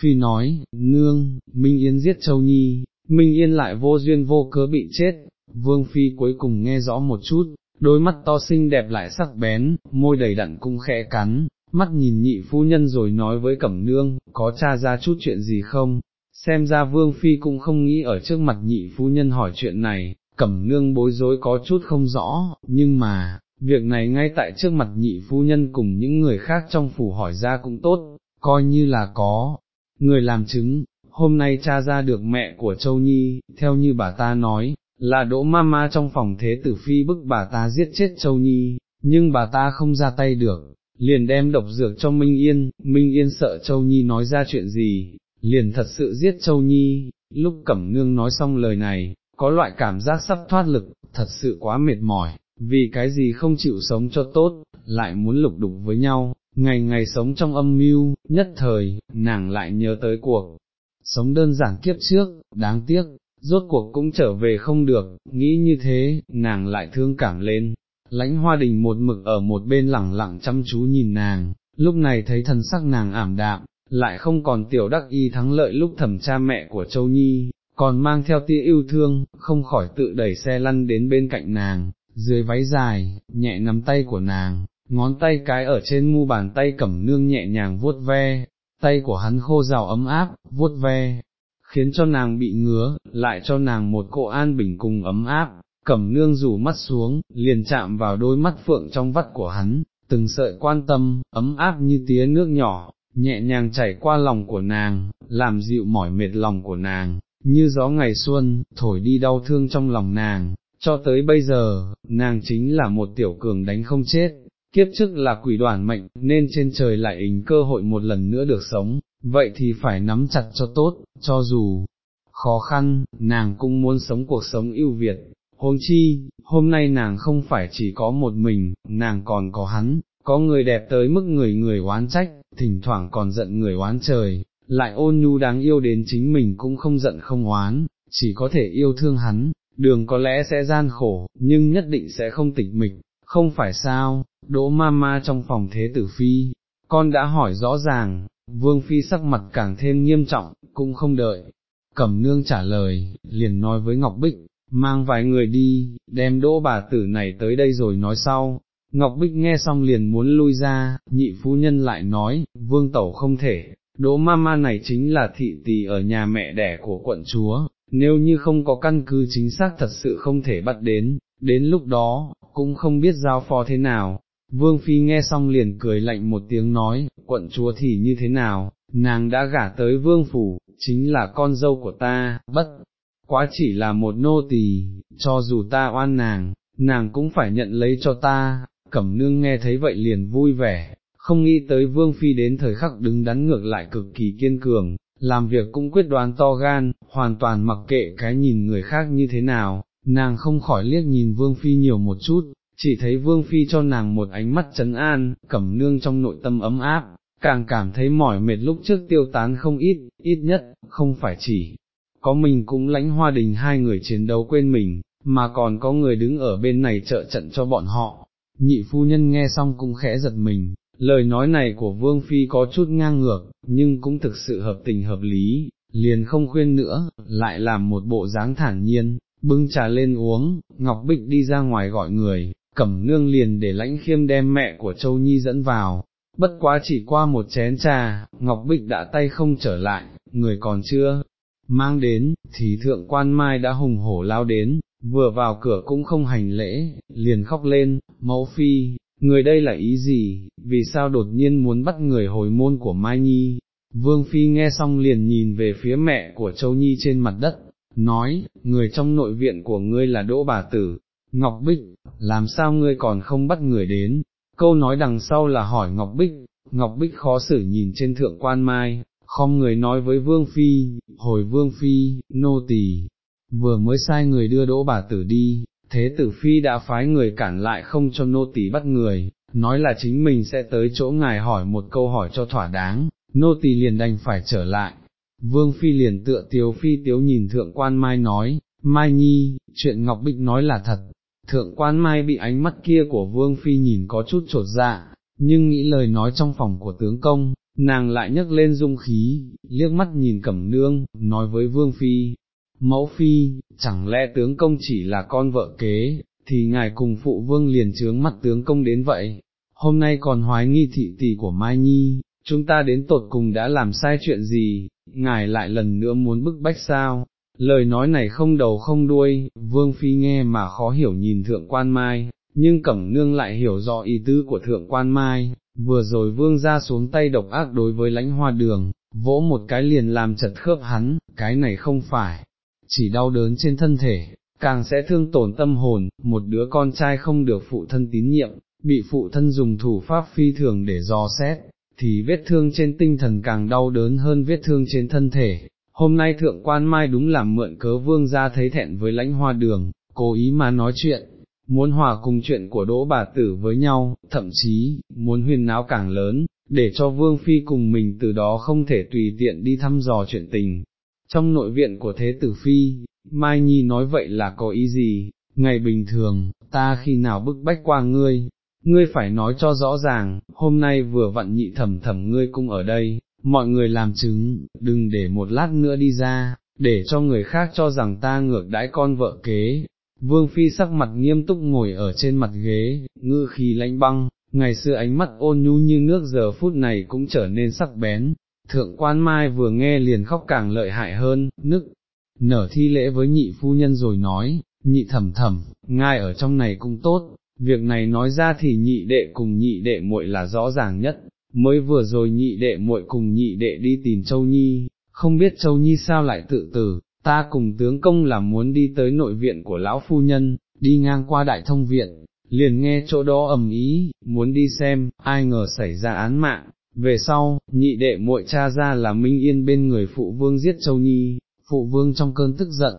Phi nói, nương, Minh Yên giết Châu Nhi, Minh Yên lại vô duyên vô cớ bị chết, Vương Phi cuối cùng nghe rõ một chút, đôi mắt to xinh đẹp lại sắc bén, môi đầy đặn cung khẽ cắn, mắt nhìn nhị phu nhân rồi nói với Cẩm Nương, có tra ra chút chuyện gì không? Xem ra Vương Phi cũng không nghĩ ở trước mặt nhị phu nhân hỏi chuyện này, Cẩm Nương bối rối có chút không rõ, nhưng mà, việc này ngay tại trước mặt nhị phu nhân cùng những người khác trong phủ hỏi ra cũng tốt, coi như là có, người làm chứng, hôm nay cha ra được mẹ của Châu Nhi, theo như bà ta nói, là đỗ mama trong phòng thế tử phi bức bà ta giết chết Châu Nhi, nhưng bà ta không ra tay được, liền đem độc dược cho Minh Yên, Minh Yên sợ Châu Nhi nói ra chuyện gì, liền thật sự giết Châu Nhi, lúc Cẩm Nương nói xong lời này, có loại cảm giác sắp thoát lực, thật sự quá mệt mỏi, vì cái gì không chịu sống cho tốt, lại muốn lục đục với nhau, ngày ngày sống trong âm mưu, nhất thời, nàng lại nhớ tới cuộc sống đơn giản kiếp trước, đáng tiếc, rốt cuộc cũng trở về không được, nghĩ như thế, nàng lại thương cảm lên. Lãnh hoa đình một mực ở một bên lẳng lặng chăm chú nhìn nàng, lúc này thấy thần sắc nàng ảm đạm, lại không còn tiểu đắc y thắng lợi lúc thẩm cha mẹ của Châu Nhi, còn mang theo tia yêu thương, không khỏi tự đẩy xe lăn đến bên cạnh nàng, dưới váy dài, nhẹ nắm tay của nàng, ngón tay cái ở trên mu bàn tay cẩm nương nhẹ nhàng vuốt ve, tay của hắn khô rào ấm áp, vuốt ve, khiến cho nàng bị ngứa, lại cho nàng một cỗ an bình cùng ấm áp, cẩm nương rủ mắt xuống, liền chạm vào đôi mắt phượng trong vắt của hắn, từng sợi quan tâm, ấm áp như tía nước nhỏ, nhẹ nhàng chảy qua lòng của nàng, làm dịu mỏi mệt lòng của nàng, như gió ngày xuân, thổi đi đau thương trong lòng nàng, cho tới bây giờ, nàng chính là một tiểu cường đánh không chết, kiếp trước là quỷ đoàn mệnh, nên trên trời lại ính cơ hội một lần nữa được sống, vậy thì phải nắm chặt cho tốt, cho dù khó khăn, nàng cũng muốn sống cuộc sống ưu việt. Hôn chi, hôm nay nàng không phải chỉ có một mình, nàng còn có hắn, có người đẹp tới mức người người oán trách, thỉnh thoảng còn giận người oán trời, lại ôn nhu đáng yêu đến chính mình cũng không giận không oán, chỉ có thể yêu thương hắn, đường có lẽ sẽ gian khổ, nhưng nhất định sẽ không tịch mịch, không phải sao, đỗ ma ma trong phòng thế tử phi, con đã hỏi rõ ràng, vương phi sắc mặt càng thêm nghiêm trọng, cũng không đợi, cẩm nương trả lời, liền nói với Ngọc Bích, mang vài người đi, đem đỗ bà tử này tới đây rồi nói sau. Ngọc Bích nghe xong liền muốn lui ra, nhị phu nhân lại nói, vương tẩu không thể, đỗ ma ma này chính là thị tỳ ở nhà mẹ đẻ của quận chúa, nếu như không có căn cứ chính xác thật sự không thể bắt đến, đến lúc đó, cũng không biết giao phó thế nào. Vương Phi nghe xong liền cười lạnh một tiếng nói, quận chúa thì như thế nào, nàng đã gả tới vương phủ, chính là con dâu của ta, bất, quá chỉ là một nô tỳ, cho dù ta oan nàng, nàng cũng phải nhận lấy cho ta, cẩm nương nghe thấy vậy liền vui vẻ, không nghĩ tới vương phi đến thời khắc đứng đắn ngược lại cực kỳ kiên cường, làm việc cũng quyết đoán to gan, hoàn toàn mặc kệ cái nhìn người khác như thế nào, nàng không khỏi liếc nhìn vương phi nhiều một chút, chỉ thấy vương phi cho nàng một ánh mắt trấn an, cẩm nương trong nội tâm ấm áp, càng cảm thấy mỏi mệt lúc trước tiêu tán không ít, ít nhất, không phải chỉ, có mình cũng lãnh hoa đình hai người chiến đấu quên mình, mà còn có người đứng ở bên này trợ trận cho bọn họ. Nhị phu nhân nghe xong cũng khẽ giật mình, lời nói này của Vương Phi có chút ngang ngược, nhưng cũng thực sự hợp tình hợp lý, liền không khuyên nữa, lại làm một bộ dáng thản nhiên, bưng trà lên uống, Ngọc Bích đi ra ngoài gọi người, cẩm nương liền để lãnh khiêm đem mẹ của Châu Nhi dẫn vào, bất quá chỉ qua một chén trà, Ngọc Bích đã tay không trở lại, người còn chưa mang đến, thì thượng quan mai đã hùng hổ lao đến, vừa vào cửa cũng không hành lễ, liền khóc lên, mẫu phi, người đây là ý gì, vì sao đột nhiên muốn bắt người hồi môn của Mai Nhi. Vương Phi nghe xong liền nhìn về phía mẹ của Châu Nhi trên mặt đất, nói, người trong nội viện của ngươi là Đỗ Bà Tử, Ngọc Bích, làm sao ngươi còn không bắt người đến, câu nói đằng sau là hỏi Ngọc Bích, Ngọc Bích khó xử nhìn trên thượng quan mai, không người nói với Vương Phi, hồi Vương Phi, nô tỳ vừa mới sai người đưa đỗ bà tử đi, thế tử Phi đã phái người cản lại không cho nô tỳ bắt người, nói là chính mình sẽ tới chỗ ngài hỏi một câu hỏi cho thỏa đáng, nô tỳ liền đành phải trở lại. Vương Phi liền tựa tiếu Phi tiếu nhìn thượng quan Mai nói, Mai Nhi, chuyện Ngọc Bích nói là thật, thượng quan Mai bị ánh mắt kia của Vương Phi nhìn có chút trột dạ, nhưng nghĩ lời nói trong phòng của tướng công, nàng lại nhấc lên dung khí, liếc mắt nhìn cẩm nương, nói với Vương Phi, mẫu Phi, chẳng lẽ tướng công chỉ là con vợ kế, thì ngài cùng phụ vương liền trướng mắt tướng công đến vậy, hôm nay còn hoái nghi thị tỷ của Mai Nhi, chúng ta đến tột cùng đã làm sai chuyện gì, ngài lại lần nữa muốn bức bách sao, lời nói này không đầu không đuôi, Vương Phi nghe mà khó hiểu nhìn Thượng Quan Mai, nhưng Cẩm Nương lại hiểu rõ ý tư của Thượng Quan Mai, vừa rồi Vương ra xuống tay độc ác đối với lãnh hoa đường, vỗ một cái liền làm chật khớp hắn, cái này không phải, chỉ đau đớn trên thân thể, càng sẽ thương tổn tâm hồn, một đứa con trai không được phụ thân tín nhiệm, bị phụ thân dùng thủ pháp phi thường để dò xét, thì vết thương trên tinh thần càng đau đớn hơn vết thương trên thân thể, hôm nay thượng quan mai đúng làm mượn cớ vương ra thấy thẹn với lãnh hoa đường, cố ý mà nói chuyện, muốn hòa cùng chuyện của đỗ bà tử với nhau, thậm chí, muốn huyền náo càng lớn, để cho vương phi cùng mình từ đó không thể tùy tiện đi thăm dò chuyện tình. Trong nội viện của thế tử phi, Mai Nhi nói vậy là có ý gì, ngày bình thường, ta khi nào bức bách qua ngươi, ngươi phải nói cho rõ ràng, hôm nay vừa vặn nhị thẩm thẩm ngươi cũng ở đây, mọi người làm chứng, đừng để một lát nữa đi ra, để cho người khác cho rằng ta ngược đãi con vợ kế. Vương Phi sắc mặt nghiêm túc ngồi ở trên mặt ghế, ngư khí lãnh băng, ngày xưa ánh mắt ôn nhu như nước giờ phút này cũng trở nên sắc bén. Thượng quan mai vừa nghe liền khóc càng lợi hại hơn, nức, nở thi lễ với nhị phu nhân rồi nói, nhị thầm thầm ngài ở trong này cũng tốt, việc này nói ra thì nhị đệ cùng nhị đệ muội là rõ ràng nhất, mới vừa rồi nhị đệ muội cùng nhị đệ đi tìm Châu Nhi, không biết Châu Nhi sao lại tự tử, ta cùng tướng công là muốn đi tới nội viện của lão phu nhân, đi ngang qua đại thông viện, liền nghe chỗ đó ầm ý, muốn đi xem, ai ngờ xảy ra án mạng, về sau, nhị đệ muội cha ra là Minh Yên bên người phụ vương giết Châu Nhi, phụ vương trong cơn tức giận,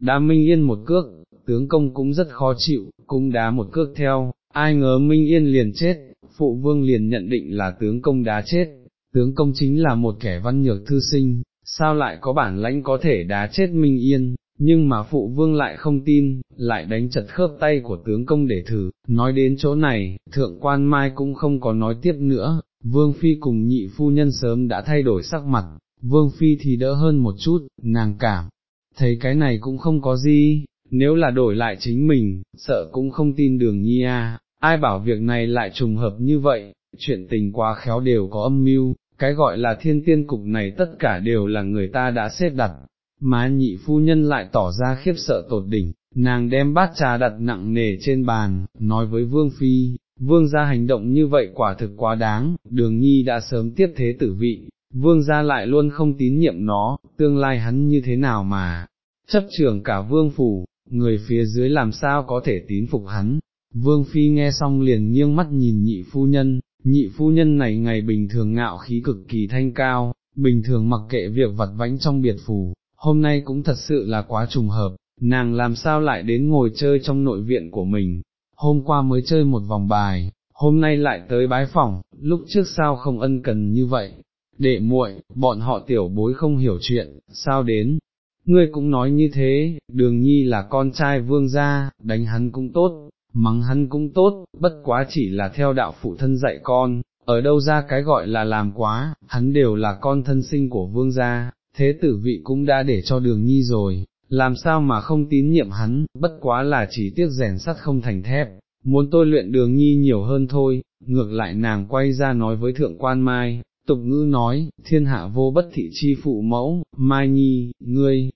đá Minh Yên một cước, tướng công cũng rất khó chịu, cũng đá một cước theo, ai ngờ Minh Yên liền chết, phụ vương liền nhận định là tướng công đá chết, tướng công chính là một kẻ văn nhược thư sinh, sao lại có bản lãnh có thể đá chết Minh Yên, nhưng mà phụ vương lại không tin, lại đánh chật khớp tay của tướng công để thử, nói đến chỗ này, thượng quan mai cũng không có nói tiếp nữa, vương phi cùng nhị phu nhân sớm đã thay đổi sắc mặt, vương phi thì đỡ hơn một chút, nàng cảm, thấy cái này cũng không có gì, nếu là đổi lại chính mình, sợ cũng không tin đường nhi a ai bảo việc này lại trùng hợp như vậy, chuyện tình quá khéo đều có âm mưu, cái gọi là thiên tiên cục này tất cả đều là người ta đã xếp đặt, Má nhị phu nhân lại tỏ ra khiếp sợ tột đỉnh, nàng đem bát trà đặt nặng nề trên bàn, nói với vương phi, vương gia hành động như vậy quả thực quá đáng, đường nhi đã sớm tiếp thế tử vị, vương gia lại luôn không tín nhiệm nó, tương lai hắn như thế nào mà, chấp trưởng cả vương phủ, người phía dưới làm sao có thể tín phục hắn. Vương Phi nghe xong liền nghiêng mắt nhìn nhị phu nhân, nhị phu nhân này ngày bình thường ngạo khí cực kỳ thanh cao, bình thường mặc kệ việc vặt vãnh trong biệt phủ, hôm nay cũng thật sự là quá trùng hợp, nàng làm sao lại đến ngồi chơi trong nội viện của mình, hôm qua mới chơi một vòng bài, hôm nay lại tới bái phòng, lúc trước sao không ân cần như vậy, đệ muội, bọn họ tiểu bối không hiểu chuyện, sao đến, ngươi cũng nói như thế, đường nhi là con trai vương gia, đánh hắn cũng tốt, mắng hắn cũng tốt, bất quá chỉ là theo đạo phụ thân dạy con, ở đâu ra cái gọi là làm quá, hắn đều là con thân sinh của vương gia, thế tử vị cũng đã để cho đường nhi rồi, làm sao mà không tín nhiệm hắn, bất quá là chỉ tiếc rèn sắt không thành thép, muốn tôi luyện đường nhi nhiều hơn thôi, ngược lại nàng quay ra nói với thượng quan mai, tục ngữ nói, thiên hạ vô bất thị chi phụ mẫu, mai nhi, ngươi,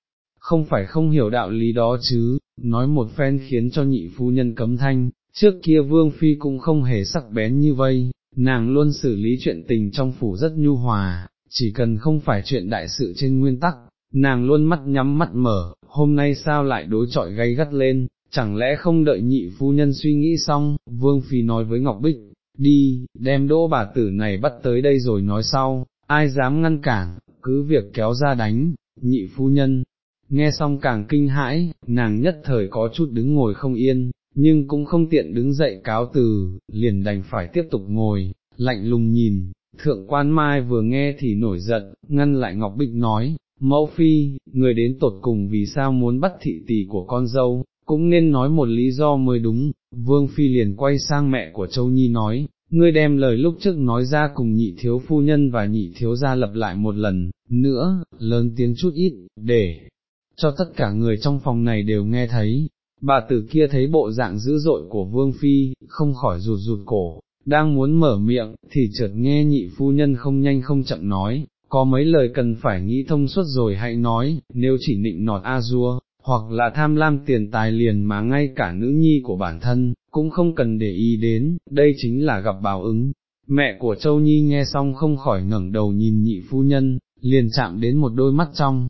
không phải không hiểu đạo lý đó chứ, nói một phen khiến cho nhị phu nhân cấm thanh, trước kia vương phi cũng không hề sắc bén như vây, nàng luôn xử lý chuyện tình trong phủ rất nhu hòa, chỉ cần không phải chuyện đại sự trên nguyên tắc, nàng luôn mắt nhắm mắt mở, hôm nay sao lại đối chọi gay gắt lên, chẳng lẽ không đợi nhị phu nhân suy nghĩ xong, vương phi nói với Ngọc Bích, đi, đem đỗ bà tử này bắt tới đây rồi nói sau, ai dám ngăn cản, cứ việc kéo ra đánh, nhị phu nhân, nghe xong càng kinh hãi, nàng nhất thời có chút đứng ngồi không yên, nhưng cũng không tiện đứng dậy cáo từ, liền đành phải tiếp tục ngồi, lạnh lùng nhìn, thượng quan mai vừa nghe thì nổi giận, ngăn lại Ngọc Bích nói, mẫu phi, người đến tột cùng vì sao muốn bắt thị tỷ của con dâu, cũng nên nói một lý do mới đúng, vương phi liền quay sang mẹ của Châu Nhi nói, ngươi đem lời lúc trước nói ra cùng nhị thiếu phu nhân và nhị thiếu gia lập lại một lần, nữa, lớn tiếng chút ít, để cho tất cả người trong phòng này đều nghe thấy. Bà tử kia thấy bộ dạng dữ dội của Vương Phi, không khỏi rụt rụt cổ, đang muốn mở miệng, thì chợt nghe nhị phu nhân không nhanh không chậm nói, có mấy lời cần phải nghĩ thông suốt rồi hãy nói, nếu chỉ nịnh nọt A-dua, hoặc là tham lam tiền tài liền mà ngay cả nữ nhi của bản thân, cũng không cần để ý đến, đây chính là gặp báo ứng. Mẹ của Châu Nhi nghe xong không khỏi ngẩng đầu nhìn nhị phu nhân, liền chạm đến một đôi mắt trong,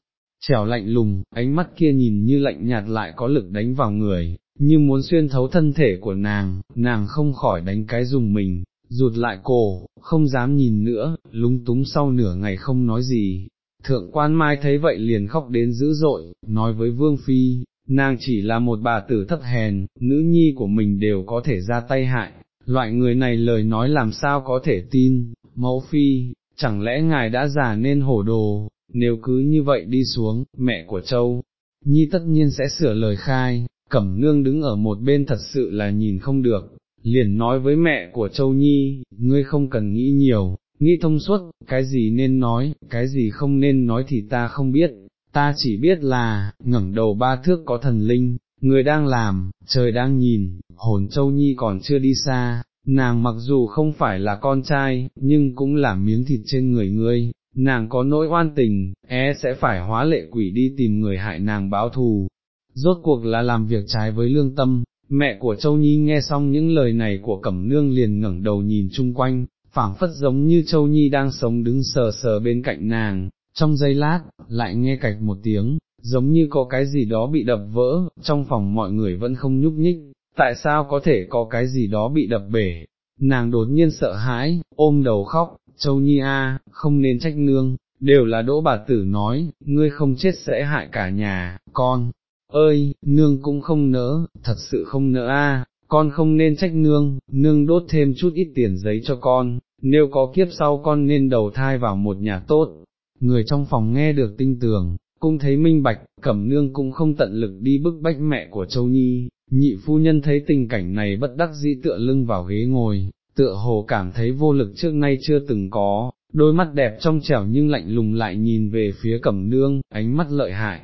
trẻo lạnh lùng, ánh mắt kia nhìn như lạnh nhạt lại có lực đánh vào người, như muốn xuyên thấu thân thể của nàng, nàng không khỏi đánh cái dùng mình, rụt lại cổ, không dám nhìn nữa, lúng túng sau nửa ngày không nói gì. Thượng quan mai thấy vậy liền khóc đến dữ dội, nói với Vương Phi, nàng chỉ là một bà tử thấp hèn, nữ nhi của mình đều có thể ra tay hại, loại người này lời nói làm sao có thể tin, mẫu Phi, chẳng lẽ ngài đã già nên hổ đồ, nếu cứ như vậy đi xuống, mẹ của Châu, Nhi tất nhiên sẽ sửa lời khai, Cẩm Nương đứng ở một bên thật sự là nhìn không được, liền nói với mẹ của Châu Nhi, ngươi không cần nghĩ nhiều, nghĩ thông suốt, cái gì nên nói, cái gì không nên nói thì ta không biết, ta chỉ biết là, ngẩng đầu ba thước có thần linh, người đang làm, trời đang nhìn, hồn Châu Nhi còn chưa đi xa, nàng mặc dù không phải là con trai, nhưng cũng là miếng thịt trên người ngươi, nàng có nỗi oan tình, é e sẽ phải hóa lệ quỷ đi tìm người hại nàng báo thù, rốt cuộc là làm việc trái với lương tâm, mẹ của Châu Nhi nghe xong những lời này của Cẩm Nương liền ngẩng đầu nhìn chung quanh, phảng phất giống như Châu Nhi đang sống đứng sờ sờ bên cạnh nàng, trong giây lát, lại nghe cạch một tiếng, giống như có cái gì đó bị đập vỡ, trong phòng mọi người vẫn không nhúc nhích, tại sao có thể có cái gì đó bị đập bể, nàng đột nhiên sợ hãi, ôm đầu khóc, Châu Nhi a, không nên trách nương, đều là đỗ bà tử nói, ngươi không chết sẽ hại cả nhà, con, ơi, nương cũng không nỡ, thật sự không nỡ a, con không nên trách nương, nương đốt thêm chút ít tiền giấy cho con, nếu có kiếp sau con nên đầu thai vào một nhà tốt. Người trong phòng nghe được tinh tường, cũng thấy minh bạch, cẩm nương cũng không tận lực đi bức bách mẹ của Châu Nhi, nhị phu nhân thấy tình cảnh này bất đắc dĩ tựa lưng vào ghế ngồi, tựa hồ cảm thấy vô lực trước nay chưa từng có, đôi mắt đẹp trong trẻo nhưng lạnh lùng lại nhìn về phía cẩm nương, ánh mắt lợi hại,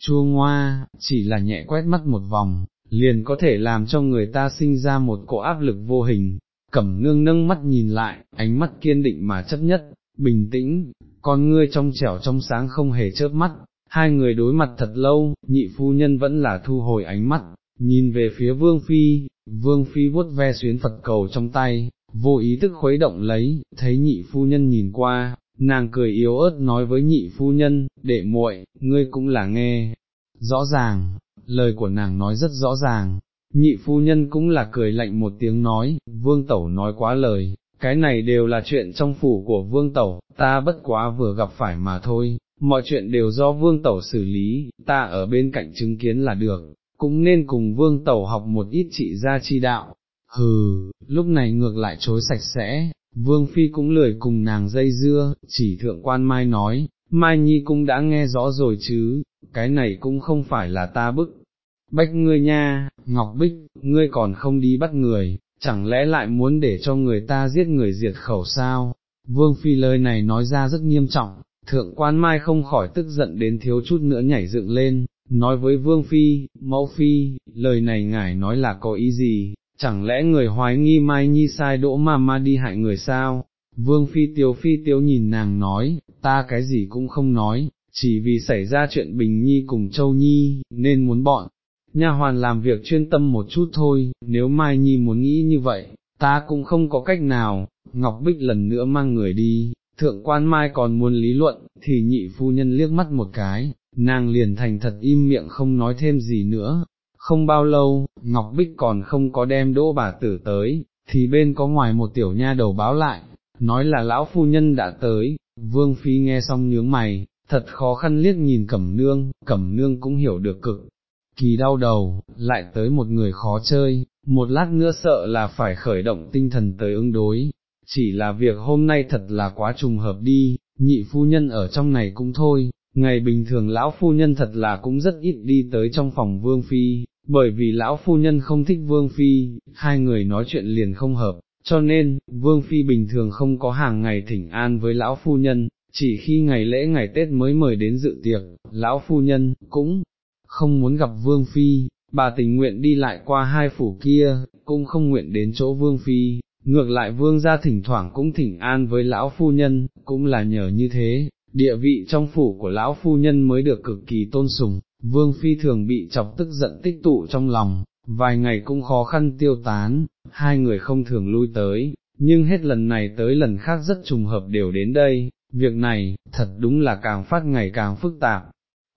chua ngoa, chỉ là nhẹ quét mắt một vòng, liền có thể làm cho người ta sinh ra một cỗ áp lực vô hình, cẩm nương nâng mắt nhìn lại, ánh mắt kiên định mà chấp nhất, bình tĩnh, con ngươi trong trẻo trong sáng không hề chớp mắt, hai người đối mặt thật lâu, nhị phu nhân vẫn là thu hồi ánh mắt, nhìn về phía vương phi, vương phi vuốt ve xuyến Phật cầu trong tay, vô ý thức khuấy động lấy, thấy nhị phu nhân nhìn qua, nàng cười yếu ớt nói với nhị phu nhân, đệ muội, ngươi cũng là nghe, rõ ràng, lời của nàng nói rất rõ ràng, nhị phu nhân cũng là cười lạnh một tiếng nói, vương tẩu nói quá lời, cái này đều là chuyện trong phủ của vương tẩu, ta bất quá vừa gặp phải mà thôi, mọi chuyện đều do vương tẩu xử lý, ta ở bên cạnh chứng kiến là được, cũng nên cùng vương tẩu học một ít trị gia chi đạo. Hừ, lúc này ngược lại chối sạch sẽ, vương phi cũng lười cùng nàng dây dưa, chỉ thượng quan mai nói, mai nhi cũng đã nghe rõ rồi chứ, cái này cũng không phải là ta bức. Bách ngươi nha, Ngọc Bích, ngươi còn không đi bắt người, chẳng lẽ lại muốn để cho người ta giết người diệt khẩu sao? Vương Phi lời này nói ra rất nghiêm trọng, thượng quan mai không khỏi tức giận đến thiếu chút nữa nhảy dựng lên, nói với Vương Phi, Mẫu Phi, lời này ngài nói là có ý gì, chẳng lẽ người hoái nghi Mai Nhi sai đỗ mà ma đi hại người sao? Vương Phi Tiếu Phi Tiếu nhìn nàng nói, ta cái gì cũng không nói, chỉ vì xảy ra chuyện Bình Nhi cùng Châu Nhi, nên muốn bọn, nha hoàn làm việc chuyên tâm một chút thôi, nếu Mai Nhi muốn nghĩ như vậy, ta cũng không có cách nào, Ngọc Bích lần nữa mang người đi, thượng quan Mai còn muốn lý luận, thì nhị phu nhân liếc mắt một cái, nàng liền thành thật im miệng không nói thêm gì nữa. Không bao lâu, Ngọc Bích còn không có đem đỗ bà tử tới, thì bên có ngoài một tiểu nha đầu báo lại, nói là lão phu nhân đã tới, vương phi nghe xong nhướng mày, thật khó khăn liếc nhìn cẩm nương, cẩm nương cũng hiểu được cực, kỳ đau đầu, lại tới một người khó chơi, một lát nữa sợ là phải khởi động tinh thần tới ứng đối, chỉ là việc hôm nay thật là quá trùng hợp đi, nhị phu nhân ở trong này cũng thôi, ngày bình thường lão phu nhân thật là cũng rất ít đi tới trong phòng vương phi, bởi vì lão phu nhân không thích vương phi, hai người nói chuyện liền không hợp, cho nên, vương phi bình thường không có hàng ngày thỉnh an với lão phu nhân, chỉ khi ngày lễ ngày Tết mới mời đến dự tiệc, lão phu nhân, cũng không muốn gặp vương phi, bà tình nguyện đi lại qua hai phủ kia, cũng không nguyện đến chỗ vương phi, ngược lại vương gia thỉnh thoảng cũng thỉnh an với lão phu nhân, cũng là nhờ như thế, địa vị trong phủ của lão phu nhân mới được cực kỳ tôn sùng, vương phi thường bị chọc tức giận tích tụ trong lòng, vài ngày cũng khó khăn tiêu tán, hai người không thường lui tới, nhưng hết lần này tới lần khác rất trùng hợp đều đến đây, việc này, thật đúng là càng phát ngày càng phức tạp.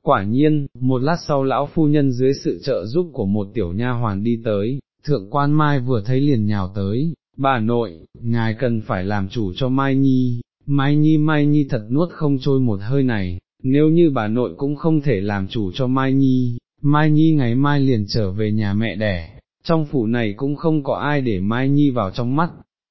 Quả nhiên, một lát sau lão phu nhân dưới sự trợ giúp của một tiểu nha hoàn đi tới, thượng quan Mai vừa thấy liền nhào tới, bà nội, ngài cần phải làm chủ cho Mai Nhi, Mai Nhi Mai Nhi thật nuốt không trôi một hơi này, nếu như bà nội cũng không thể làm chủ cho Mai Nhi, Mai Nhi ngày mai liền trở về nhà mẹ đẻ, trong phủ này cũng không có ai để Mai Nhi vào trong mắt,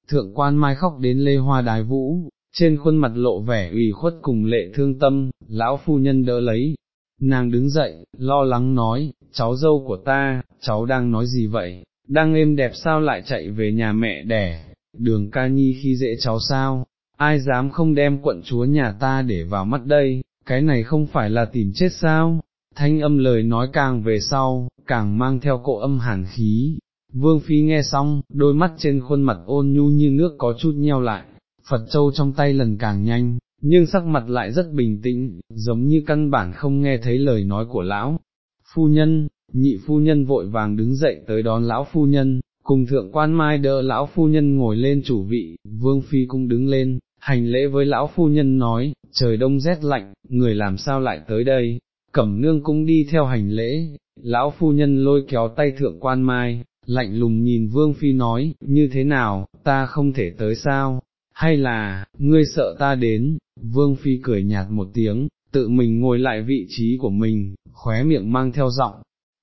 thượng quan Mai khóc đến lê hoa đài vũ, trên khuôn mặt lộ vẻ ủy khuất cùng lệ thương tâm, lão phu nhân đỡ lấy, nàng đứng dậy, lo lắng nói, cháu dâu của ta, cháu đang nói gì vậy, đang êm đẹp sao lại chạy về nhà mẹ đẻ, đường ca nhi khi dễ cháu sao, ai dám không đem quận chúa nhà ta để vào mắt đây, cái này không phải là tìm chết sao, thanh âm lời nói càng về sau, càng mang theo cộ âm hàn khí. Vương Phi nghe xong, đôi mắt trên khuôn mặt ôn nhu như nước có chút nheo lại, Phật Châu trong tay lần càng nhanh, nhưng sắc mặt lại rất bình tĩnh, giống như căn bản không nghe thấy lời nói của lão. Phu nhân, nhị phu nhân vội vàng đứng dậy tới đón lão phu nhân, cùng thượng quan mai đỡ lão phu nhân ngồi lên chủ vị, vương phi cũng đứng lên, hành lễ với lão phu nhân nói, trời đông rét lạnh, người làm sao lại tới đây, cẩm nương cũng đi theo hành lễ, lão phu nhân lôi kéo tay thượng quan mai, lạnh lùng nhìn vương phi nói, như thế nào, ta không thể tới sao, hay là, ngươi sợ ta đến, vương phi cười nhạt một tiếng, tự mình ngồi lại vị trí của mình, khóe miệng mang theo giọng,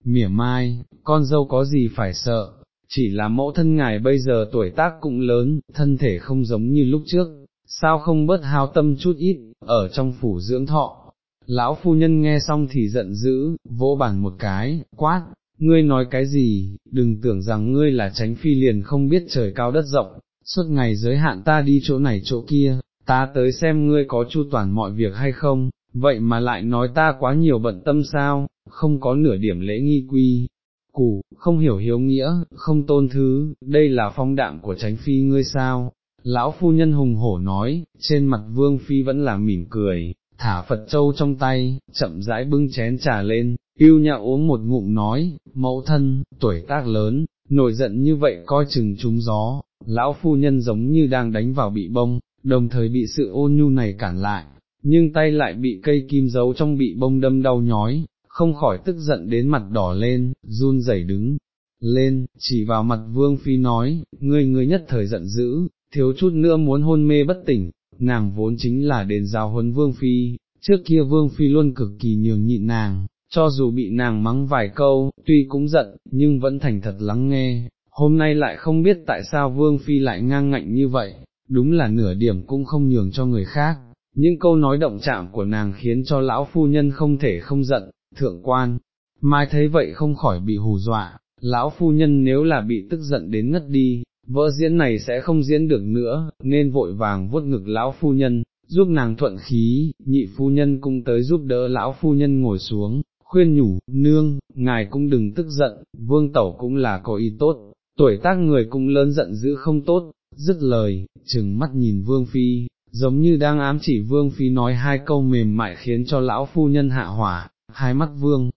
mỉa mai, con dâu có gì phải sợ, chỉ là mẫu thân ngài bây giờ tuổi tác cũng lớn, thân thể không giống như lúc trước, sao không bớt hao tâm chút ít, ở trong phủ dưỡng thọ. Lão phu nhân nghe xong thì giận dữ, vỗ bàn một cái, quát, ngươi nói cái gì, đừng tưởng rằng ngươi là tránh phi liền không biết trời cao đất rộng, suốt ngày giới hạn ta đi chỗ này chỗ kia, ta tới xem ngươi có chu toàn mọi việc hay không, vậy mà lại nói ta quá nhiều bận tâm sao, không có nửa điểm lễ nghi quy. Củ, không hiểu hiếu nghĩa, không tôn thứ, đây là phong đạm của tránh phi ngươi sao, lão phu nhân hùng hổ nói, trên mặt vương phi vẫn là mỉm cười, thả Phật Châu trong tay, chậm rãi bưng chén trà lên, yêu nhã uống một ngụm nói, mẫu thân, tuổi tác lớn, nổi giận như vậy coi chừng trúng gió, lão phu nhân giống như đang đánh vào bị bông, đồng thời bị sự ôn nhu này cản lại, nhưng tay lại bị cây kim giấu trong bị bông đâm đau nhói, không khỏi tức giận đến mặt đỏ lên, run rẩy đứng lên, chỉ vào mặt vương phi nói, ngươi ngươi nhất thời giận dữ, thiếu chút nữa muốn hôn mê bất tỉnh, nàng vốn chính là đến giáo huấn vương phi, trước kia vương phi luôn cực kỳ nhường nhịn nàng, cho dù bị nàng mắng vài câu, tuy cũng giận, nhưng vẫn thành thật lắng nghe, hôm nay lại không biết tại sao vương phi lại ngang ngạnh như vậy, đúng là nửa điểm cũng không nhường cho người khác. Những câu nói động chạm của nàng khiến cho lão phu nhân không thể không giận, thượng quan, mai thấy vậy không khỏi bị hù dọa, lão phu nhân nếu là bị tức giận đến ngất đi, vỡ diễn này sẽ không diễn được nữa, nên vội vàng vuốt ngực lão phu nhân, giúp nàng thuận khí, nhị phu nhân cũng tới giúp đỡ lão phu nhân ngồi xuống, khuyên nhủ, nương, ngài cũng đừng tức giận, vương tẩu cũng là có ý tốt, tuổi tác người cũng lớn giận dữ không tốt, dứt lời, chừng mắt nhìn vương phi, giống như đang ám chỉ vương phi nói hai câu mềm mại khiến cho lão phu nhân hạ hỏa, hai mắt vương.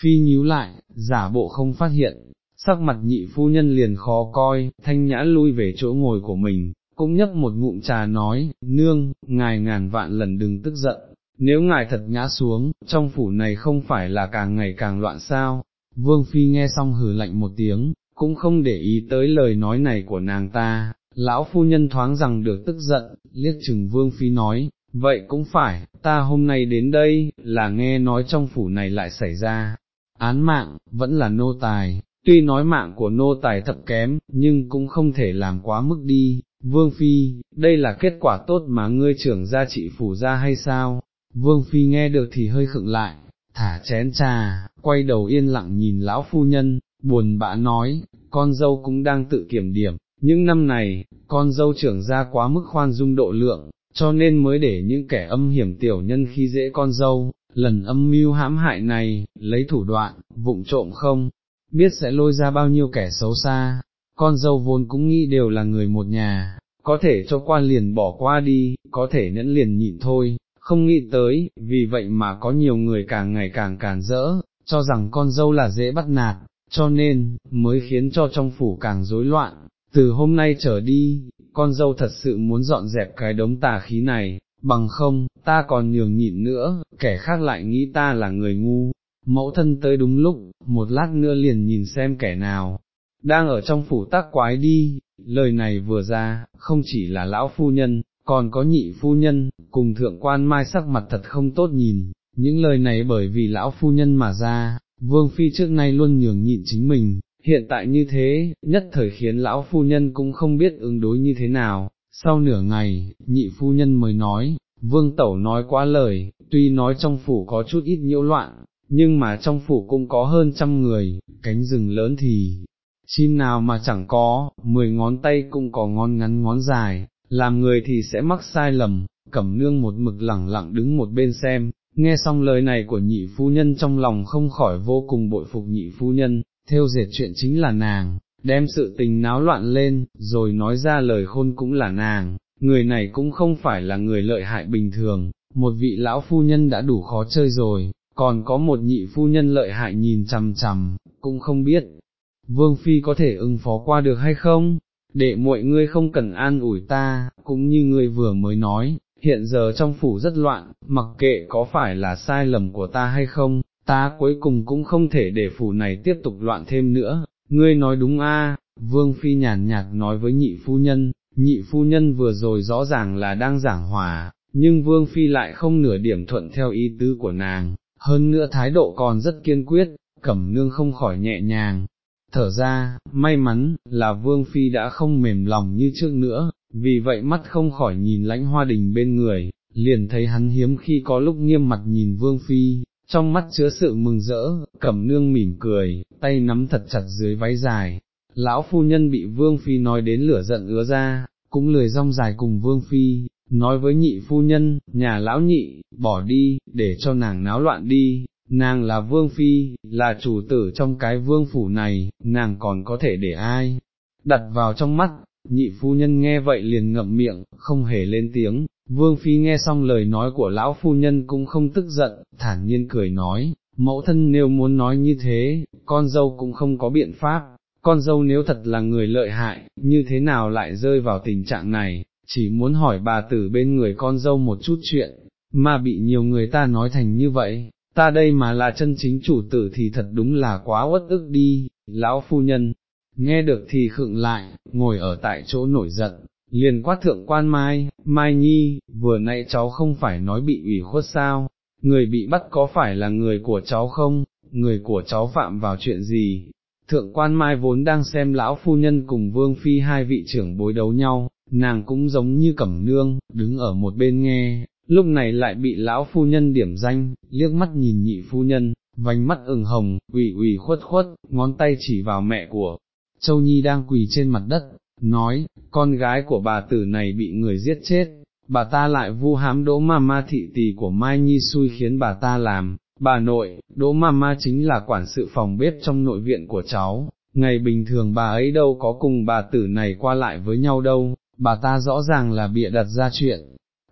Phi nhíu lại, giả bộ không phát hiện, sắc mặt nhị phu nhân liền khó coi, thanh nhã lui về chỗ ngồi của mình, cũng nhấp một ngụm trà nói, nương, ngài ngàn vạn lần đừng tức giận, nếu ngài thật ngã xuống, trong phủ này không phải là càng ngày càng loạn sao, vương phi nghe xong hử lạnh một tiếng, cũng không để ý tới lời nói này của nàng ta, lão phu nhân thoáng rằng được tức giận, liếc chừng vương phi nói, vậy cũng phải, ta hôm nay đến đây, là nghe nói trong phủ này lại xảy ra, án mạng, vẫn là nô tài, tuy nói mạng của nô tài thập kém, nhưng cũng không thể làm quá mức đi, vương phi, đây là kết quả tốt mà ngươi trưởng gia trị phủ ra hay sao, vương phi nghe được thì hơi khựng lại, thả chén trà, quay đầu yên lặng nhìn lão phu nhân, buồn bã nói, con dâu cũng đang tự kiểm điểm, những năm này, con dâu trưởng gia quá mức khoan dung độ lượng, cho nên mới để những kẻ âm hiểm tiểu nhân khi dễ con dâu, lần âm mưu hãm hại này, lấy thủ đoạn, vụng trộm không, biết sẽ lôi ra bao nhiêu kẻ xấu xa, con dâu vốn cũng nghĩ đều là người một nhà, có thể cho qua liền bỏ qua đi, có thể nhẫn liền nhịn thôi, không nghĩ tới, vì vậy mà có nhiều người càng ngày càng càng rỡ, cho rằng con dâu là dễ bắt nạt, cho nên, mới khiến cho trong phủ càng rối loạn, từ hôm nay trở đi, con dâu thật sự muốn dọn dẹp cái đống tà khí này, bằng không, ta còn nhường nhịn nữa, kẻ khác lại nghĩ ta là người ngu, mẫu thân tới đúng lúc, một lát nữa liền nhìn xem kẻ nào, đang ở trong phủ tác quái đi, lời này vừa ra, không chỉ là lão phu nhân, còn có nhị phu nhân, cùng thượng quan mai sắc mặt thật không tốt nhìn, những lời này bởi vì lão phu nhân mà ra, vương phi trước nay luôn nhường nhịn chính mình, hiện tại như thế, nhất thời khiến lão phu nhân cũng không biết ứng đối như thế nào, sau nửa ngày, nhị phu nhân mới nói, vương tẩu nói quá lời, tuy nói trong phủ có chút ít nhiễu loạn, nhưng mà trong phủ cũng có hơn trăm người, cánh rừng lớn thì, chim nào mà chẳng có, mười ngón tay cũng có ngón ngắn ngón dài, làm người thì sẽ mắc sai lầm, cẩm nương một mực lẳng lặng đứng một bên xem, nghe xong lời này của nhị phu nhân trong lòng không khỏi vô cùng bội phục nhị phu nhân, theo dệt chuyện chính là nàng, đem sự tình náo loạn lên, rồi nói ra lời khôn cũng là nàng, người này cũng không phải là người lợi hại bình thường, một vị lão phu nhân đã đủ khó chơi rồi, còn có một nhị phu nhân lợi hại nhìn chằm chằm, cũng không biết, vương phi có thể ứng phó qua được hay không, để mọi ngươi không cần an ủi ta, cũng như ngươi vừa mới nói, hiện giờ trong phủ rất loạn, mặc kệ có phải là sai lầm của ta hay không, ta cuối cùng cũng không thể để phủ này tiếp tục loạn thêm nữa, ngươi nói đúng a? vương phi nhàn nhạt nói với nhị phu nhân, nhị phu nhân vừa rồi rõ ràng là đang giảng hòa, nhưng vương phi lại không nửa điểm thuận theo ý tứ của nàng, hơn nữa thái độ còn rất kiên quyết, cẩm nương không khỏi nhẹ nhàng. Thở ra, may mắn, là vương phi đã không mềm lòng như trước nữa, vì vậy mắt không khỏi nhìn lãnh hoa đình bên người, liền thấy hắn hiếm khi có lúc nghiêm mặt nhìn vương phi, trong mắt chứa sự mừng rỡ, cẩm nương mỉm cười, tay nắm thật chặt dưới váy dài. Lão phu nhân bị vương phi nói đến lửa giận ứa ra, cũng lười rong dài cùng vương phi, nói với nhị phu nhân, nhà lão nhị, bỏ đi, để cho nàng náo loạn đi, nàng là vương phi, là chủ tử trong cái vương phủ này, nàng còn có thể để ai, đặt vào trong mắt, nhị phu nhân nghe vậy liền ngậm miệng, không hề lên tiếng, vương phi nghe xong lời nói của lão phu nhân cũng không tức giận, thản nhiên cười nói, mẫu thân nếu muốn nói như thế, con dâu cũng không có biện pháp, con dâu nếu thật là người lợi hại, như thế nào lại rơi vào tình trạng này, chỉ muốn hỏi bà tử bên người con dâu một chút chuyện, mà bị nhiều người ta nói thành như vậy, ta đây mà là chân chính chủ tử thì thật đúng là quá uất ức đi, lão phu nhân, nghe được thì khựng lại, ngồi ở tại chỗ nổi giận, liền quát thượng quan Mai, Mai Nhi, vừa nãy cháu không phải nói bị ủy khuất sao, người bị bắt có phải là người của cháu không, người của cháu phạm vào chuyện gì, thượng quan Mai vốn đang xem lão phu nhân cùng vương phi hai vị trưởng bối đấu nhau, nàng cũng giống như cẩm nương, đứng ở một bên nghe, lúc này lại bị lão phu nhân điểm danh, liếc mắt nhìn nhị phu nhân, vành mắt ửng hồng, ủy ủy khuất khuất, ngón tay chỉ vào mẹ của Châu Nhi đang quỳ trên mặt đất, nói, con gái của bà tử này bị người giết chết, bà ta lại vu hám đỗ ma ma thị tỷ của Mai Nhi xui khiến bà ta làm, bà nội, đỗ ma ma chính là quản sự phòng bếp trong nội viện của cháu, ngày bình thường bà ấy đâu có cùng bà tử này qua lại với nhau đâu, bà ta rõ ràng là bịa đặt ra chuyện.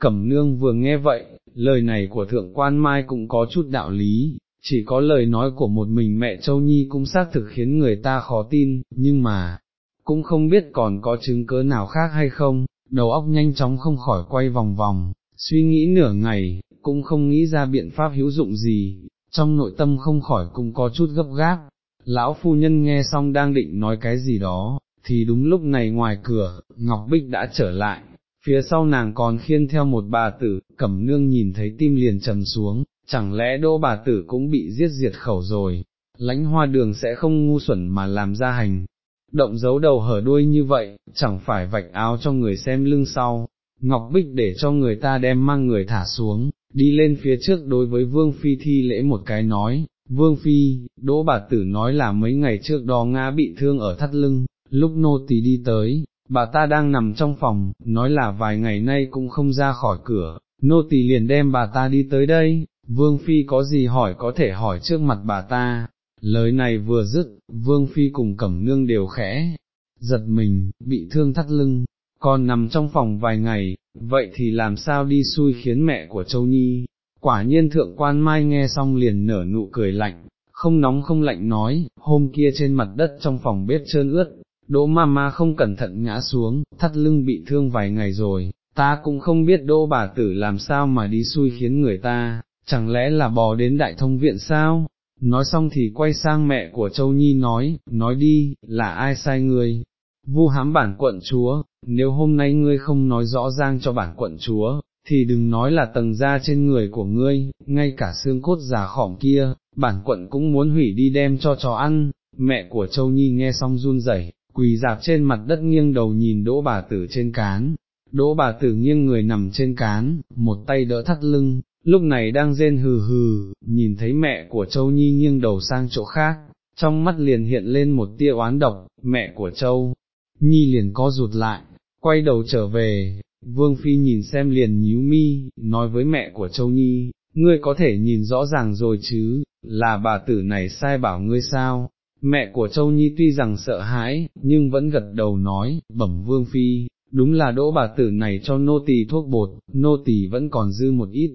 Cẩm nương vừa nghe vậy, lời này của thượng quan mai cũng có chút đạo lý, chỉ có lời nói của một mình mẹ Châu Nhi cũng xác thực khiến người ta khó tin, nhưng mà, cũng không biết còn có chứng cớ nào khác hay không, đầu óc nhanh chóng không khỏi quay vòng vòng, suy nghĩ nửa ngày, cũng không nghĩ ra biện pháp hữu dụng gì, trong nội tâm không khỏi cũng có chút gấp gáp. Lão phu nhân nghe xong đang định nói cái gì đó, thì đúng lúc này ngoài cửa, Ngọc Bích đã trở lại, phía sau nàng còn khiên theo một bà tử, cẩm nương nhìn thấy tim liền trầm xuống, chẳng lẽ đô bà tử cũng bị giết diệt khẩu rồi, lãnh hoa đường sẽ không ngu xuẩn mà làm ra hành. Động dấu đầu hở đuôi như vậy, chẳng phải vạch áo cho người xem lưng sau, Ngọc Bích để cho người ta đem mang người thả xuống, đi lên phía trước đối với Vương Phi thi lễ một cái nói, Vương Phi, đỗ bà tử nói là mấy ngày trước đó ngã bị thương ở thắt lưng, lúc nô tỳ đi tới, bà ta đang nằm trong phòng, nói là vài ngày nay cũng không ra khỏi cửa, nô tỳ liền đem bà ta đi tới đây, Vương Phi có gì hỏi có thể hỏi trước mặt bà ta, lời này vừa dứt, Vương Phi cùng Cẩm Nương đều khẽ, giật mình, bị thương thắt lưng, còn nằm trong phòng vài ngày, vậy thì làm sao đi xui khiến mẹ của Châu Nhi, quả nhiên thượng quan mai nghe xong liền nở nụ cười lạnh, không nóng không lạnh nói, hôm kia trên mặt đất trong phòng bếp trơn ướt, đỗ mama không cẩn thận ngã xuống, thắt lưng bị thương vài ngày rồi, ta cũng không biết đỗ bà tử làm sao mà đi xui khiến người ta, chẳng lẽ là bò đến đại thông viện sao? Nói xong thì quay sang mẹ của Châu Nhi nói, nói đi, là ai sai ngươi? Vu hám bản quận chúa, nếu hôm nay ngươi không nói rõ ràng cho bản quận chúa, thì đừng nói là tầng da trên người của ngươi, ngay cả xương cốt già khỏm kia, bản quận cũng muốn hủy đi đem cho chó ăn. Mẹ của Châu Nhi nghe xong run rẩy, quỳ dạp trên mặt đất nghiêng đầu nhìn đỗ bà tử trên cán, đỗ bà tử nghiêng người nằm trên cán, một tay đỡ thắt lưng, lúc này đang rên hừ hừ, nhìn thấy mẹ của Châu Nhi nghiêng đầu sang chỗ khác, trong mắt liền hiện lên một tia oán độc, mẹ của Châu Nhi liền co rụt lại, quay đầu trở về, Vương Phi nhìn xem liền nhíu mi, nói với mẹ của Châu Nhi, ngươi có thể nhìn rõ ràng rồi chứ, là bà tử này sai bảo ngươi sao, mẹ của Châu Nhi tuy rằng sợ hãi, nhưng vẫn gật đầu nói, bẩm Vương Phi, đúng là đỗ bà tử này cho nô tỳ thuốc bột, nô tỳ vẫn còn dư một ít,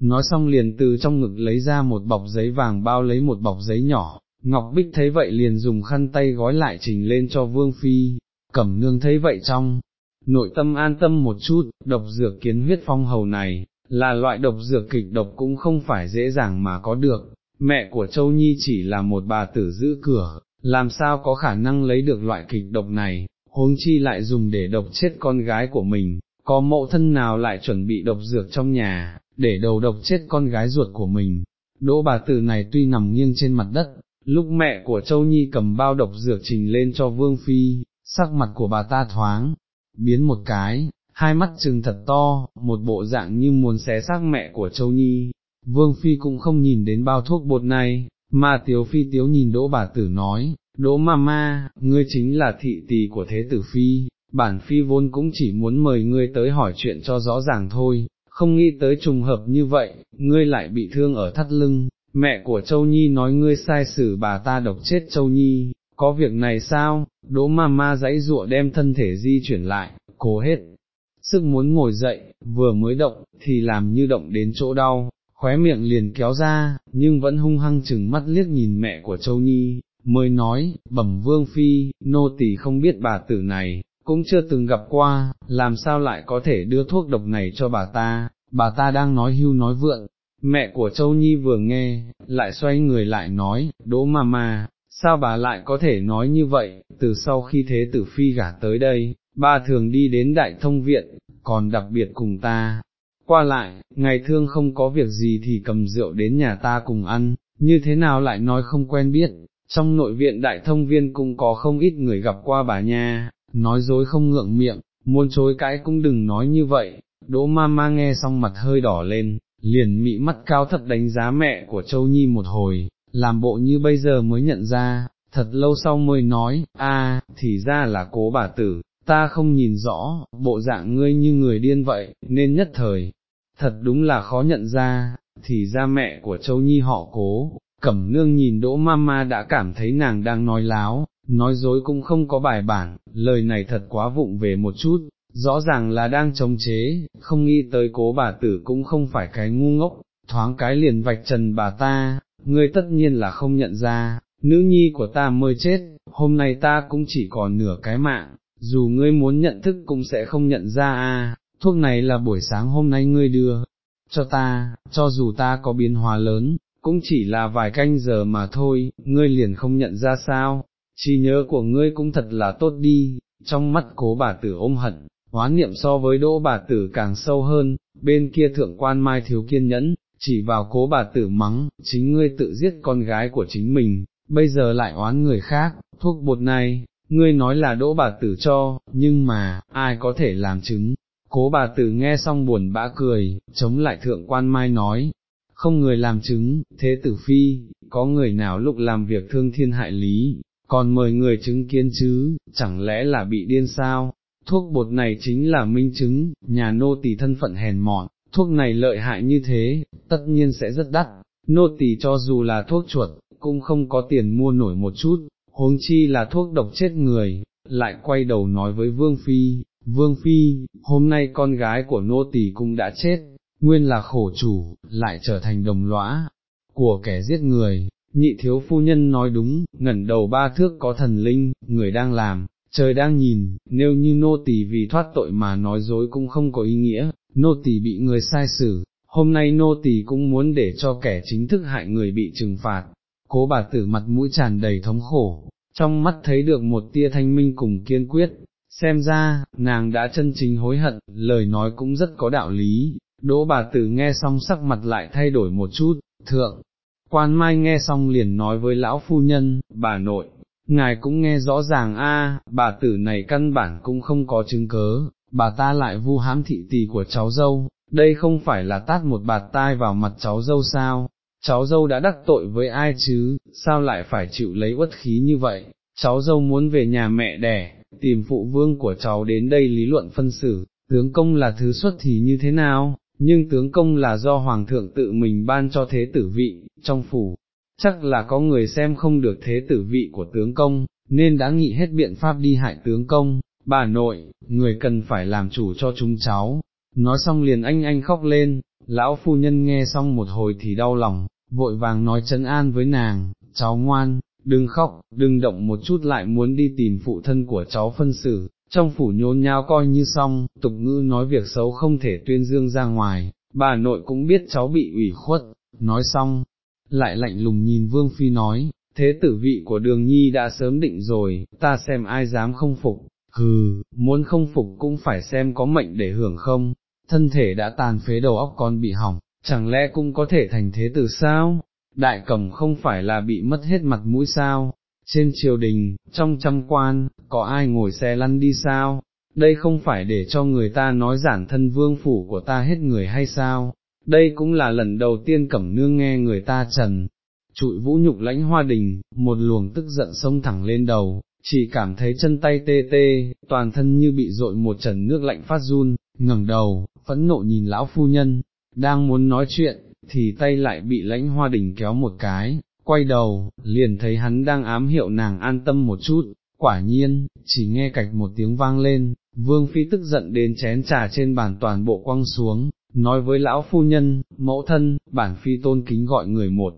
nói xong liền từ trong ngực lấy ra một bọc giấy vàng bao lấy một bọc giấy nhỏ, Ngọc Bích thấy vậy liền dùng khăn tay gói lại trình lên cho Vương Phi, cẩm nương thấy vậy trong, nội tâm an tâm một chút, độc dược kiến huyết phong hầu này, là loại độc dược kịch độc cũng không phải dễ dàng mà có được, mẹ của Châu Nhi chỉ là một bà tử giữ cửa, làm sao có khả năng lấy được loại kịch độc này, huống chi lại dùng để độc chết con gái của mình, có mẫu thân nào lại chuẩn bị độc dược trong nhà, để đầu độc chết con gái ruột của mình. Đỗ bà tử này tuy nằm nghiêng trên mặt đất, lúc mẹ của Châu Nhi cầm bao độc dược trình lên cho Vương Phi, sắc mặt của bà ta thoáng, biến một cái, hai mắt trừng thật to, một bộ dạng như muốn xé xác mẹ của Châu Nhi, Vương Phi cũng không nhìn đến bao thuốc bột này, mà Tiếu Phi Tiếu nhìn Đỗ bà tử nói, Đỗ Mama, ngươi chính là thị tỳ của Thế tử Phi, bản Phi vốn cũng chỉ muốn mời ngươi tới hỏi chuyện cho rõ ràng thôi, không nghĩ tới trùng hợp như vậy, ngươi lại bị thương ở thắt lưng, mẹ của Châu Nhi nói ngươi sai xử bà ta độc chết Châu Nhi, có việc này sao, đỗ ma ma dãy dụa đem thân thể di chuyển lại, cố hết, sức muốn ngồi dậy, vừa mới động, thì làm như động đến chỗ đau, khóe miệng liền kéo ra, nhưng vẫn hung hăng chừng mắt liếc nhìn mẹ của Châu Nhi, mới nói, bẩm vương phi, nô tỳ không biết bà tử này, cũng chưa từng gặp qua, làm sao lại có thể đưa thuốc độc này cho bà ta, bà ta đang nói hưu nói vượng, Mẹ của Châu Nhi vừa nghe, lại xoay người lại nói, đỗ mà mà, sao bà lại có thể nói như vậy, từ sau khi thế tử phi gả tới đây, bà thường đi đến đại thông viện, còn đặc biệt cùng ta. Qua lại, ngày thương không có việc gì thì cầm rượu đến nhà ta cùng ăn, như thế nào lại nói không quen biết, trong nội viện đại thông viên cũng có không ít người gặp qua bà nha, nói dối không ngượng miệng, muốn chối cãi cũng đừng nói như vậy, đỗ ma ma nghe xong mặt hơi đỏ lên, liền mị mắt cao thật đánh giá mẹ của Châu Nhi một hồi, làm bộ như bây giờ mới nhận ra, thật lâu sau mới nói, a, thì ra là cố bà tử, ta không nhìn rõ, bộ dạng ngươi như người điên vậy, nên nhất thời, thật đúng là khó nhận ra, thì ra mẹ của Châu Nhi họ cố, cẩm nương nhìn đỗ mama đã cảm thấy nàng đang nói láo, nói dối cũng không có bài bản, lời này thật quá vụng về một chút, rõ ràng là đang chống chế, không nghĩ tới cố bà tử cũng không phải cái ngu ngốc, thoáng cái liền vạch trần bà ta, ngươi tất nhiên là không nhận ra, nữ nhi của ta mới chết, hôm nay ta cũng chỉ còn nửa cái mạng, dù ngươi muốn nhận thức cũng sẽ không nhận ra a thuốc này là buổi sáng hôm nay ngươi đưa, cho ta, cho dù ta có biến hóa lớn, cũng chỉ là vài canh giờ mà thôi, ngươi liền không nhận ra sao, trí nhớ của ngươi cũng thật là tốt đi, trong mắt cố bà tử ôm hận, hóa niệm so với đỗ bà tử càng sâu hơn, bên kia thượng quan mai thiếu kiên nhẫn, chỉ vào cố bà tử mắng, chính ngươi tự giết con gái của chính mình, bây giờ lại oán người khác, thuốc bột này, ngươi nói là đỗ bà tử cho, nhưng mà, ai có thể làm chứng. Cố bà tử nghe xong buồn bã cười, chống lại thượng quan mai nói, không người làm chứng, thế tử phi, có người nào lúc làm việc thương thiên hại lý, còn mời người chứng kiến chứ, chẳng lẽ là bị điên sao, thuốc bột này chính là minh chứng, nhà nô tỳ thân phận hèn mọn, thuốc này lợi hại như thế, tất nhiên sẽ rất đắt, nô tỳ cho dù là thuốc chuột, cũng không có tiền mua nổi một chút, huống chi là thuốc độc chết người, lại quay đầu nói với Vương Phi, Vương Phi, hôm nay con gái của nô tỳ cũng đã chết, nguyên là khổ chủ, lại trở thành đồng lõa của kẻ giết người. Nhị thiếu phu nhân nói đúng, ngẩn đầu ba thước có thần linh, người đang làm, trời đang nhìn, nếu như nô tỳ vì thoát tội mà nói dối cũng không có ý nghĩa, nô tỳ bị người sai xử, hôm nay nô tỳ cũng muốn để cho kẻ chính thức hại người bị trừng phạt. Cố bà tử mặt mũi tràn đầy thống khổ, trong mắt thấy được một tia thanh minh cùng kiên quyết, xem ra, nàng đã chân chính hối hận, lời nói cũng rất có đạo lý, đỗ bà tử nghe xong sắc mặt lại thay đổi một chút, thượng, quan mai nghe xong liền nói với lão phu nhân, bà nội, ngài cũng nghe rõ ràng a, bà tử này căn bản cũng không có chứng cớ, bà ta lại vu hám thị tỷ của cháu dâu, đây không phải là tát một bạt tai vào mặt cháu dâu sao, cháu dâu đã đắc tội với ai chứ, sao lại phải chịu lấy uất khí như vậy, cháu dâu muốn về nhà mẹ đẻ, tìm phụ vương của cháu đến đây lý luận phân xử, tướng công là thứ xuất thì như thế nào, nhưng tướng công là do hoàng thượng tự mình ban cho thế tử vị, trong phủ, chắc là có người xem không được thế tử vị của tướng công, nên đã nghĩ hết biện pháp đi hại tướng công, bà nội, người cần phải làm chủ cho chúng cháu, nói xong liền anh anh khóc lên, lão phu nhân nghe xong một hồi thì đau lòng, vội vàng nói trấn an với nàng, cháu ngoan, đừng khóc, đừng động một chút lại muốn đi tìm phụ thân của cháu phân xử, trong phủ nhốn nháo coi như xong, tục ngữ nói việc xấu không thể tuyên dương ra ngoài, bà nội cũng biết cháu bị ủy khuất, nói xong, lại lạnh lùng nhìn Vương Phi nói, thế tử vị của đường nhi đã sớm định rồi, ta xem ai dám không phục, hừ, muốn không phục cũng phải xem có mệnh để hưởng không, thân thể đã tàn phế đầu óc con bị hỏng, chẳng lẽ cũng có thể thành thế tử sao, đại cẩm không phải là bị mất hết mặt mũi sao, trên triều đình, trong trăm quan, có ai ngồi xe lăn đi sao, đây không phải để cho người ta nói giản thân vương phủ của ta hết người hay sao, đây cũng là lần đầu tiên cẩm nương nghe người ta trần, trụi vũ nhục lãnh hoa đình, một luồng tức giận sông thẳng lên đầu, chỉ cảm thấy chân tay tê tê, toàn thân như bị dội một trần nước lạnh phát run, ngẩng đầu, phẫn nộ nhìn lão phu nhân, đang muốn nói chuyện, thì tay lại bị lãnh hoa đình kéo một cái, quay đầu, liền thấy hắn đang ám hiệu nàng an tâm một chút, quả nhiên, chỉ nghe cạch một tiếng vang lên, vương phi tức giận đến chén trà trên bàn toàn bộ quăng xuống, nói với lão phu nhân, mẫu thân, bản phi tôn kính gọi người một.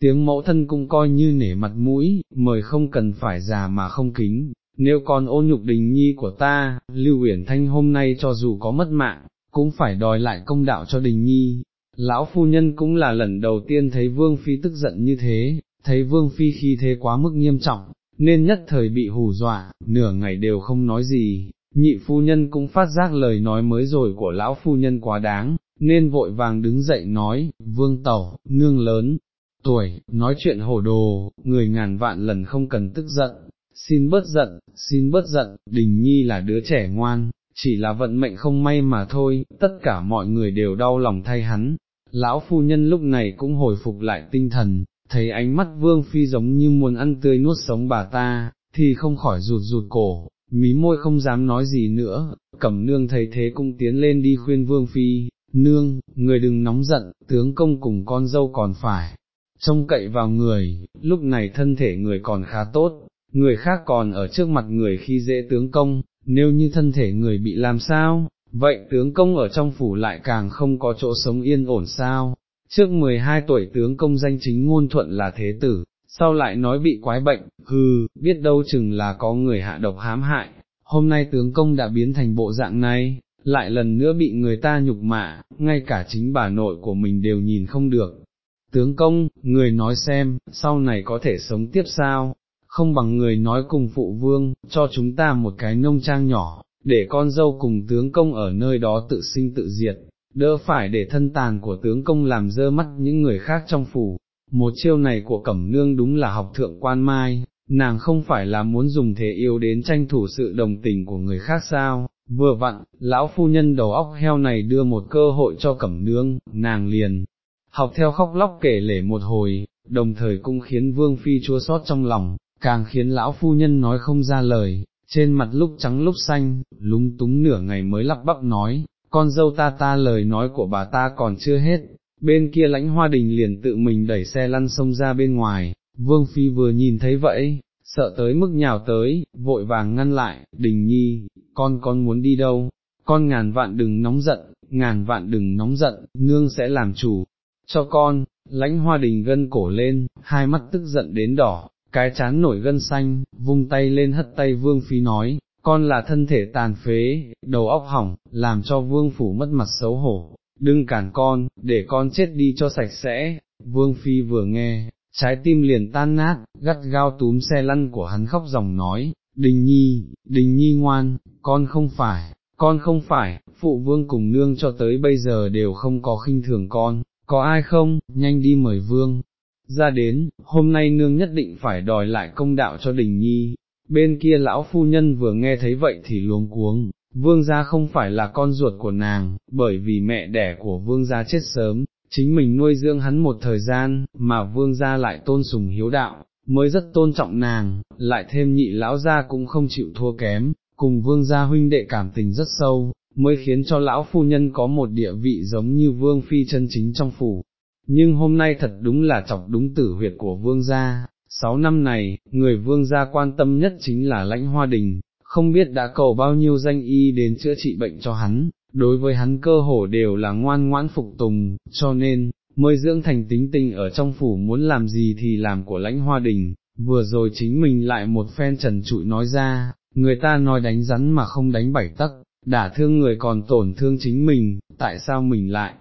Tiếng mẫu thân cũng coi như nể mặt mũi, mời không cần phải già mà không kính, nếu còn ô nhục đình nhi của ta, Lưu Uyển Thanh hôm nay cho dù có mất mạng, cũng phải đòi lại công đạo cho đình nhi, lão phu nhân cũng là lần đầu tiên thấy vương phi tức giận như thế, thấy vương phi khi thế quá mức nghiêm trọng, nên nhất thời bị hù dọa, nửa ngày đều không nói gì, nhị phu nhân cũng phát giác lời nói mới rồi của lão phu nhân quá đáng, nên vội vàng đứng dậy nói, vương tẩu, nương lớn, tuổi, nói chuyện hổ đồ, người ngàn vạn lần không cần tức giận, xin bớt giận, xin bớt giận, đình nhi là đứa trẻ ngoan, chỉ là vận mệnh không may mà thôi, tất cả mọi người đều đau lòng thay hắn. Lão phu nhân lúc này cũng hồi phục lại tinh thần, thấy ánh mắt vương phi giống như muốn ăn tươi nuốt sống bà ta, thì không khỏi rụt rụt cổ, mí môi không dám nói gì nữa, cẩm nương thấy thế cũng tiến lên đi khuyên vương phi, nương, người đừng nóng giận, tướng công cùng con dâu còn phải, trông cậy vào người, lúc này thân thể người còn khá tốt, người khác còn ở trước mặt người khi dễ tướng công, nếu như thân thể người bị làm sao, vậy tướng công ở trong phủ lại càng không có chỗ sống yên ổn sao, trước 12 tuổi tướng công danh chính ngôn thuận là thế tử, sau lại nói bị quái bệnh, hừ, biết đâu chừng là có người hạ độc hám hại, hôm nay tướng công đã biến thành bộ dạng này, lại lần nữa bị người ta nhục mạ, ngay cả chính bà nội của mình đều nhìn không được. Tướng công, người nói xem, sau này có thể sống tiếp sao, không bằng người nói cùng phụ vương, cho chúng ta một cái nông trang nhỏ, để con dâu cùng tướng công ở nơi đó tự sinh tự diệt, đỡ phải để thân tàn của tướng công làm dơ mắt những người khác trong phủ. Một chiêu này của Cẩm Nương đúng là học thượng quan mai, nàng không phải là muốn dùng thế yêu đến tranh thủ sự đồng tình của người khác sao, vừa vặn, lão phu nhân đầu óc heo này đưa một cơ hội cho Cẩm Nương, nàng liền, học theo khóc lóc kể lể một hồi, đồng thời cũng khiến Vương Phi chua sót trong lòng, càng khiến lão phu nhân nói không ra lời, trên mặt lúc trắng lúc xanh, lúng túng nửa ngày mới lắp bắp nói, con dâu ta ta lời nói của bà ta còn chưa hết, bên kia lãnh hoa đình liền tự mình đẩy xe lăn sông ra bên ngoài, vương phi vừa nhìn thấy vậy, sợ tới mức nhào tới, vội vàng ngăn lại, đình nhi, con con muốn đi đâu, con ngàn vạn đừng nóng giận, ngàn vạn đừng nóng giận, nương sẽ làm chủ, cho con, lãnh hoa đình gân cổ lên, hai mắt tức giận đến đỏ, cái chán nổi gân xanh, vung tay lên hất tay vương phi nói, con là thân thể tàn phế, đầu óc hỏng, làm cho vương phủ mất mặt xấu hổ, đừng cản con, để con chết đi cho sạch sẽ, vương phi vừa nghe, trái tim liền tan nát, gắt gao túm xe lăn của hắn khóc dòng nói, đình nhi, đình nhi ngoan, con không phải, con không phải, phụ vương cùng nương cho tới bây giờ đều không có khinh thường con, có ai không, nhanh đi mời vương, ra đến, hôm nay nương nhất định phải đòi lại công đạo cho đình nhi, bên kia lão phu nhân vừa nghe thấy vậy thì luống cuống, vương gia không phải là con ruột của nàng, bởi vì mẹ đẻ của vương gia chết sớm, chính mình nuôi dưỡng hắn một thời gian, mà vương gia lại tôn sùng hiếu đạo, mới rất tôn trọng nàng, lại thêm nhị lão gia cũng không chịu thua kém, cùng vương gia huynh đệ cảm tình rất sâu, mới khiến cho lão phu nhân có một địa vị giống như vương phi chân chính trong phủ, nhưng hôm nay thật đúng là chọc đúng tử huyệt của vương gia, sáu năm này, người vương gia quan tâm nhất chính là lãnh hoa đình, không biết đã cầu bao nhiêu danh y đến chữa trị bệnh cho hắn, đối với hắn cơ hồ đều là ngoan ngoãn phục tùng, cho nên, mới dưỡng thành tính tình ở trong phủ muốn làm gì thì làm của lãnh hoa đình, vừa rồi chính mình lại một phen trần trụi nói ra, người ta nói đánh rắn mà không đánh bảy tắc. Đả thương người còn tổn thương chính mình, tại sao mình lại,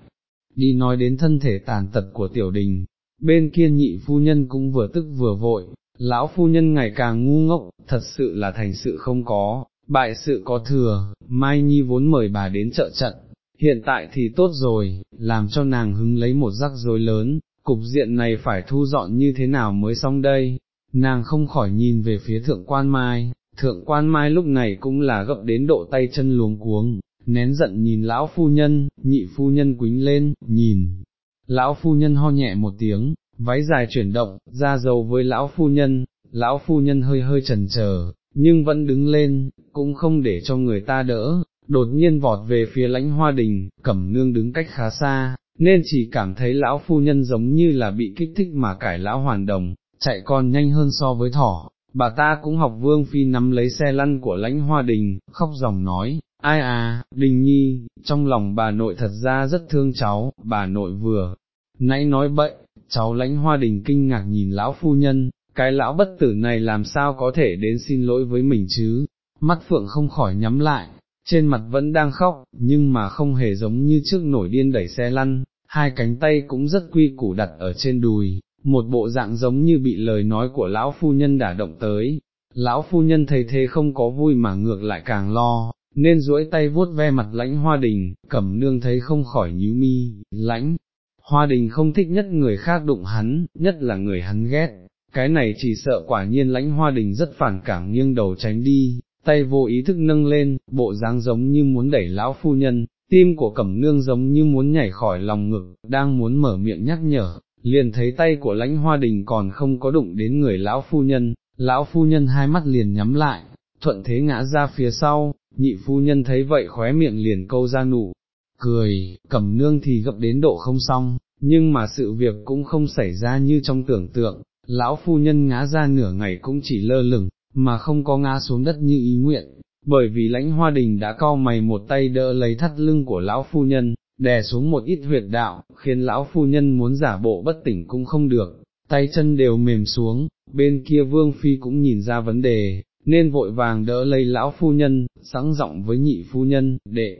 đi nói đến thân thể tàn tật của tiểu đình, bên kia nhị phu nhân cũng vừa tức vừa vội, lão phu nhân ngày càng ngu ngốc, thật sự là thành sự không có, bại sự có thừa, Mai Nhi vốn mời bà đến chợ trận, hiện tại thì tốt rồi, làm cho nàng hứng lấy một rắc rối lớn, cục diện này phải thu dọn như thế nào mới xong đây, nàng không khỏi nhìn về phía thượng quan Mai, thượng quan Mai lúc này cũng là gập đến độ tay chân luống cuống, nén giận nhìn lão phu nhân, nhị phu nhân quính lên, nhìn, lão phu nhân ho nhẹ một tiếng, váy dài chuyển động, ra dầu với lão phu nhân, lão phu nhân hơi hơi chần chờ, nhưng vẫn đứng lên, cũng không để cho người ta đỡ, đột nhiên vọt về phía lãnh hoa đình, cẩm nương đứng cách khá xa, nên chỉ cảm thấy lão phu nhân giống như là bị kích thích mà cải lão hoàn đồng, chạy còn nhanh hơn so với thỏ. Bà ta cũng học vương phi nắm lấy xe lăn của lãnh hoa đình, khóc dòng nói, ai à, đình nhi, trong lòng bà nội thật ra rất thương cháu, bà nội vừa, nãy nói bậy, cháu lãnh hoa đình kinh ngạc nhìn lão phu nhân, cái lão bất tử này làm sao có thể đến xin lỗi với mình chứ, mắt phượng không khỏi nhắm lại, trên mặt vẫn đang khóc, nhưng mà không hề giống như trước nổi điên đẩy xe lăn, hai cánh tay cũng rất quy củ đặt ở trên đùi, một bộ dạng giống như bị lời nói của lão phu nhân đả động tới. Lão phu nhân thấy thế không có vui mà ngược lại càng lo, nên duỗi tay vuốt ve mặt lãnh hoa đình, cẩm nương thấy không khỏi nhíu mi, lãnh. Hoa đình không thích nhất người khác đụng hắn, nhất là người hắn ghét, cái này chỉ sợ quả nhiên lãnh hoa đình rất phản cảm nghiêng đầu tránh đi, tay vô ý thức nâng lên, bộ dáng giống như muốn đẩy lão phu nhân, tim của cẩm nương giống như muốn nhảy khỏi lòng ngực, đang muốn mở miệng nhắc nhở, liền thấy tay của lãnh hoa đình còn không có đụng đến người lão phu nhân, lão phu nhân hai mắt liền nhắm lại, thuận thế ngã ra phía sau, nhị phu nhân thấy vậy khóe miệng liền câu ra nụ, cười, cẩm nương thì gặp đến độ không xong, nhưng mà sự việc cũng không xảy ra như trong tưởng tượng, lão phu nhân ngã ra nửa ngày cũng chỉ lơ lửng, mà không có ngã xuống đất như ý nguyện, bởi vì lãnh hoa đình đã co mày một tay đỡ lấy thắt lưng của lão phu nhân, đè xuống một ít huyệt đạo, khiến lão phu nhân muốn giả bộ bất tỉnh cũng không được, tay chân đều mềm xuống, bên kia vương phi cũng nhìn ra vấn đề, nên vội vàng đỡ lấy lão phu nhân, sẵn giọng với nhị phu nhân, đệ,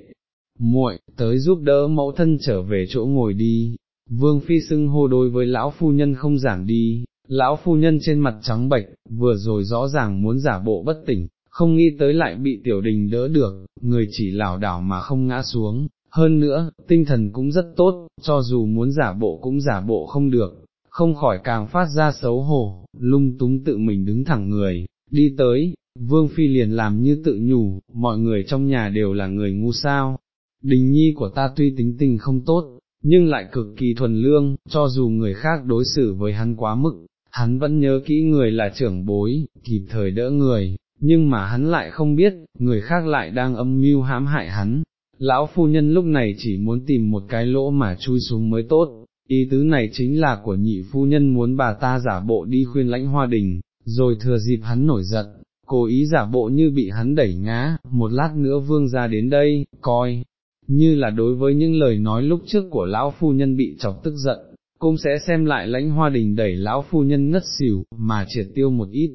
muội, tới giúp đỡ mẫu thân trở về chỗ ngồi đi, vương phi xưng hô đối với lão phu nhân không giảm đi, lão phu nhân trên mặt trắng bệch, vừa rồi rõ ràng muốn giả bộ bất tỉnh, không nghĩ tới lại bị tiểu đình đỡ được, người chỉ lảo đảo mà không ngã xuống, hơn nữa, tinh thần cũng rất tốt, cho dù muốn giả bộ cũng giả bộ không được, không khỏi càng phát ra xấu hổ, lung túng tự mình đứng thẳng người, đi tới, vương phi liền làm như tự nhủ, mọi người trong nhà đều là người ngu sao, đình nhi của ta tuy tính tình không tốt, nhưng lại cực kỳ thuần lương, cho dù người khác đối xử với hắn quá mức, hắn vẫn nhớ kỹ người là trưởng bối, kịp thời đỡ người, nhưng mà hắn lại không biết, người khác lại đang âm mưu hãm hại hắn. Lão phu nhân lúc này chỉ muốn tìm một cái lỗ mà chui xuống mới tốt, ý tứ này chính là của nhị phu nhân muốn bà ta giả bộ đi khuyên lãnh hoa đình, rồi thừa dịp hắn nổi giận, cố ý giả bộ như bị hắn đẩy ngã, một lát nữa vương ra đến đây, coi, như là đối với những lời nói lúc trước của lão phu nhân bị chọc tức giận, cũng sẽ xem lại lãnh hoa đình đẩy lão phu nhân ngất xỉu, mà triệt tiêu một ít,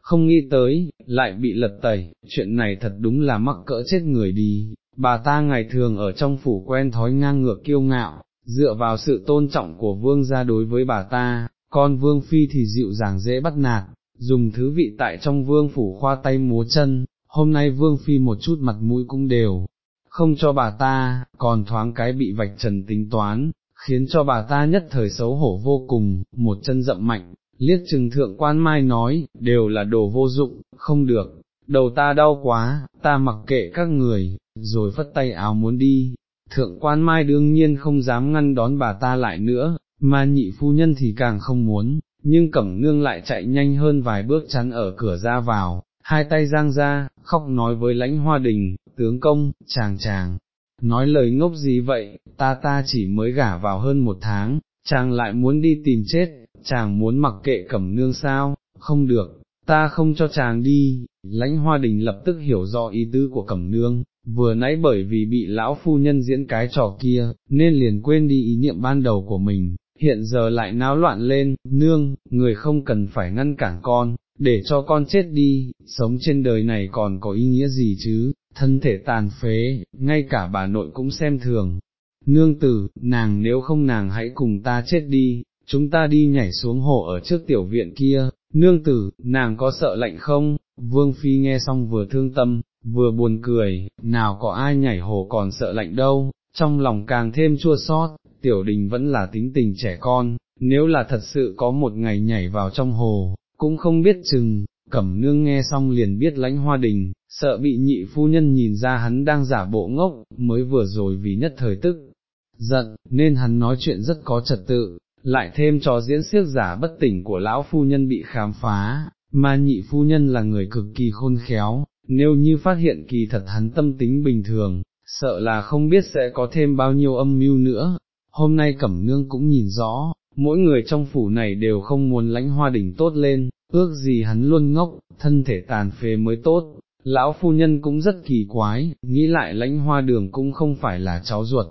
không nghĩ tới, lại bị lật tẩy, chuyện này thật đúng là mắc cỡ chết người đi, bà ta ngày thường ở trong phủ quen thói ngang ngược kiêu ngạo, dựa vào sự tôn trọng của vương gia đối với bà ta, con vương phi thì dịu dàng dễ bắt nạt, dùng thứ vị tại trong vương phủ khoa tay múa chân, hôm nay vương phi một chút mặt mũi cũng đều, không cho bà ta, còn thoáng cái bị vạch trần tính toán, khiến cho bà ta nhất thời xấu hổ vô cùng, một chân dậm mạnh, liếc trừng thượng quan mai nói, đều là đồ vô dụng, không được, đầu ta đau quá, ta mặc kệ các người, rồi phất tay áo muốn đi, thượng quan mai đương nhiên không dám ngăn đón bà ta lại nữa, mà nhị phu nhân thì càng không muốn, nhưng cẩm nương lại chạy nhanh hơn vài bước chắn ở cửa ra vào, hai tay giang ra, khóc nói với lãnh hoa đình, tướng công, chàng chàng, nói lời ngốc gì vậy, ta ta chỉ mới gả vào hơn một tháng, chàng lại muốn đi tìm chết, chàng muốn mặc kệ cẩm nương sao, không được, ta không cho chàng đi, lãnh hoa đình lập tức hiểu rõ ý tứ của cẩm nương, vừa nãy bởi vì bị lão phu nhân diễn cái trò kia, nên liền quên đi ý niệm ban đầu của mình, hiện giờ lại náo loạn lên, nương, người không cần phải ngăn cản con, để cho con chết đi, sống trên đời này còn có ý nghĩa gì chứ, thân thể tàn phế, ngay cả bà nội cũng xem thường. Nương tử, nàng nếu không nàng hãy cùng ta chết đi, chúng ta đi nhảy xuống hồ ở trước tiểu viện kia, nương tử, nàng có sợ lạnh không? Vương Phi nghe xong vừa thương tâm, vừa buồn cười, nào có ai nhảy hồ còn sợ lạnh đâu, trong lòng càng thêm chua xót tiểu đình vẫn là tính tình trẻ con, nếu là thật sự có một ngày nhảy vào trong hồ, cũng không biết chừng, cẩm nương nghe xong liền biết lãnh hoa đình, sợ bị nhị phu nhân nhìn ra hắn đang giả bộ ngốc, mới vừa rồi vì nhất thời tức, giận, nên hắn nói chuyện rất có trật tự, lại thêm cho diễn siếc giả bất tỉnh của lão phu nhân bị khám phá, mà nhị phu nhân là người cực kỳ khôn khéo, nếu như phát hiện kỳ thật hắn tâm tính bình thường, sợ là không biết sẽ có thêm bao nhiêu âm mưu nữa. Hôm nay Cẩm Nương cũng nhìn rõ, mỗi người trong phủ này đều không muốn lãnh hoa đỉnh tốt lên, ước gì hắn luôn ngốc, thân thể tàn phế mới tốt. Lão phu nhân cũng rất kỳ quái, nghĩ lại lãnh hoa đường cũng không phải là cháu ruột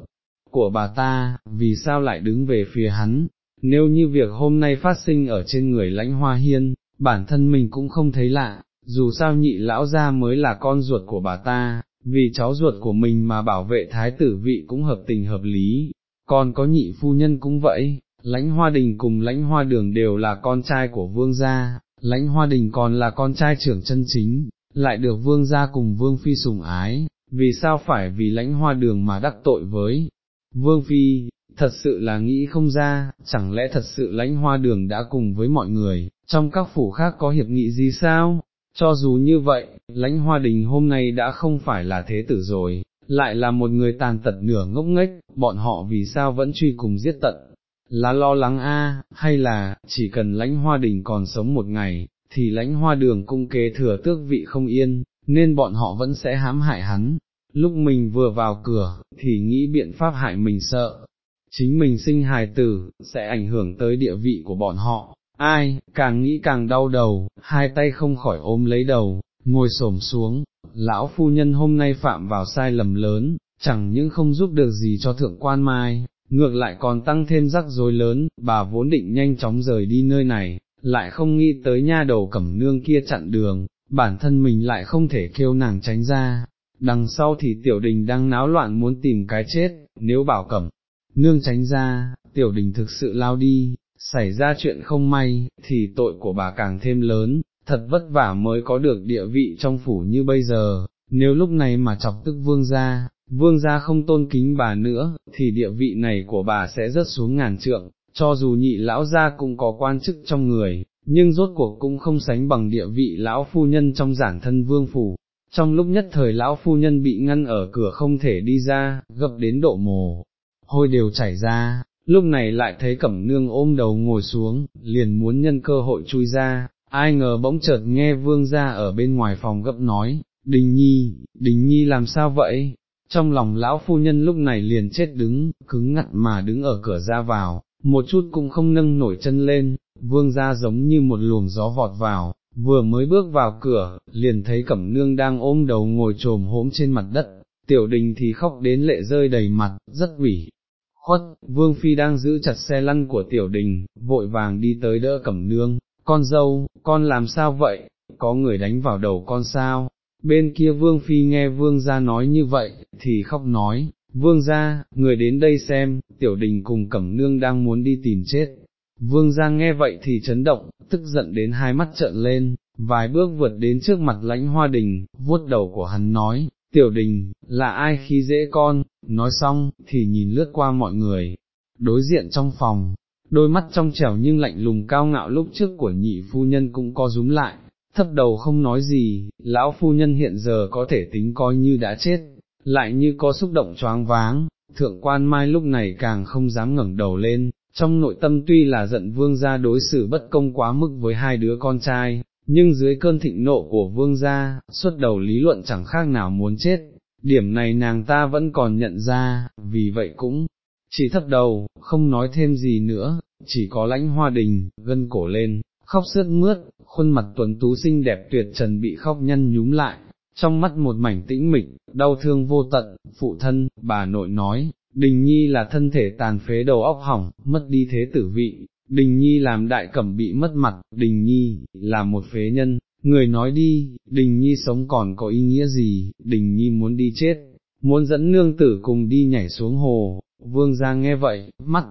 của bà ta, vì sao lại đứng về phía hắn, nếu như việc hôm nay phát sinh ở trên người lãnh hoa hiên, bản thân mình cũng không thấy lạ, dù sao nhị lão gia mới là con ruột của bà ta, vì cháu ruột của mình mà bảo vệ thái tử vị cũng hợp tình hợp lý, còn có nhị phu nhân cũng vậy, lãnh hoa đình cùng lãnh hoa đường đều là con trai của vương gia, lãnh hoa đình còn là con trai trưởng chân chính, lại được vương gia cùng vương phi sùng ái, vì sao phải vì lãnh hoa đường mà đắc tội với vương phi, thật sự là nghĩ không ra, chẳng lẽ thật sự lãnh hoa đường đã cùng với mọi người, trong các phủ khác có hiệp nghị gì sao? Cho dù như vậy, lãnh hoa đình hôm nay đã không phải là thế tử rồi, lại là một người tàn tật nửa ngốc nghếch, bọn họ vì sao vẫn truy cùng giết tận, là lo lắng a, hay là, chỉ cần lãnh hoa đình còn sống một ngày, thì lãnh hoa đường cung kế thừa tước vị không yên, nên bọn họ vẫn sẽ hãm hại hắn. Lúc mình vừa vào cửa, thì nghĩ biện pháp hại mình sợ, chính mình sinh hài tử, sẽ ảnh hưởng tới địa vị của bọn họ. Ai, càng nghĩ càng đau đầu, hai tay không khỏi ôm lấy đầu, ngồi xổm xuống, lão phu nhân hôm nay phạm vào sai lầm lớn, chẳng những không giúp được gì cho thượng quan mai, ngược lại còn tăng thêm rắc rối lớn, bà vốn định nhanh chóng rời đi nơi này, lại không nghĩ tới nha đầu cẩm nương kia chặn đường, bản thân mình lại không thể kêu nàng tránh ra, đằng sau thì tiểu đình đang náo loạn muốn tìm cái chết, nếu bảo cẩm nương tránh ra, tiểu đình thực sự lao đi, xảy ra chuyện không may, thì tội của bà càng thêm lớn, thật vất vả mới có được địa vị trong phủ như bây giờ, nếu lúc này mà chọc tức vương gia, vương gia không tôn kính bà nữa, thì địa vị này của bà sẽ rớt xuống ngàn trượng, cho dù nhị lão gia cũng có quan chức trong người, nhưng rốt cuộc cũng không sánh bằng địa vị lão phu nhân trong giản thân vương phủ. Trong lúc nhất thời lão phu nhân bị ngăn ở cửa không thể đi ra, gập đến độ mồ, hôi đều chảy ra, lúc này lại thấy cẩm nương ôm đầu ngồi xuống, liền muốn nhân cơ hội chui ra, ai ngờ bỗng chợt nghe vương ra ở bên ngoài phòng gấp nói, đình nhi, đình nhi làm sao vậy? Trong lòng lão phu nhân lúc này liền chết đứng, cứng ngặt mà đứng ở cửa ra vào, một chút cũng không nâng nổi chân lên, vương ra giống như một luồng gió vọt vào, vừa mới bước vào cửa, liền thấy cẩm nương đang ôm đầu ngồi trồm hốm trên mặt đất, tiểu đình thì khóc đến lệ rơi đầy mặt, rất ủy. Khuất, vương phi đang giữ chặt xe lăn của tiểu đình, vội vàng đi tới đỡ cẩm nương, con dâu, con làm sao vậy, có người đánh vào đầu con sao, bên kia vương phi nghe vương gia nói như vậy, thì khóc nói, vương gia, người đến đây xem, tiểu đình cùng cẩm nương đang muốn đi tìm chết. Vương gia nghe vậy thì chấn động, tức giận đến hai mắt trợn lên, vài bước vượt đến trước mặt lãnh hoa đình, vuốt đầu của hắn nói, tiểu đình, là ai khi dễ con, nói xong, thì nhìn lướt qua mọi người, đối diện trong phòng, đôi mắt trong trẻo nhưng lạnh lùng cao ngạo lúc trước của nhị phu nhân cũng co rúm lại, thấp đầu không nói gì, lão phu nhân hiện giờ có thể tính coi như đã chết, lại như có xúc động choáng váng, thượng quan mai lúc này càng không dám ngẩng đầu lên, trong nội tâm tuy là giận vương gia đối xử bất công quá mức với hai đứa con trai, nhưng dưới cơn thịnh nộ của vương gia, xuất đầu lý luận chẳng khác nào muốn chết, điểm này nàng ta vẫn còn nhận ra, vì vậy cũng chỉ thấp đầu, không nói thêm gì nữa, chỉ có lãnh hoa đình, gân cổ lên, khóc sướt mướt, khuôn mặt tuấn tú xinh đẹp tuyệt trần bị khóc nhăn nhúm lại, trong mắt một mảnh tĩnh mịch, đau thương vô tận, phụ thân, bà nội nói, đình nhi là thân thể tàn phế đầu óc hỏng, mất đi thế tử vị, đình nhi làm đại cẩm bị mất mặt, đình nhi, là một phế nhân, người nói đi, đình nhi sống còn có ý nghĩa gì, đình nhi muốn đi chết, muốn dẫn nương tử cùng đi nhảy xuống hồ, vương gia nghe vậy, mắt,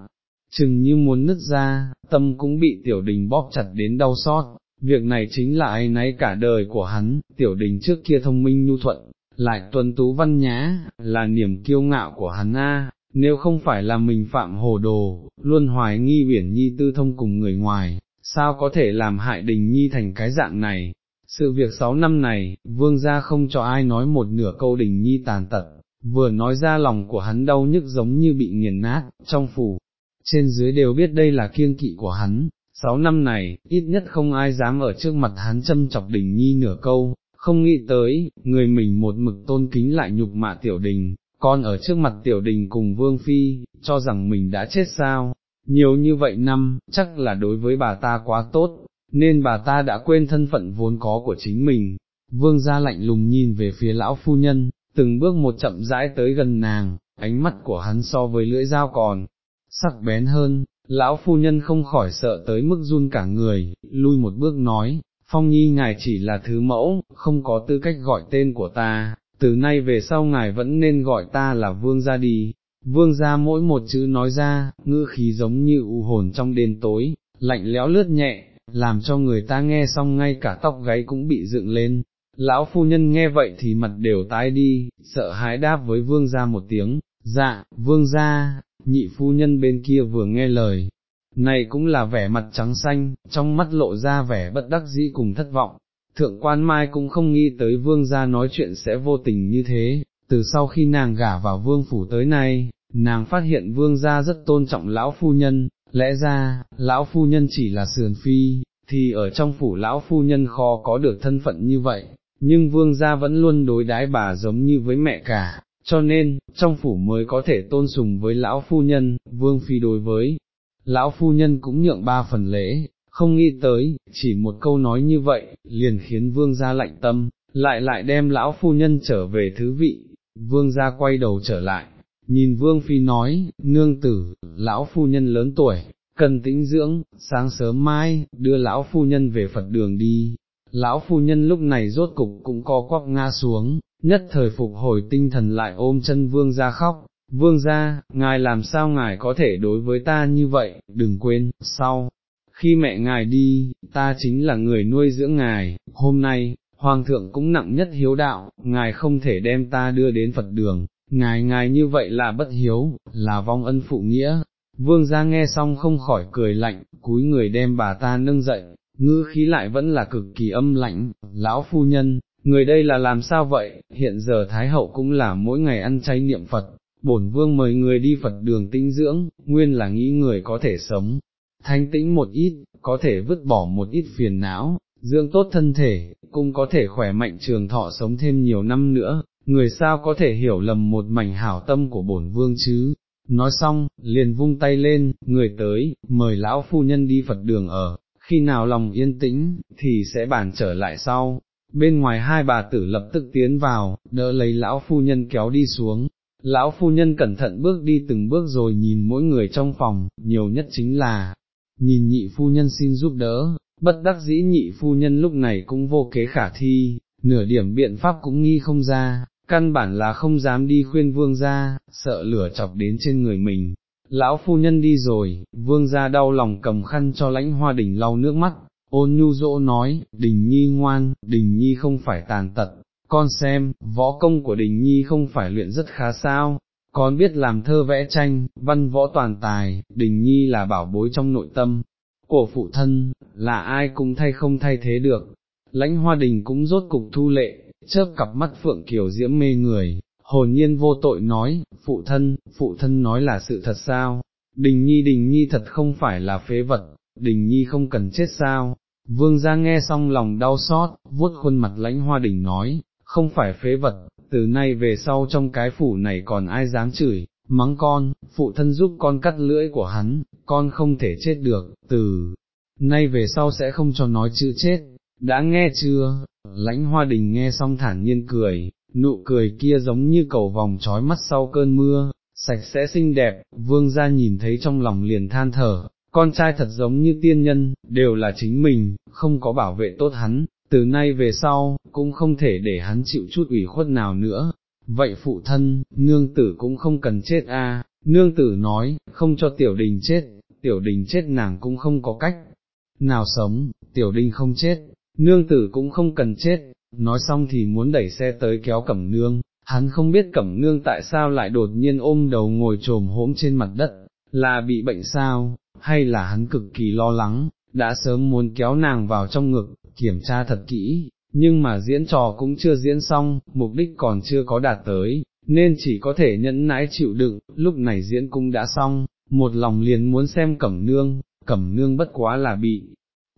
chừng như muốn nứt ra, tâm cũng bị tiểu đình bóp chặt đến đau xót, việc này chính là ai nấy cả đời của hắn, tiểu đình trước kia thông minh nhu thuận, lại tuân tú văn nhã, là niềm kiêu ngạo của hắn a. Nếu không phải là mình phạm hồ đồ, luôn hoài nghi biển nhi tư thông cùng người ngoài, sao có thể làm hại đình nhi thành cái dạng này, sự việc sáu năm này, vương gia không cho ai nói một nửa câu đình nhi tàn tật, vừa nói ra lòng của hắn đau nhức giống như bị nghiền nát, trong phủ, trên dưới đều biết đây là kiêng kỵ của hắn, sáu năm này, ít nhất không ai dám ở trước mặt hắn châm chọc đình nhi nửa câu, không nghĩ tới, người mình một mực tôn kính lại nhục mạ tiểu đình, con ở trước mặt tiểu đình cùng vương phi, cho rằng mình đã chết sao, nhiều như vậy năm, chắc là đối với bà ta quá tốt, nên bà ta đã quên thân phận vốn có của chính mình. Vương gia lạnh lùng nhìn về phía lão phu nhân, từng bước một chậm rãi tới gần nàng, ánh mắt của hắn so với lưỡi dao còn, sắc bén hơn, lão phu nhân không khỏi sợ tới mức run cả người, lui một bước nói, phong nhi ngài chỉ là thứ mẫu, không có tư cách gọi tên của ta, từ nay về sau ngài vẫn nên gọi ta là vương gia đi, vương gia mỗi một chữ nói ra, ngữ khí giống như u hồn trong đêm tối, lạnh lẽo lướt nhẹ, làm cho người ta nghe xong ngay cả tóc gáy cũng bị dựng lên. Lão phu nhân nghe vậy thì mặt đều tái đi, sợ hãi đáp với vương gia một tiếng, dạ, vương gia. Nhị phu nhân bên kia vừa nghe lời, này cũng là vẻ mặt trắng xanh, trong mắt lộ ra vẻ bất đắc dĩ cùng thất vọng. Thượng quan Mai cũng không nghĩ tới vương gia nói chuyện sẽ vô tình như thế, từ sau khi nàng gả vào vương phủ tới nay, nàng phát hiện vương gia rất tôn trọng lão phu nhân, lẽ ra, lão phu nhân chỉ là sườn phi, thì ở trong phủ lão phu nhân khó có được thân phận như vậy, nhưng vương gia vẫn luôn đối đái bà giống như với mẹ cả, cho nên, trong phủ mới có thể tôn sùng với lão phu nhân, vương phi đối với lão phu nhân cũng nhượng ba phần lễ, không nghĩ tới, chỉ một câu nói như vậy, liền khiến vương gia lạnh tâm, lại lại đem lão phu nhân trở về thứ vị, vương gia quay đầu trở lại, nhìn vương phi nói, nương tử, lão phu nhân lớn tuổi, cần tĩnh dưỡng, sáng sớm mai, đưa lão phu nhân về Phật đường đi. Lão phu nhân lúc này rốt cục cũng co quắp ngã xuống, nhất thời phục hồi tinh thần lại ôm chân vương ra khóc, vương ra, ngài làm sao ngài có thể đối với ta như vậy, đừng quên, sau, khi mẹ ngài đi, ta chính là người nuôi dưỡng ngài, hôm nay, hoàng thượng cũng nặng nhất hiếu đạo, ngài không thể đem ta đưa đến Phật đường, ngài ngài như vậy là bất hiếu, là vong ân phụ nghĩa. Vương gia nghe xong không khỏi cười lạnh, cúi người đem bà ta nâng dậy, ngư khí lại vẫn là cực kỳ âm lạnh, lão phu nhân, người đây là làm sao vậy, hiện giờ Thái Hậu cũng là mỗi ngày ăn chay niệm Phật, bổn vương mời người đi Phật đường tinh dưỡng, nguyên là nghĩ người có thể sống, thanh tĩnh một ít, có thể vứt bỏ một ít phiền não, dưỡng tốt thân thể, cũng có thể khỏe mạnh trường thọ sống thêm nhiều năm nữa, người sao có thể hiểu lầm một mảnh hảo tâm của bổn vương chứ. Nói xong, liền vung tay lên, người tới, mời lão phu nhân đi Phật đường ở, khi nào lòng yên tĩnh, thì sẽ bàn trở lại sau. Bên ngoài hai bà tử lập tức tiến vào, đỡ lấy lão phu nhân kéo đi xuống, Lão phu nhân cẩn thận bước đi từng bước rồi nhìn mỗi người trong phòng, nhiều nhất chính là, nhìn nhị phu nhân xin giúp đỡ, bất đắc dĩ nhị phu nhân lúc này cũng vô kế khả thi, nửa điểm biện pháp cũng nghi không ra, căn bản là không dám đi khuyên vương ra, sợ lửa chọc đến trên người mình. Lão phu nhân đi rồi, vương gia đau lòng cầm khăn cho lãnh hoa đình lau nước mắt, ôn nhu dỗ nói, đình nhi ngoan, đình nhi không phải tàn tật, con xem, võ công của đình nhi không phải luyện rất khá sao, con biết làm thơ vẽ tranh, văn võ toàn tài, đình nhi là bảo bối trong nội tâm, của phụ thân, là ai cũng thay không thay thế được. Lãnh hoa đình cũng rốt cục thu lệ, chớp cặp mắt phượng kiều diễm mê người, hồn nhiên vô tội nói, phụ thân, phụ thân nói là sự thật sao, đình nhi đình nhi thật không phải là phế vật, đình nhi không cần chết sao, vương gia nghe xong lòng đau xót, vuốt khuôn mặt lãnh hoa đình nói, không phải phế vật, từ nay về sau trong cái phủ này còn ai dám chửi, mắng con, phụ thân giúp con cắt lưỡi của hắn, con không thể chết được, từ nay về sau sẽ không cho nói chữ chết, đã nghe chưa, lãnh hoa đình nghe xong thản nhiên cười, nụ cười kia giống như cầu vòng trói mắt sau cơn mưa, sạch sẽ xinh đẹp, vương gia nhìn thấy trong lòng liền than thở, con trai thật giống như tiên nhân, đều là chính mình, không có bảo vệ tốt hắn, từ nay về sau, cũng không thể để hắn chịu chút ủy khuất nào nữa. Vậy phụ thân, nương tử cũng không cần chết a. nương tử nói, không cho tiểu đình chết, tiểu đình chết nàng cũng không có cách. Nào sống, tiểu đình không chết, nương tử cũng không cần chết, nói xong thì muốn đẩy xe tới kéo cẩm nương, hắn không biết cẩm nương tại sao lại đột nhiên ôm đầu ngồi trồm hỗn trên mặt đất, là bị bệnh sao, hay là hắn cực kỳ lo lắng, đã sớm muốn kéo nàng vào trong ngực, kiểm tra thật kỹ, nhưng mà diễn trò cũng chưa diễn xong, mục đích còn chưa có đạt tới, nên chỉ có thể nhẫn nãi chịu đựng, lúc này diễn cũng đã xong, một lòng liền muốn xem cẩm nương, cẩm nương bất quá là bị,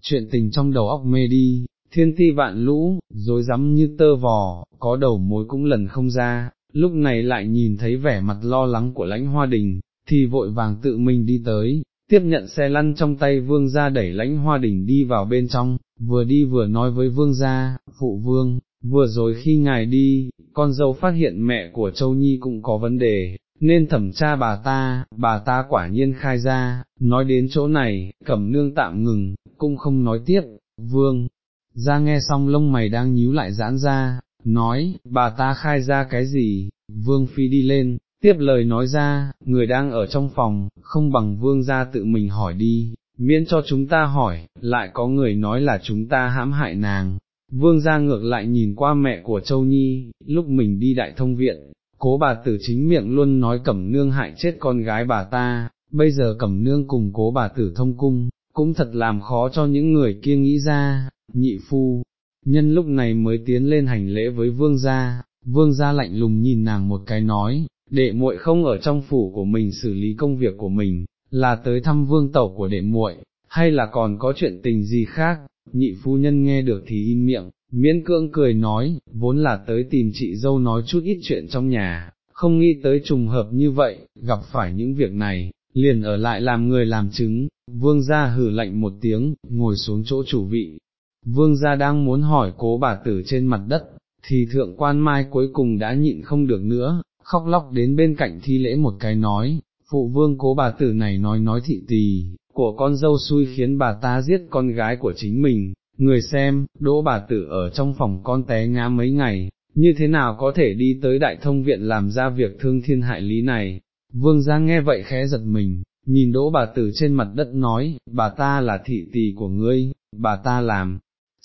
chuyện tình trong đầu óc mê đi, thiên ti vạn lũ, dối rắm như tơ vò, có đầu mối cũng lần không ra, lúc này lại nhìn thấy vẻ mặt lo lắng của lãnh hoa đình, thì vội vàng tự mình đi tới, tiếp nhận xe lăn trong tay vương gia đẩy lãnh hoa đình đi vào bên trong, vừa đi vừa nói với vương gia, phụ vương, vừa rồi khi ngài đi, con dâu phát hiện mẹ của Châu Nhi cũng có vấn đề, nên thẩm tra bà ta, bà ta quả nhiên khai ra, nói đến chỗ này, cẩm nương tạm ngừng, cũng không nói tiếp, vương, ra nghe xong lông mày đang nhíu lại giãn ra, nói, bà ta khai ra cái gì, vương phi đi lên, tiếp lời nói ra, người đang ở trong phòng, không bằng vương gia tự mình hỏi đi, miễn cho chúng ta hỏi, lại có người nói là chúng ta hãm hại nàng. Vương gia ngược lại nhìn qua mẹ của Châu Nhi, lúc mình đi đại thông viện, cố bà tử chính miệng luôn nói cẩm nương hại chết con gái bà ta, bây giờ cẩm nương cùng cố bà tử thông cung, cũng thật làm khó cho những người kia nghĩ ra, nhị phu, nhân lúc này mới tiến lên hành lễ với vương gia, vương gia lạnh lùng nhìn nàng một cái nói, đệ muội không ở trong phủ của mình xử lý công việc của mình, là tới thăm vương tẩu của đệ muội, hay là còn có chuyện tình gì khác, nhị phu nhân nghe được thì im miệng, miễn cưỡng cười nói, vốn là tới tìm chị dâu nói chút ít chuyện trong nhà, không nghĩ tới trùng hợp như vậy, gặp phải những việc này, liền ở lại làm người làm chứng, vương gia hử lạnh một tiếng, ngồi xuống chỗ chủ vị. Vương gia đang muốn hỏi cố bà tử trên mặt đất, thì thượng quan mai cuối cùng đã nhịn không được nữa, khóc lóc đến bên cạnh thi lễ một cái nói, phụ vương cố bà tử này nói nói thị tỳ, của con dâu xui khiến bà ta giết con gái của chính mình, người xem, đỗ bà tử ở trong phòng con té ngã mấy ngày, như thế nào có thể đi tới đại thông viện làm ra việc thương thiên hại lý này, vương gia nghe vậy khẽ giật mình, nhìn đỗ bà tử trên mặt đất nói, bà ta là thị tỳ của ngươi, bà ta làm,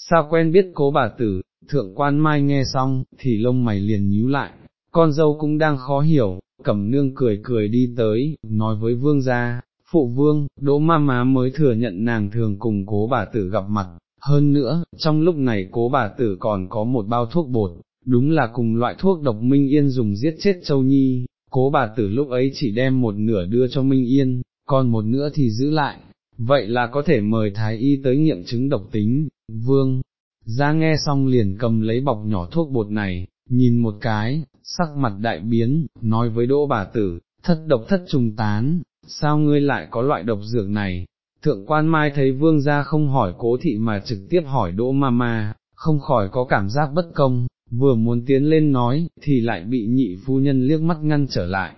sao quen biết cố bà tử, thượng quan mai nghe xong, thì lông mày liền nhíu lại, con dâu cũng đang khó hiểu, cẩm nương cười cười đi tới, nói với vương gia, phụ vương, đỗ ma má mới thừa nhận nàng thường cùng cố bà tử gặp mặt, hơn nữa, trong lúc này cố bà tử còn có một bao thuốc bột, đúng là cùng loại thuốc độc Minh Yên dùng giết chết Châu Nhi, cố bà tử lúc ấy chỉ đem một nửa đưa cho Minh Yên, còn một nửa thì giữ lại, vậy là có thể mời Thái Y tới nghiệm chứng độc tính, vương. Ra nghe xong liền cầm lấy bọc nhỏ thuốc bột này, nhìn một cái, sắc mặt đại biến, nói với đỗ bà tử, thất độc thất trùng tán, sao ngươi lại có loại độc dược này? Thượng quan mai thấy vương gia không hỏi cố thị mà trực tiếp hỏi đỗ ma ma, không khỏi có cảm giác bất công, vừa muốn tiến lên nói, thì lại bị nhị phu nhân liếc mắt ngăn trở lại.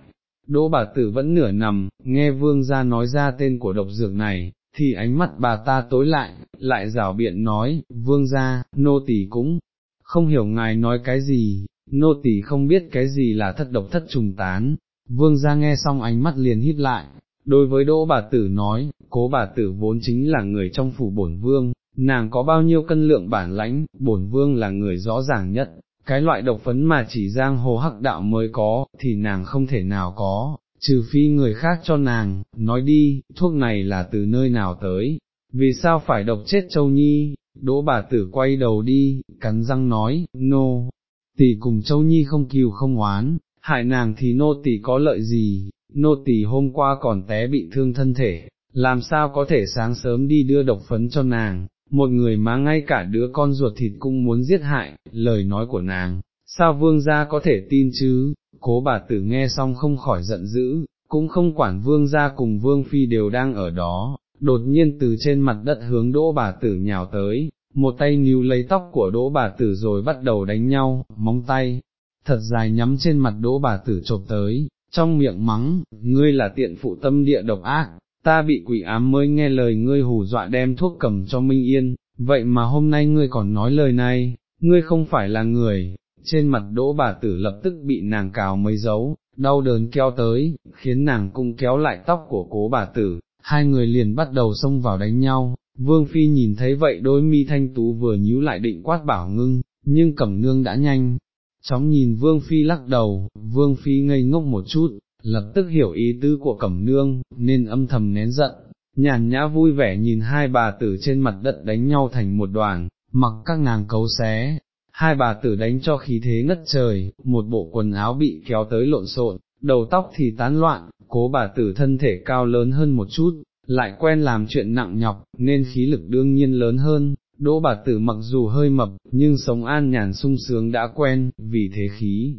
Đỗ bà tử vẫn nửa nằm, nghe vương gia nói ra tên của độc dược này, thì ánh mắt bà ta tối lại, lại rảo biện nói, vương gia, nô tỳ cũng không hiểu ngài nói cái gì, nô tỳ không biết cái gì là thất độc thất trùng tán, vương gia nghe xong ánh mắt liền híp lại, đối với đỗ bà tử nói, cố bà tử vốn chính là người trong phủ bổn vương, nàng có bao nhiêu cân lượng bản lãnh, bổn vương là người rõ ràng nhất, cái loại độc phấn mà chỉ giang hồ hắc đạo mới có, thì nàng không thể nào có, trừ phi người khác cho nàng, nói đi, thuốc này là từ nơi nào tới, vì sao phải độc chết châu nhi, đỗ bà tử quay đầu đi, cắn răng nói, nô, no. tỷ cùng châu nhi không kiều không oán, hại nàng thì nô tỷ có lợi gì, nô tỷ hôm qua còn té bị thương thân thể, làm sao có thể sáng sớm đi đưa độc phấn cho nàng, một người mà ngay cả đứa con ruột thịt cũng muốn giết hại, lời nói của nàng, sao vương gia có thể tin chứ, cố bà tử nghe xong không khỏi giận dữ, cũng không quản vương gia cùng vương phi đều đang ở đó, đột nhiên từ trên mặt đất hướng đỗ bà tử nhào tới, một tay níu lấy tóc của đỗ bà tử rồi bắt đầu đánh nhau, móng tay, thật dài nhắm trên mặt đỗ bà tử chộp tới, trong miệng mắng, ngươi là tiện phụ tâm địa độc ác, ta bị quỷ ám mới nghe lời ngươi hù dọa đem thuốc cầm cho Minh Yên, vậy mà hôm nay ngươi còn nói lời này, ngươi không phải là người, trên mặt đỗ bà tử lập tức bị nàng cào mấy dấu, đau đớn kéo tới, khiến nàng cung kéo lại tóc của cố bà tử, hai người liền bắt đầu xông vào đánh nhau, vương phi nhìn thấy vậy đôi mi thanh tú vừa nhíu lại định quát bảo ngưng, nhưng cẩm nương đã nhanh, chóng nhìn vương phi lắc đầu, vương phi ngây ngốc một chút, lập tức hiểu ý tư của cẩm nương, nên âm thầm nén giận, nhàn nhã vui vẻ nhìn hai bà tử trên mặt đất đánh nhau thành một đoàn, mặc các nàng cấu xé, hai bà tử đánh cho khí thế ngất trời, một bộ quần áo bị kéo tới lộn xộn, đầu tóc thì tán loạn, cố bà tử thân thể cao lớn hơn một chút, lại quen làm chuyện nặng nhọc, nên khí lực đương nhiên lớn hơn, đỗ bà tử mặc dù hơi mập, nhưng sống an nhàn sung sướng đã quen, vì thế khí.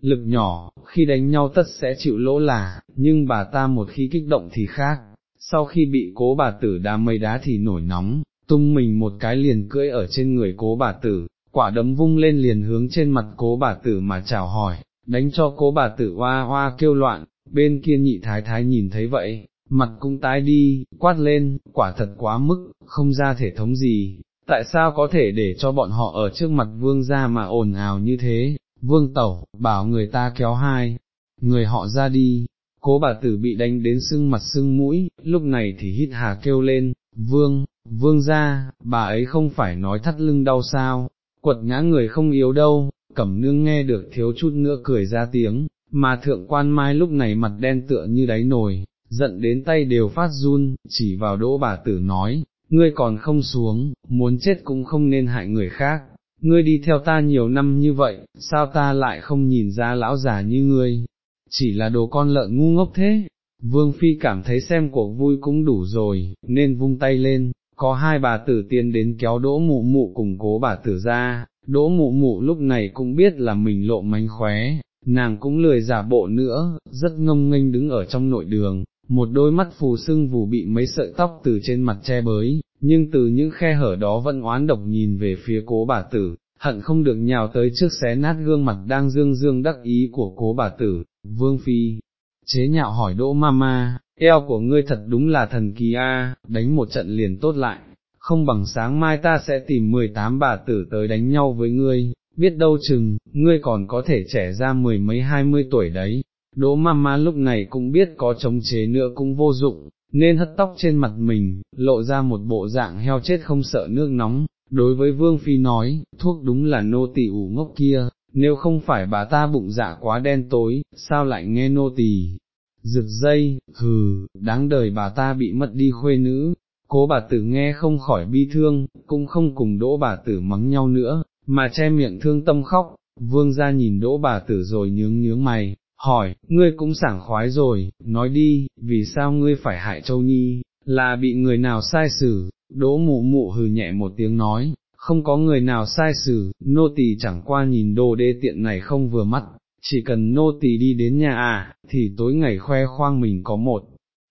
Lực nhỏ, khi đánh nhau tất sẽ chịu lỗ là, nhưng bà ta một khi kích động thì khác, sau khi bị cố bà tử đá mây đá thì nổi nóng, tung mình một cái liền cưỡi ở trên người cố bà tử, quả đấm vung lên liền hướng trên mặt cố bà tử mà chào hỏi, đánh cho cố bà tử hoa hoa kêu loạn, bên kia nhị thái thái nhìn thấy vậy, mặt cũng tái đi, quát lên, quả thật quá mức, không ra thể thống gì, tại sao có thể để cho bọn họ ở trước mặt vương gia mà ồn ào như thế, vương tẩu, bảo người ta kéo hai, người họ ra đi, cố bà tử bị đánh đến sưng mặt sưng mũi, lúc này thì hít hà kêu lên, vương, vương ra, bà ấy không phải nói thắt lưng đau sao, quật ngã người không yếu đâu, cẩm nương nghe được thiếu chút nữa cười ra tiếng, mà thượng quan mai lúc này mặt đen tựa như đáy nồi, giận đến tay đều phát run, chỉ vào đỗ bà tử nói, ngươi còn không xuống, muốn chết cũng không nên hại người khác, ngươi đi theo ta nhiều năm như vậy, sao ta lại không nhìn ra lão già như ngươi, chỉ là đồ con lợn ngu ngốc thế. Vương Phi cảm thấy xem cuộc vui cũng đủ rồi, nên vung tay lên, có hai bà tử tiên đến kéo đỗ mụ mụ cùng cố bà tử ra, đỗ mụ mụ lúc này cũng biết là mình lộ mánh khóe, nàng cũng lười giả bộ nữa, rất ngông nghênh đứng ở trong nội đường, một đôi mắt phù sưng vù bị mấy sợi tóc từ trên mặt che bới, nhưng từ những khe hở đó vẫn oán độc nhìn về phía cố bà tử, hận không được nhào tới trước xé nát gương mặt đang dương dương đắc ý của cố bà tử, vương phi. Chế nhạo hỏi đỗ mama, eo của ngươi thật đúng là thần kỳ a, đánh một trận liền tốt lại, không bằng sáng mai ta sẽ tìm 18 bà tử tới đánh nhau với ngươi, biết đâu chừng, ngươi còn có thể trẻ ra mười mấy hai mươi tuổi đấy. Đỗ mama lúc này cũng biết có chống chế nữa cũng vô dụng, nên hất tóc trên mặt mình, lộ ra một bộ dạng heo chết không sợ nước nóng, đối với Vương Phi nói, thuốc đúng là nô tỳ ủ ngốc kia, nếu không phải bà ta bụng dạ quá đen tối, sao lại nghe nô tỳ rực dây, hừ, đáng đời bà ta bị mất đi khuê nữ, cố bà tử nghe không khỏi bi thương, cũng không cùng đỗ bà tử mắng nhau nữa, mà che miệng thương tâm khóc, vương ra nhìn đỗ bà tử rồi nhướng nhướng mày, hỏi, ngươi cũng sảng khoái rồi, nói đi, vì sao ngươi phải hại châu nhi, là bị người nào sai xử, đỗ mụ mụ hừ nhẹ một tiếng nói, không có người nào sai xử, nô tỳ chẳng qua nhìn đồ đê tiện này không vừa mắt, chỉ cần nô tỳ đi đến nhà à, thì tối ngày khoe khoang mình có một.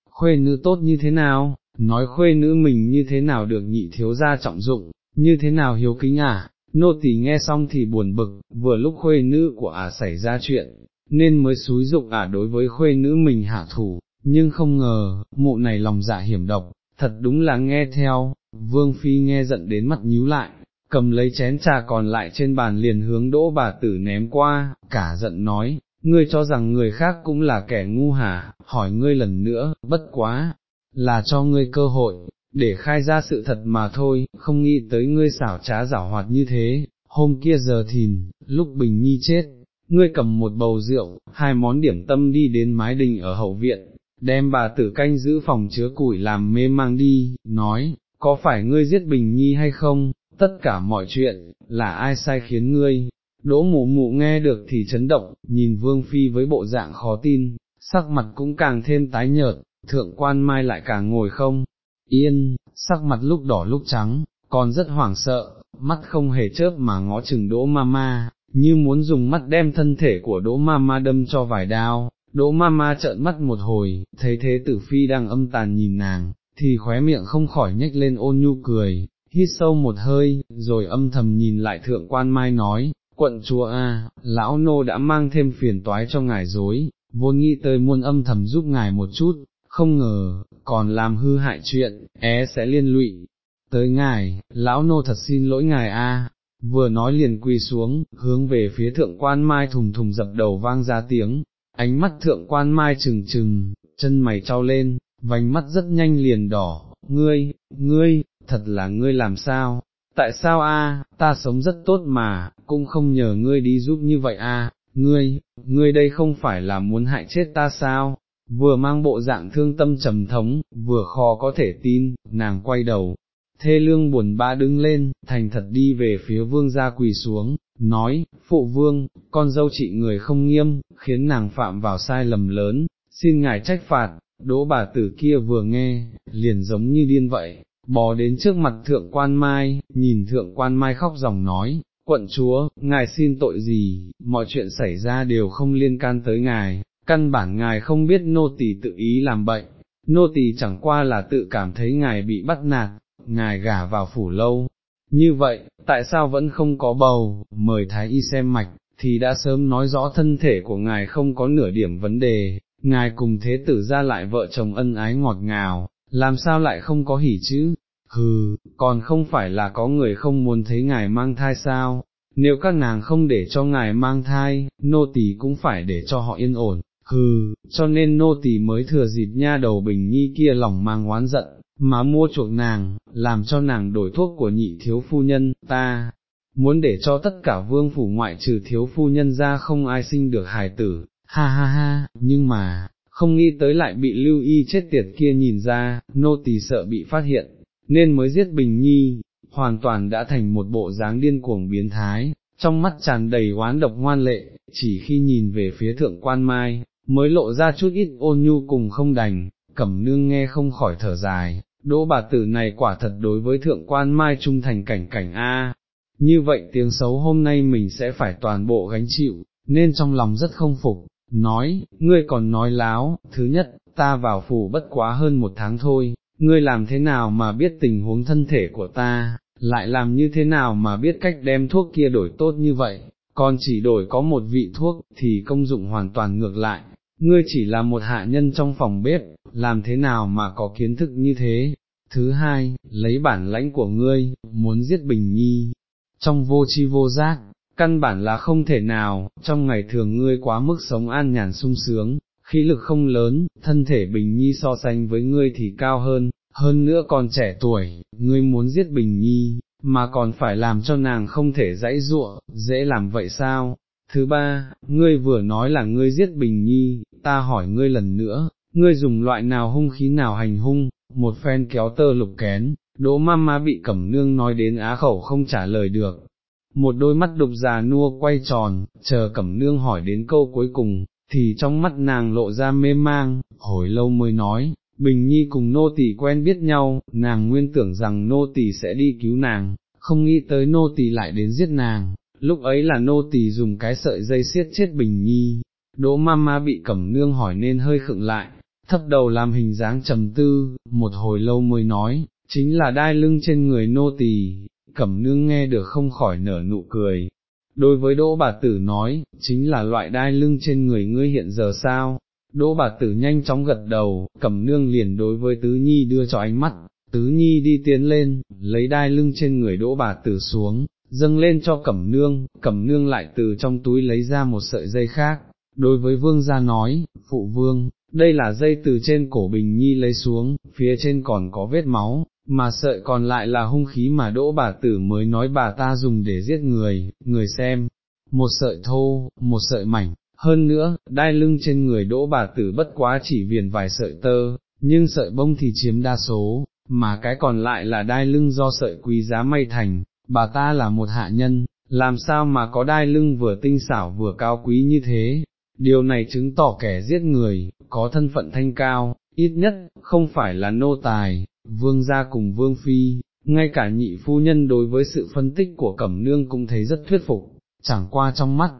Khuê nữ tốt như thế nào, nói khuê nữ mình như thế nào được nhị thiếu gia trọng dụng, như thế nào hiếu kính à, nô tỳ nghe xong thì buồn bực, vừa lúc khuê nữ của ả à xảy ra chuyện, nên mới xúi dụng ả à đối với khuê nữ mình hạ thủ, nhưng không ngờ, mụ này lòng dạ hiểm độc, thật đúng là nghe theo, vương phi nghe giận đến mặt nhíu lại, cầm lấy chén trà còn lại trên bàn liền hướng đỗ bà tử ném qua, cả giận nói, ngươi cho rằng người khác cũng là kẻ ngu hả, hỏi ngươi lần nữa, bất quá, là cho ngươi cơ hội, để khai ra sự thật mà thôi, không nghĩ tới ngươi xảo trá giảo hoạt như thế, hôm kia giờ thìn, lúc Bình Nhi chết, ngươi cầm một bầu rượu, hai món điểm tâm đi đến mái đình ở hậu viện, đem bà tử canh giữ phòng chứa củi làm mê mang đi, nói, có phải ngươi giết Bình Nhi hay không, tất cả mọi chuyện, là ai sai khiến ngươi, đỗ mụ mụ nghe được thì chấn động, nhìn Vương Phi với bộ dạng khó tin, sắc mặt cũng càng thêm tái nhợt, thượng quan mai lại càng ngồi không, yên, sắc mặt lúc đỏ lúc trắng, còn rất hoảng sợ, mắt không hề chớp mà ngó chừng đỗ mama, như muốn dùng mắt đem thân thể của đỗ mama đâm cho vài đao, đỗ mama trợn mắt một hồi, thấy thế tử phi đang âm tàn nhìn nàng, thì khóe miệng không khỏi nhếch lên ôn nhu cười, hít sâu một hơi, rồi âm thầm nhìn lại thượng quan mai nói, quận chúa a, lão nô đã mang thêm phiền toái cho ngài dối, vốn nghĩ tới muôn âm thầm giúp ngài một chút, không ngờ, còn làm hư hại chuyện, é sẽ liên lụy. Tới ngài, lão nô thật xin lỗi ngài a vừa nói liền quỳ xuống, hướng về phía thượng quan mai thùng thùng dập đầu vang ra tiếng, ánh mắt thượng quan mai trừng trừng, chân mày trao lên, vành mắt rất nhanh liền đỏ, ngươi, ngươi, thật là ngươi làm sao, tại sao a? ta sống rất tốt mà, cũng không nhờ ngươi đi giúp như vậy a, ngươi, ngươi đây không phải là muốn hại chết ta sao, vừa mang bộ dạng thương tâm trầm thống, vừa khó có thể tin, nàng quay đầu, thê lương buồn ba đứng lên, thành thật đi về phía vương gia quỳ xuống, nói, phụ vương, con dâu chị người không nghiêm, khiến nàng phạm vào sai lầm lớn, xin ngài trách phạt, đỗ bà tử kia vừa nghe, liền giống như điên vậy, bò đến trước mặt thượng quan mai, nhìn thượng quan mai khóc dòng nói, quận chúa, ngài xin tội gì, mọi chuyện xảy ra đều không liên can tới ngài, căn bản ngài không biết nô tỳ tự ý làm bệnh, nô tỳ chẳng qua là tự cảm thấy ngài bị bắt nạt, ngài gả vào phủ lâu. Như vậy, tại sao vẫn không có bầu, mời Thái Y xem mạch, thì đã sớm nói rõ thân thể của ngài không có nửa điểm vấn đề, ngài cùng thế tử ra lại vợ chồng ân ái ngọt ngào, làm sao lại không có hỉ chứ, hừ, còn không phải là có người không muốn thấy ngài mang thai sao, nếu các nàng không để cho ngài mang thai, nô tỳ cũng phải để cho họ yên ổn, hừ, cho nên nô tỳ mới thừa dịp nha đầu bình nhi kia lòng mang oán giận, mà mua chuộc nàng, làm cho nàng đổi thuốc của nhị thiếu phu nhân, ta, muốn để cho tất cả vương phủ ngoại trừ thiếu phu nhân ra không ai sinh được hài tử, ha ha ha, nhưng mà, không nghĩ tới lại bị lưu y chết tiệt kia nhìn ra, nô tỳ sợ bị phát hiện, nên mới giết Bình Nhi, hoàn toàn đã thành một bộ dáng điên cuồng biến thái, trong mắt tràn đầy oán độc ngoan lệ, chỉ khi nhìn về phía thượng quan mai, mới lộ ra chút ít ôn nhu cùng không đành, cẩm nương nghe không khỏi thở dài, đỗ bà tử này quả thật đối với thượng quan mai trung thành cảnh cảnh A, như vậy tiếng xấu hôm nay mình sẽ phải toàn bộ gánh chịu, nên trong lòng rất không phục, nói, ngươi còn nói láo, thứ nhất, ta vào phủ bất quá hơn một tháng thôi, ngươi làm thế nào mà biết tình huống thân thể của ta, lại làm như thế nào mà biết cách đem thuốc kia đổi tốt như vậy, còn chỉ đổi có một vị thuốc thì công dụng hoàn toàn ngược lại, ngươi chỉ là một hạ nhân trong phòng bếp, làm thế nào mà có kiến thức như thế. Thứ hai, lấy bản lãnh của ngươi, muốn giết Bình Nhi, trong vô chi vô giác, căn bản là không thể nào, trong ngày thường ngươi quá mức sống an nhàn sung sướng, khí lực không lớn, thân thể Bình Nhi so sánh với ngươi thì cao hơn, hơn nữa còn trẻ tuổi, ngươi muốn giết Bình Nhi, mà còn phải làm cho nàng không thể dãy ruộng, dễ làm vậy sao? Thứ ba, ngươi vừa nói là ngươi giết Bình Nhi, ta hỏi ngươi lần nữa, ngươi dùng loại nào hung khí nào hành hung, một phen kéo tơ lục kén, đỗ mama bị cẩm nương nói đến á khẩu không trả lời được. Một đôi mắt đục già nua quay tròn, chờ cẩm nương hỏi đến câu cuối cùng, thì trong mắt nàng lộ ra mê mang, hồi lâu mới nói, Bình Nhi cùng nô tỳ quen biết nhau, nàng nguyên tưởng rằng nô tỳ sẽ đi cứu nàng, không nghĩ tới nô tỳ lại đến giết nàng, lúc ấy là nô tỳ dùng cái sợi dây siết chết Bình Nhi, đỗ mama bị cẩm nương hỏi nên hơi khựng lại, thấp đầu làm hình dáng trầm tư, một hồi lâu mới nói, chính là đai lưng trên người nô tỳ. cẩm nương nghe được không khỏi nở nụ cười. Đối với đỗ bà tử nói, chính là loại đai lưng trên người ngươi hiện giờ sao, Đỗ bà tử nhanh chóng gật đầu, cẩm nương liền đối với tứ nhi đưa cho ánh mắt, tứ nhi đi tiến lên, lấy đai lưng trên người đỗ bà tử xuống, dâng lên cho cẩm nương, cẩm nương lại từ trong túi lấy ra một sợi dây khác, đối với vương gia nói, phụ vương, đây là dây từ trên cổ bình nhi lấy xuống, phía trên còn có vết máu, mà sợi còn lại là hung khí mà đỗ bà tử mới nói bà ta dùng để giết người, người xem, một sợi thô, một sợi mảnh, hơn nữa, đai lưng trên người đỗ bà tử bất quá chỉ viền vài sợi tơ, nhưng sợi bông thì chiếm đa số, mà cái còn lại là đai lưng do sợi quý giá may thành, bà ta là một hạ nhân, làm sao mà có đai lưng vừa tinh xảo vừa cao quý như thế, điều này chứng tỏ kẻ giết người, có thân phận thanh cao, ít nhất, không phải là nô tài, vương gia cùng vương phi, ngay cả nhị phu nhân đối với sự phân tích của Cẩm Nương cũng thấy rất thuyết phục, chẳng qua trong mắt,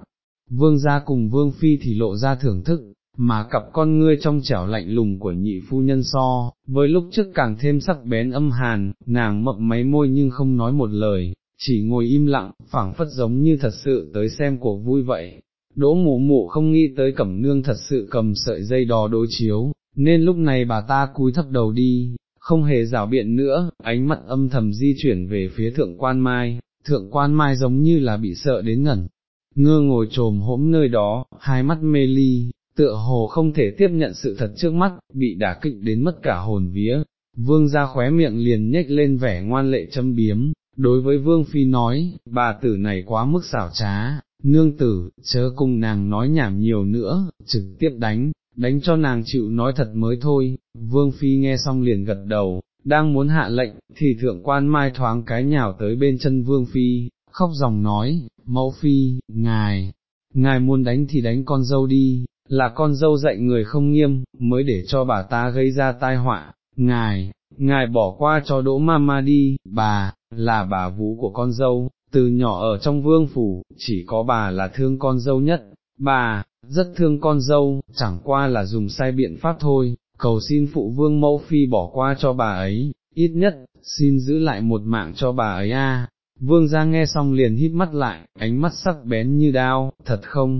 vương gia cùng vương phi thì lộ ra thưởng thức, mà cặp con ngươi trong trẻo lạnh lùng của nhị phu nhân so, với lúc trước càng thêm sắc bén âm hàn, nàng mậm máy môi nhưng không nói một lời, chỉ ngồi im lặng, phảng phất giống như thật sự tới xem cuộc vui vậy. Đỗ mụ mụ không nghĩ tới cẩm nương thật sự cầm sợi dây đò đối chiếu, nên lúc này bà ta cúi thấp đầu đi, không hề rảo biện nữa, ánh mắt âm thầm di chuyển về phía thượng quan mai, thượng quan mai giống như là bị sợ đến ngẩn, ngơ ngồi trồm hỗm nơi đó, hai mắt mê ly, tựa hồ không thể tiếp nhận sự thật trước mắt, bị đả kích đến mất cả hồn vía, vương ra khóe miệng liền nhếch lên vẻ ngoan lệ châm biếm, đối với vương phi nói, bà tử này quá mức xảo trá, nương tử, chớ cùng nàng nói nhảm nhiều nữa, trực tiếp đánh, đánh cho nàng chịu nói thật mới thôi, vương phi nghe xong liền gật đầu, đang muốn hạ lệnh, thì thượng quan mai thoáng cái nhào tới bên chân vương phi, khóc dòng nói, mẫu phi, ngài, ngài muốn đánh thì đánh con dâu đi, là con dâu dạy người không nghiêm, mới để cho bà ta gây ra tai họa, ngài, ngài bỏ qua cho đỗ mama đi, bà, là bà vũ của con dâu, từ nhỏ ở trong vương phủ, chỉ có bà là thương con dâu nhất, bà, rất thương con dâu, chẳng qua là dùng sai biện pháp thôi, cầu xin phụ vương mẫu phi bỏ qua cho bà ấy, ít nhất, xin giữ lại một mạng cho bà ấy a. Vương ra nghe xong liền hít mắt lại, ánh mắt sắc bén như đao, thật không,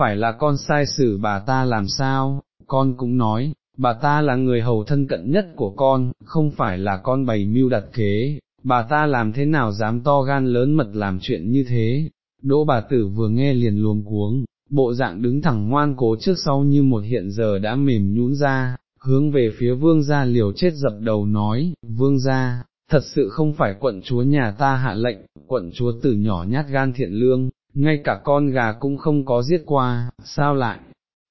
phải là con sai xử bà ta làm sao, con cũng nói, bà ta là người hầu thân cận nhất của con, không phải là con bày mưu đặt kế, bà ta làm thế nào dám to gan lớn mật làm chuyện như thế, đỗ bà tử vừa nghe liền luống cuống, bộ dạng đứng thẳng ngoan cố trước sau như một hiện giờ đã mềm nhũn ra, hướng về phía vương gia liều chết dập đầu nói, vương gia, thật sự không phải quận chúa nhà ta hạ lệnh, quận chúa từ nhỏ nhát gan thiện lương, ngay cả con gà cũng không có giết qua, sao lại,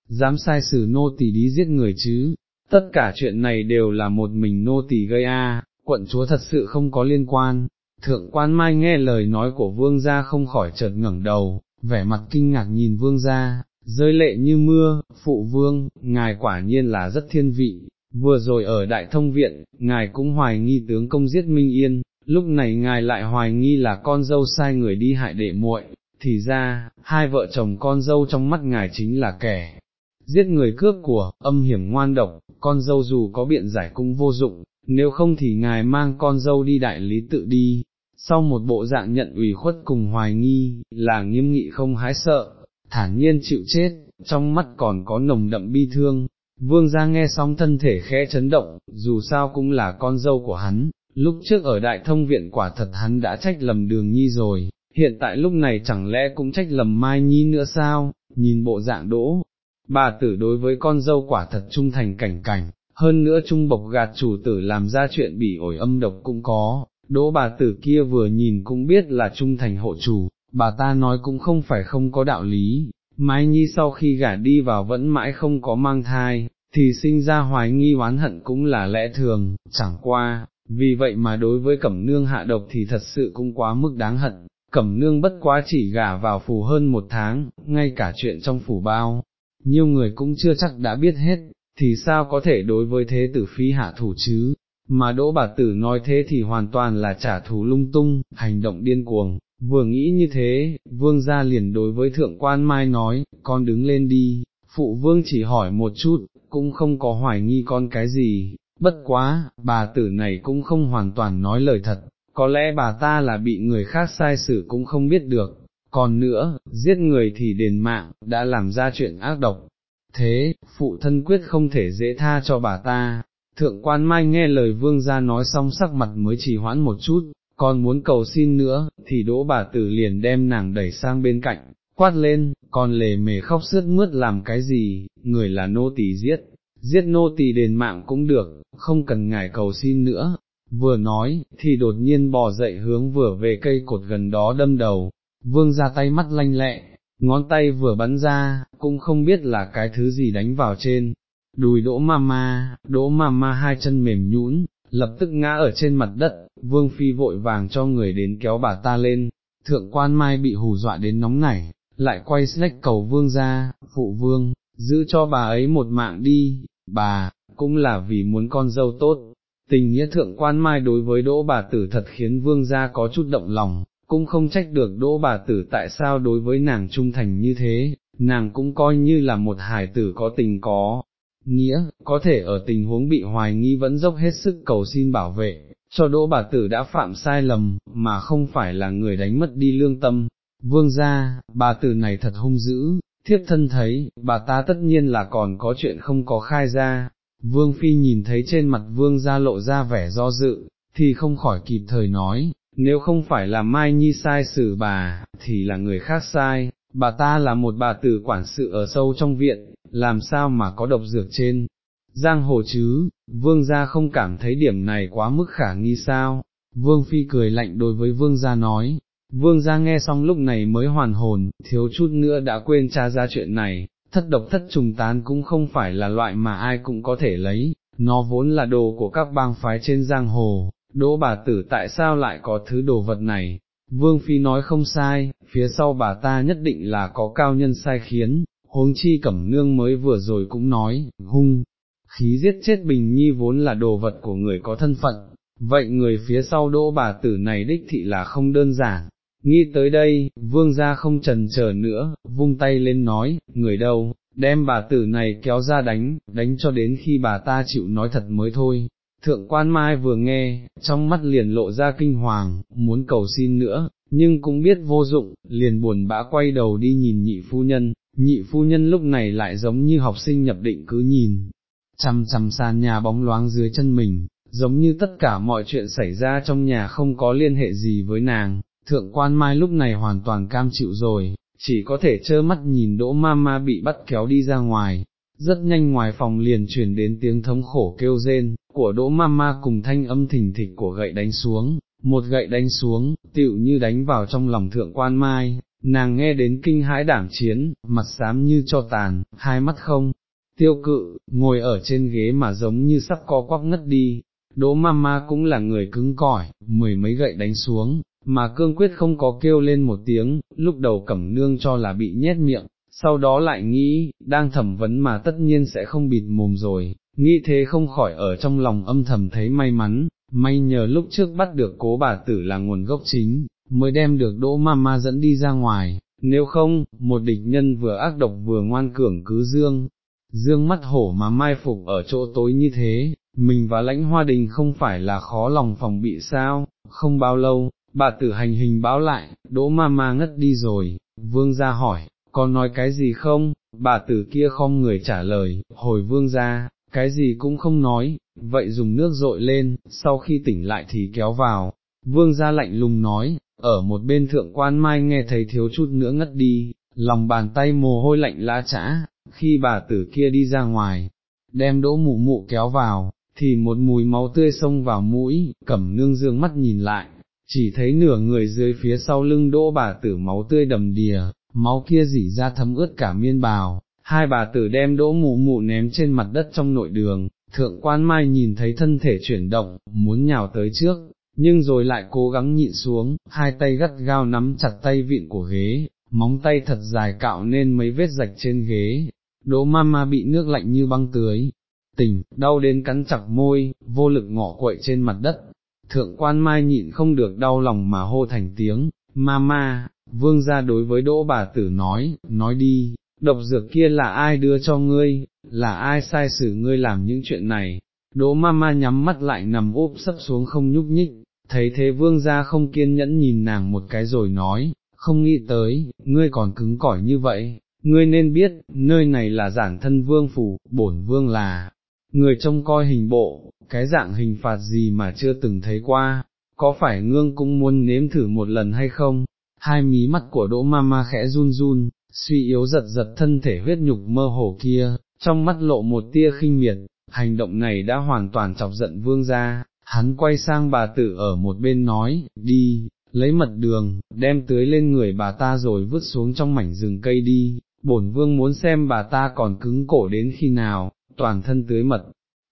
dám sai xử nô tỳ đi giết người chứ, tất cả chuyện này đều là một mình nô tỳ gây a, quận chúa thật sự không có liên quan. Thượng quan mai nghe lời nói của vương gia không khỏi chợt ngẩng đầu, vẻ mặt kinh ngạc nhìn vương gia, rơi lệ như mưa, phụ vương, ngài quả nhiên là rất thiên vị, vừa rồi ở đại thông viện, ngài cũng hoài nghi tướng công giết Minh Yên, lúc này ngài lại hoài nghi là con dâu sai người đi hại đệ muội, thì ra, hai vợ chồng con dâu trong mắt ngài chính là kẻ giết người cướp của, âm hiểm ngoan độc, con dâu dù có biện giải cũng vô dụng, nếu không thì ngài mang con dâu đi đại lý tự đi, sau một bộ dạng nhận ủy khuất cùng hoài nghi, là nghiêm nghị không hái sợ, thản nhiên chịu chết, trong mắt còn có nồng đậm bi thương. Vương gia nghe xong thân thể khẽ chấn động, dù sao cũng là con dâu của hắn, lúc trước ở đại thông viện quả thật hắn đã trách lầm đường nhi rồi, hiện tại lúc này chẳng lẽ cũng trách lầm mai nhi nữa sao, nhìn bộ dạng đỗ, bà tử đối với con dâu quả thật trung thành cảnh cảnh, hơn nữa trung bộc gạt chủ tử làm ra chuyện bị ổi âm độc cũng có, đỗ bà tử kia vừa nhìn cũng biết là trung thành hộ chủ, bà ta nói cũng không phải không có đạo lý, Mai Nhi sau khi gả đi vào vẫn mãi không có mang thai, thì sinh ra hoài nghi oán hận cũng là lẽ thường, chẳng qua, vì vậy mà đối với cẩm nương hạ độc thì thật sự cũng quá mức đáng hận, cẩm nương bất quá chỉ gả vào phủ hơn một tháng, ngay cả chuyện trong phủ bao, nhiều người cũng chưa chắc đã biết hết, thì sao có thể đối với thế tử phi hạ thủ chứ, mà đỗ bà tử nói thế thì hoàn toàn là trả thù lung tung, hành động điên cuồng, vừa nghĩ như thế, vương gia liền đối với thượng quan mai nói, con đứng lên đi, phụ vương chỉ hỏi một chút, cũng không có hoài nghi con cái gì, bất quá, bà tử này cũng không hoàn toàn nói lời thật, có lẽ bà ta là bị người khác sai xử cũng không biết được, còn nữa, giết người thì đền mạng, đã làm ra chuyện ác độc. Thế, phụ thân quyết không thể dễ tha cho bà ta, thượng quan mai nghe lời vương gia nói xong sắc mặt mới chỉ hoãn một chút, còn muốn cầu xin nữa, thì đỗ bà tử liền đem nàng đẩy sang bên cạnh, quát lên, còn lề mề khóc sướt mướt làm cái gì, người là nô tỳ giết, giết nô tỳ đền mạng cũng được, không cần ngài cầu xin nữa. Vừa nói, thì đột nhiên bò dậy hướng vừa về cây cột gần đó đâm đầu, vương ra tay mắt lanh lẹ, ngón tay vừa bắn ra, cũng không biết là cái thứ gì đánh vào trên, đùi đỗ mama, đỗ mama hai chân mềm nhũn, lập tức ngã ở trên mặt đất, vương phi vội vàng cho người đến kéo bà ta lên, thượng quan mai bị hù dọa đến nóng nảy, lại quay snack cầu vương ra, phụ vương, giữ cho bà ấy một mạng đi, bà, cũng là vì muốn con dâu tốt. Tình nghĩa thượng quan mai đối với đỗ bà tử thật khiến vương gia có chút động lòng, cũng không trách được đỗ bà tử tại sao đối với nàng trung thành như thế, nàng cũng coi như là một hải tử có tình có, nghĩa, có thể ở tình huống bị hoài nghi vẫn dốc hết sức cầu xin bảo vệ, cho đỗ bà tử đã phạm sai lầm, mà không phải là người đánh mất đi lương tâm. Vương gia, bà tử này thật hung dữ, thiếp thân thấy, bà ta tất nhiên là còn có chuyện không có khai ra. Vương Phi nhìn thấy trên mặt vương gia lộ ra vẻ do dự, thì không khỏi kịp thời nói, nếu không phải là Mai Nhi sai xử bà, thì là người khác sai, bà ta là một bà tử quản sự ở sâu trong viện, làm sao mà có độc dược trên. Giang hồ chứ, vương gia không cảm thấy điểm này quá mức khả nghi sao, vương phi cười lạnh đối với vương gia nói, vương gia nghe xong lúc này mới hoàn hồn, thiếu chút nữa đã quên tra ra chuyện này, thất độc thất trùng tán cũng không phải là loại mà ai cũng có thể lấy, nó vốn là đồ của các bang phái trên giang hồ, đỗ bà tử tại sao lại có thứ đồ vật này, Vương Phi nói không sai, phía sau bà ta nhất định là có cao nhân sai khiến, huống chi cẩm nương mới vừa rồi cũng nói, hung, khí giết chết Bình Nhi vốn là đồ vật của người có thân phận, vậy người phía sau đỗ bà tử này đích thị là không đơn giản. Nghĩ tới đây, vương gia không trần chờ nữa, vung tay lên nói, người đâu, đem bà tử này kéo ra đánh, đánh cho đến khi bà ta chịu nói thật mới thôi. Thượng quan mai vừa nghe, trong mắt liền lộ ra kinh hoàng, muốn cầu xin nữa, nhưng cũng biết vô dụng, liền buồn bã quay đầu đi nhìn nhị phu nhân, nhị phu nhân lúc này lại giống như học sinh nhập định cứ nhìn, chằm chằm sàn nhà bóng loáng dưới chân mình, giống như tất cả mọi chuyện xảy ra trong nhà không có liên hệ gì với nàng, thượng quan mai lúc này hoàn toàn cam chịu rồi, chỉ có thể trơ mắt nhìn đỗ ma ma bị bắt kéo đi ra ngoài, rất nhanh ngoài phòng liền truyền đến tiếng thống khổ kêu rên, của đỗ ma ma cùng thanh âm thình thịch của gậy đánh xuống, một gậy đánh xuống, tựu như đánh vào trong lòng thượng quan mai, nàng nghe đến kinh hãi đảm chiến, mặt xám như cho tàn, hai mắt không, tiêu cự, ngồi ở trên ghế mà giống như sắp co quắp ngất đi, đỗ mama cũng là người cứng cỏi, mười mấy gậy đánh xuống, mà cương quyết không có kêu lên một tiếng, lúc đầu cẩm nương cho là bị nhét miệng, sau đó lại nghĩ, đang thẩm vấn mà tất nhiên sẽ không bịt mồm rồi, nghĩ thế không khỏi ở trong lòng âm thầm thấy may mắn, may nhờ lúc trước bắt được cố bà tử là nguồn gốc chính, mới đem được đỗ mama dẫn đi ra ngoài, nếu không, một địch nhân vừa ác độc vừa ngoan cường cứ dương, dương mắt hổ mà mai phục ở chỗ tối như thế, mình và lãnh hoa đình không phải là khó lòng phòng bị sao, không bao lâu, bà tử hành hình báo lại, đỗ ma ma ngất đi rồi, vương gia hỏi, có nói cái gì không, bà tử kia không người trả lời, hồi vương gia, cái gì cũng không nói, vậy dùng nước rội lên, sau khi tỉnh lại thì kéo vào, vương gia lạnh lùng nói, ở một bên thượng quan mai nghe thấy thiếu chút nữa ngất đi, lòng bàn tay mồ hôi lạnh lá chã, khi bà tử kia đi ra ngoài, đem đỗ mụ mụ kéo vào, thì một mùi máu tươi xông vào mũi, cẩm nương dương mắt nhìn lại, chỉ thấy nửa người dưới phía sau lưng đỗ bà tử máu tươi đầm đìa, máu kia dỉ ra thấm ướt cả miên bào, hai bà tử đem đỗ mụ mụ ném trên mặt đất trong nội đường, thượng quan mai nhìn thấy thân thể chuyển động, muốn nhào tới trước, nhưng rồi lại cố gắng nhịn xuống, hai tay gắt gao nắm chặt tay vịn của ghế, móng tay thật dài cạo nên mấy vết rạch trên ghế, đỗ mama bị nước lạnh như băng tưới, tỉnh, đau đến cắn chặt môi, vô lực ngọ quậy trên mặt đất, thượng quan mai nhịn không được đau lòng mà hô thành tiếng, mama, vương ra đối với đỗ bà tử nói, nói đi, độc dược kia là ai đưa cho ngươi, là ai sai xử ngươi làm những chuyện này, đỗ mama nhắm mắt lại nằm úp sấp xuống không nhúc nhích, thấy thế vương ra không kiên nhẫn nhìn nàng một cái rồi nói, không nghĩ tới, ngươi còn cứng cỏi như vậy, ngươi nên biết, nơi này là giản thân vương phủ, bổn vương là, người trông coi hình bộ, cái dạng hình phạt gì mà chưa từng thấy qua, có phải ngương cũng muốn nếm thử một lần hay không? Hai mí mắt của đỗ mama khẽ run run, suy yếu giật giật thân thể huyết nhục mơ hồ kia, trong mắt lộ một tia khinh miệt, hành động này đã hoàn toàn chọc giận vương gia, hắn quay sang bà tử ở một bên nói, đi, lấy mật đường, đem tưới lên người bà ta rồi vứt xuống trong mảnh rừng cây đi, bổn vương muốn xem bà ta còn cứng cổ đến khi nào, toàn thân tưới mật.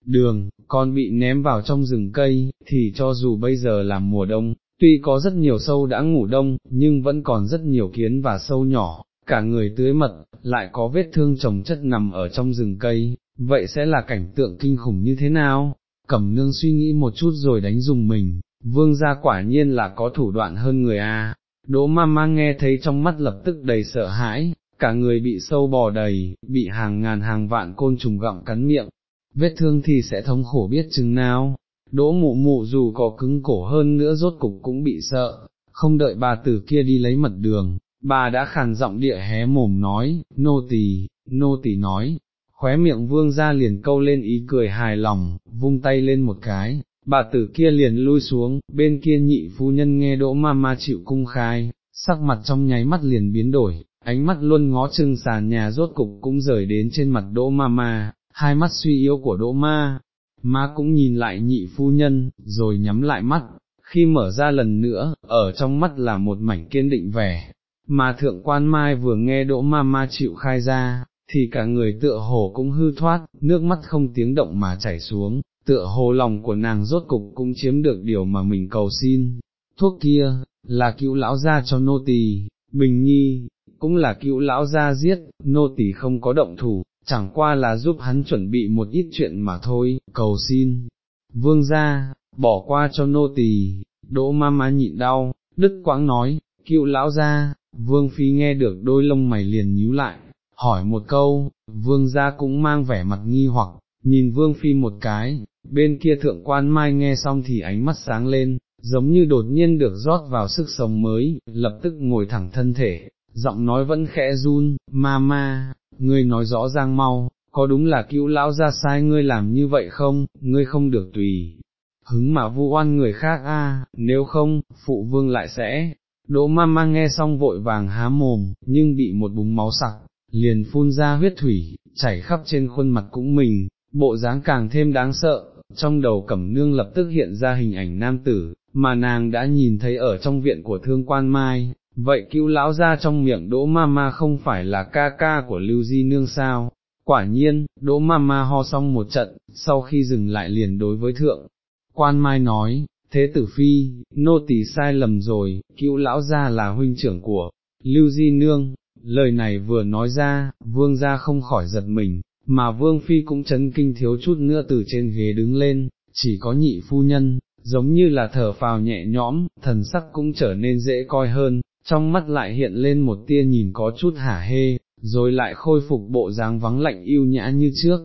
Đường, con bị ném vào trong rừng cây, thì cho dù bây giờ là mùa đông, tuy có rất nhiều sâu đã ngủ đông, nhưng vẫn còn rất nhiều kiến và sâu nhỏ, cả người tưới mật, lại có vết thương chồng chất nằm ở trong rừng cây, vậy sẽ là cảnh tượng kinh khủng như thế nào? Cẩm nương suy nghĩ một chút rồi đánh dùng mình, vương gia quả nhiên là có thủ đoạn hơn người a. Đỗ ma ma nghe thấy trong mắt lập tức đầy sợ hãi, cả người bị sâu bò đầy, bị hàng ngàn hàng vạn côn trùng gặm cắn miệng, vết thương thì sẽ thống khổ biết chừng nào, đỗ mụ mụ dù có cứng cổ hơn nữa rốt cục cũng bị sợ, không đợi bà tử kia đi lấy mật đường, bà đã khàn giọng địa hé mồm nói, nô tỳ, nô tỳ nói, khóe miệng vương ra liền câu lên ý cười hài lòng, vung tay lên một cái, bà tử kia liền lui xuống, bên kia nhị phu nhân nghe đỗ ma ma chịu cung khai, sắc mặt trong nháy mắt liền biến đổi, ánh mắt luôn ngó chừng sàn nhà rốt cục cũng rời đến trên mặt đỗ ma ma, hai mắt suy yếu của đỗ ma, ma cũng nhìn lại nhị phu nhân, rồi nhắm lại mắt, khi mở ra lần nữa, ở trong mắt là một mảnh kiên định vẻ, mà thượng quan mai vừa nghe đỗ ma ma chịu khai ra, thì cả người tựa hồ cũng hư thoát, nước mắt không tiếng động mà chảy xuống, tựa hồ lòng của nàng rốt cục cũng chiếm được điều mà mình cầu xin. Thuốc kia, là cứu lão ra cho nô tỳ, bình nhi, cũng là cựu lão ra giết, nô tỳ không có động thủ, chẳng qua là giúp hắn chuẩn bị một ít chuyện mà thôi, cầu xin. Vương ra, bỏ qua cho nô tỳ, đỗ ma má nhịn đau, đức quãng nói, cựu lão ra, vương phi nghe được đôi lông mày liền nhíu lại, hỏi một câu, vương gia cũng mang vẻ mặt nghi hoặc, nhìn vương phi một cái, bên kia thượng quan mai nghe xong thì ánh mắt sáng lên, giống như đột nhiên được rót vào sức sống mới, lập tức ngồi thẳng thân thể, giọng nói vẫn khẽ run, ma ma, ngươi nói rõ ràng mau, có đúng là cứu lão ra sai ngươi làm như vậy không, ngươi không được tùy. Hứng mà vu oan người khác a, nếu không, phụ vương lại sẽ, Đỗ Mama nghe xong vội vàng há mồm, nhưng bị một búng máu sặc, liền phun ra huyết thủy, chảy khắp trên khuôn mặt cũng mình, bộ dáng càng thêm đáng sợ, trong đầu cẩm nương lập tức hiện ra hình ảnh nam tử, mà nàng đã nhìn thấy ở trong viện của thương quan mai, vậy cứu lão ra trong miệng đỗ ma ma không phải là ca ca của lưu di nương sao, quả nhiên, đỗ ma ma ho xong một trận, sau khi dừng lại liền đối với thượng, quan mai nói, thế tử phi, nô tỳ sai lầm rồi, cứu lão ra là huynh trưởng của, lưu di nương, lời này vừa nói ra, vương gia không khỏi giật mình, mà vương phi cũng chấn kinh thiếu chút nữa từ trên ghế đứng lên, chỉ có nhị phu nhân, giống như là thở phào nhẹ nhõm, thần sắc cũng trở nên dễ coi hơn, trong mắt lại hiện lên một tia nhìn có chút hả hê, rồi lại khôi phục bộ dáng vắng lạnh yêu nhã như trước.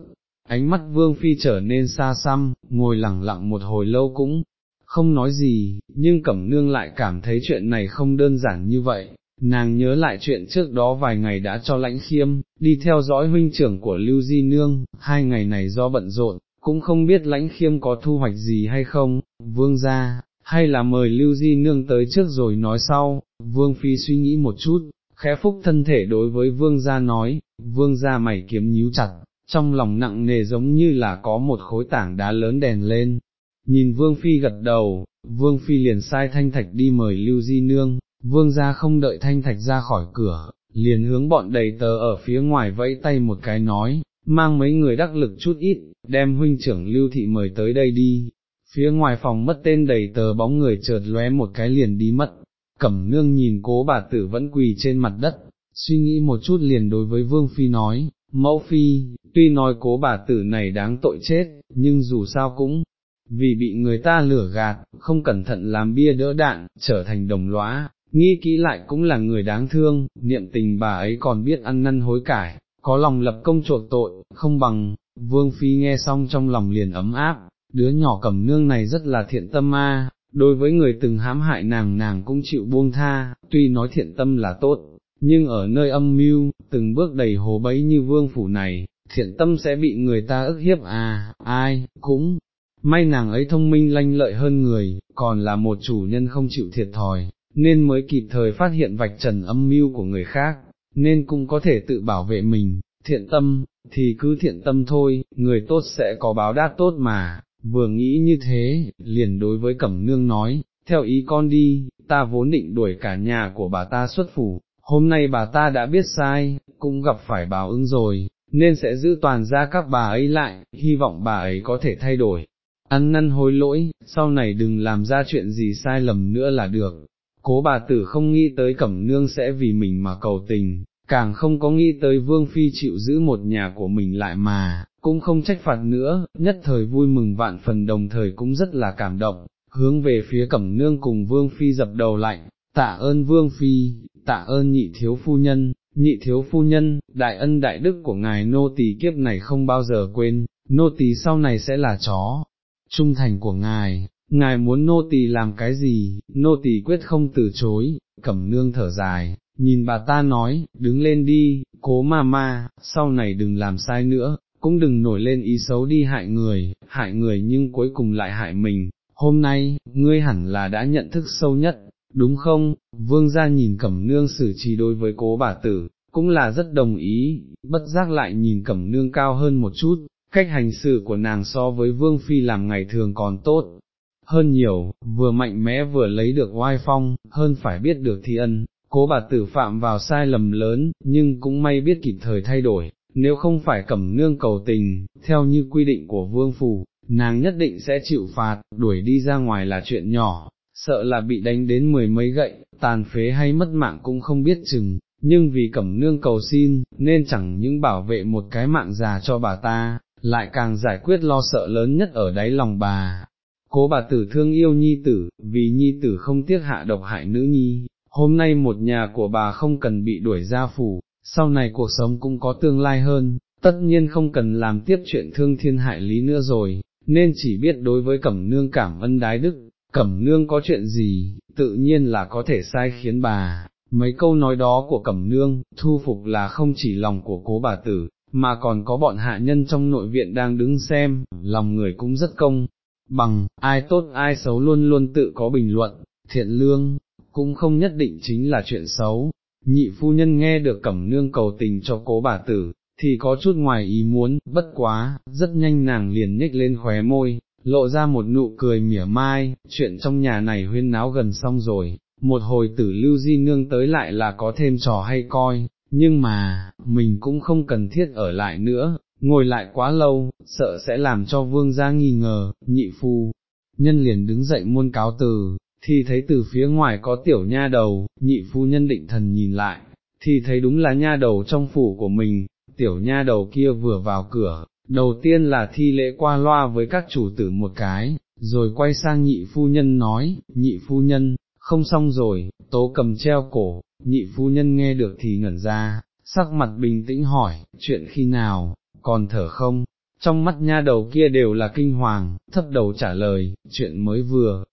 Ánh mắt vương phi trở nên xa xăm, ngồi lặng lặng một hồi lâu cũng không nói gì, nhưng cẩm nương lại cảm thấy chuyện này không đơn giản như vậy, nàng nhớ lại chuyện trước đó vài ngày đã cho lãnh khiêm, đi theo dõi huynh trưởng của Lưu Di Nương, hai ngày này do bận rộn, cũng không biết lãnh khiêm có thu hoạch gì hay không, vương ra, hay là mời Lưu Di Nương tới trước rồi nói sau, vương phi suy nghĩ một chút, khẽ phúc thân thể đối với vương gia nói, vương gia mày kiếm nhíu chặt, trong lòng nặng nề giống như là có một khối tảng đá lớn đèn lên, nhìn vương phi gật đầu, vương phi liền sai thanh thạch đi mời Lưu Di Nương, vương gia không đợi thanh thạch ra khỏi cửa, liền hướng bọn đầy tờ ở phía ngoài vẫy tay một cái nói, mang mấy người đắc lực chút ít, đem huynh trưởng lưu thị mời tới đây đi, phía ngoài phòng mất tên đầy tờ bóng người chợt lóe một cái liền đi mất, cẩm nương nhìn cố bà tử vẫn quỳ trên mặt đất, suy nghĩ một chút liền đối với vương phi nói, mẫu phi, tuy nói cố bà tử này đáng tội chết, nhưng dù sao cũng, vì bị người ta lửa gạt, không cẩn thận làm bia đỡ đạn, trở thành đồng lõa, nghĩ kỹ lại cũng là người đáng thương, niệm tình bà ấy còn biết ăn năn hối cải, có lòng lập công chuộc tội, không bằng, vương phi nghe xong trong lòng liền ấm áp, đứa nhỏ cầm nương này rất là thiện tâm a. đối với người từng hãm hại nàng nàng cũng chịu buông tha, tuy nói thiện tâm là tốt, nhưng ở nơi âm mưu, từng bước đầy hồ bấy như vương phủ này, thiện tâm sẽ bị người ta ức hiếp à, ai, cũng, may nàng ấy thông minh lanh lợi hơn người, còn là một chủ nhân không chịu thiệt thòi, nên mới kịp thời phát hiện vạch trần âm mưu của người khác, nên cũng có thể tự bảo vệ mình, thiện tâm, thì cứ thiện tâm thôi, người tốt sẽ có báo đáp tốt mà, vừa nghĩ như thế, liền đối với Cẩm Nương nói, theo ý con đi, ta vốn định đuổi cả nhà của bà ta xuất phủ, hôm nay bà ta đã biết sai, cũng gặp phải báo ứng rồi, nên sẽ giữ toàn ra các bà ấy lại, hy vọng bà ấy có thể thay đổi. Ăn năn hối lỗi, sau này đừng làm ra chuyện gì sai lầm nữa là được, cố bà tử không nghĩ tới cẩm nương sẽ vì mình mà cầu tình, càng không có nghĩ tới vương phi chịu giữ một nhà của mình lại mà, cũng không trách phạt nữa, nhất thời vui mừng vạn phần đồng thời cũng rất là cảm động, hướng về phía cẩm nương cùng vương phi dập đầu lạnh, tạ ơn vương phi, tạ ơn nhị thiếu phu nhân, nhị thiếu phu nhân, đại ân đại đức của ngài nô tỳ kiếp này không bao giờ quên, nô tỳ sau này sẽ là chó, trung thành của ngài, ngài muốn nô tỳ làm cái gì, nô tỳ quyết không từ chối, cẩm nương thở dài, nhìn bà ta nói, đứng lên đi, cố ma ma, sau này đừng làm sai nữa, cũng đừng nổi lên ý xấu đi hại người, hại người nhưng cuối cùng lại hại mình, hôm nay, ngươi hẳn là đã nhận thức sâu nhất, đúng không, vương gia nhìn cẩm nương xử trí đối với cố bà tử, cũng là rất đồng ý, bất giác lại nhìn cẩm nương cao hơn một chút, cách hành xử của nàng so với vương phi làm ngày thường còn tốt, hơn nhiều, vừa mạnh mẽ vừa lấy được oai phong, hơn phải biết được thi ân, cố bà tử phạm vào sai lầm lớn, nhưng cũng may biết kịp thời thay đổi, nếu không phải cẩm nương cầu tình, theo như quy định của vương phủ, nàng nhất định sẽ chịu phạt, đuổi đi ra ngoài là chuyện nhỏ, sợ là bị đánh đến mười mấy gậy, tàn phế hay mất mạng cũng không biết chừng, nhưng vì cẩm nương cầu xin, nên chẳng những bảo vệ một cái mạng già cho bà ta, lại càng giải quyết lo sợ lớn nhất ở đáy lòng bà, cố bà tử thương yêu nhi tử, vì nhi tử không tiếc hạ độc hại nữ nhi, hôm nay một nhà của bà không cần bị đuổi ra phủ, sau này cuộc sống cũng có tương lai hơn, tất nhiên không cần làm tiếp chuyện thương thiên hại lý nữa rồi, nên chỉ biết đối với cẩm nương cảm ân đái đức, cẩm nương có chuyện gì, tự nhiên là có thể sai khiến bà. Mấy câu nói đó của Cẩm Nương, thu phục là không chỉ lòng của cố bà tử, mà còn có bọn hạ nhân trong nội viện đang đứng xem, lòng người cũng rất công, bằng, ai tốt ai xấu luôn luôn tự có bình luận, thiện lương, cũng không nhất định chính là chuyện xấu. Nhị phu nhân nghe được cẩm nương cầu tình cho cố bà tử, thì có chút ngoài ý muốn, bất quá, rất nhanh nàng liền nhếch lên khóe môi, lộ ra một nụ cười mỉa mai, chuyện trong nhà này huyên náo gần xong rồi, một hồi tử lưu di nương tới lại là có thêm trò hay coi, nhưng mà, mình cũng không cần thiết ở lại nữa, ngồi lại quá lâu, sợ sẽ làm cho vương gia nghi ngờ, nhị phu, nhân liền đứng dậy muôn cáo từ, thì thấy từ phía ngoài có tiểu nha đầu, nhị phu nhân định thần nhìn lại, thì thấy đúng là nha đầu trong phủ của mình, tiểu nha đầu kia vừa vào cửa, đầu tiên là thi lễ qua loa với các chủ tử một cái, rồi quay sang nhị phu nhân nói, nhị phu nhân, không xong rồi, tố cầm treo cổ, nhị phu nhân nghe được thì ngẩn ra, sắc mặt bình tĩnh hỏi, chuyện khi nào, còn thở không? Trong mắt nha đầu kia đều là kinh hoàng, thấp đầu trả lời, chuyện mới vừa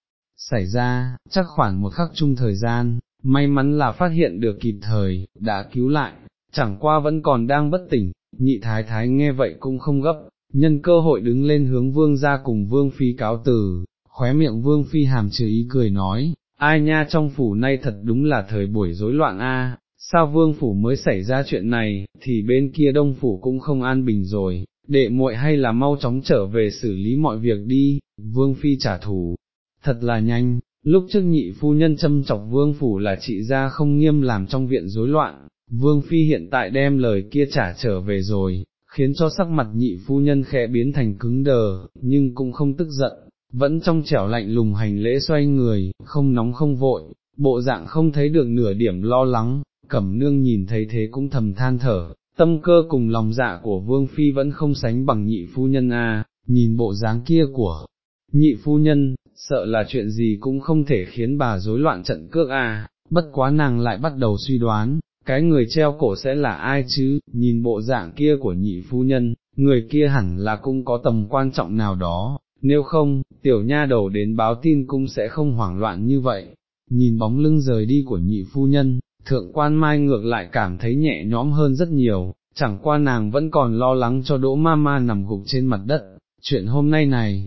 xảy ra, chắc khoảng một khắc chung thời gian, may mắn là phát hiện được kịp thời, đã cứu lại, chẳng qua vẫn còn đang bất tỉnh, nhị thái thái nghe vậy cũng không gấp, nhân cơ hội đứng lên hướng vương ra cùng vương phi cáo từ, khóe miệng vương phi hàm chứa ý cười nói, ai nha trong phủ nay thật đúng là thời buổi rối loạn a. sao vương phủ mới xảy ra chuyện này, thì bên kia đông phủ cũng không an bình rồi, đệ muội hay là mau chóng trở về xử lý mọi việc đi, vương phi trả thù, thật là nhanh, lúc trước nhị phu nhân châm chọc vương phủ là chị ra không nghiêm làm trong viện rối loạn, vương phi hiện tại đem lời kia trả trở về rồi, khiến cho sắc mặt nhị phu nhân khẽ biến thành cứng đờ, nhưng cũng không tức giận, vẫn trong trẻo lạnh lùng hành lễ xoay người, không nóng không vội, bộ dạng không thấy được nửa điểm lo lắng, cẩm nương nhìn thấy thế cũng thầm than thở, tâm cơ cùng lòng dạ của vương phi vẫn không sánh bằng nhị phu nhân a. nhìn bộ dáng kia của nhị phu nhân, sợ là chuyện gì cũng không thể khiến bà rối loạn trận cước à? bất quá nàng lại bắt đầu suy đoán, cái người treo cổ sẽ là ai chứ, nhìn bộ dạng kia của nhị phu nhân, người kia hẳn là cũng có tầm quan trọng nào đó, nếu không, tiểu nha đầu đến báo tin cũng sẽ không hoảng loạn như vậy. Nhìn bóng lưng rời đi của nhị phu nhân, thượng quan mai ngược lại cảm thấy nhẹ nhõm hơn rất nhiều, chẳng qua nàng vẫn còn lo lắng cho đỗ ma ma nằm gục trên mặt đất, chuyện hôm nay này,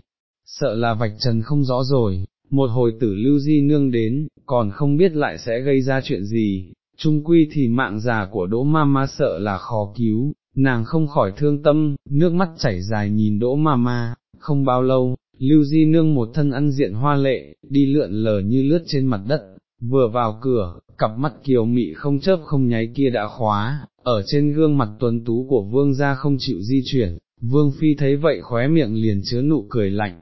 sợ là vạch trần không rõ rồi, một hồi tử lưu di nương đến, còn không biết lại sẽ gây ra chuyện gì, trung quy thì mạng già của đỗ ma ma sợ là khó cứu, nàng không khỏi thương tâm, nước mắt chảy dài nhìn đỗ ma ma, không bao lâu, lưu di nương một thân ăn diện hoa lệ, đi lượn lờ như lướt trên mặt đất, vừa vào cửa, cặp mắt kiều mị không chớp không nháy kia đã khóa, ở trên gương mặt tuấn tú của vương gia không chịu di chuyển, vương phi thấy vậy khóe miệng liền chứa nụ cười lạnh.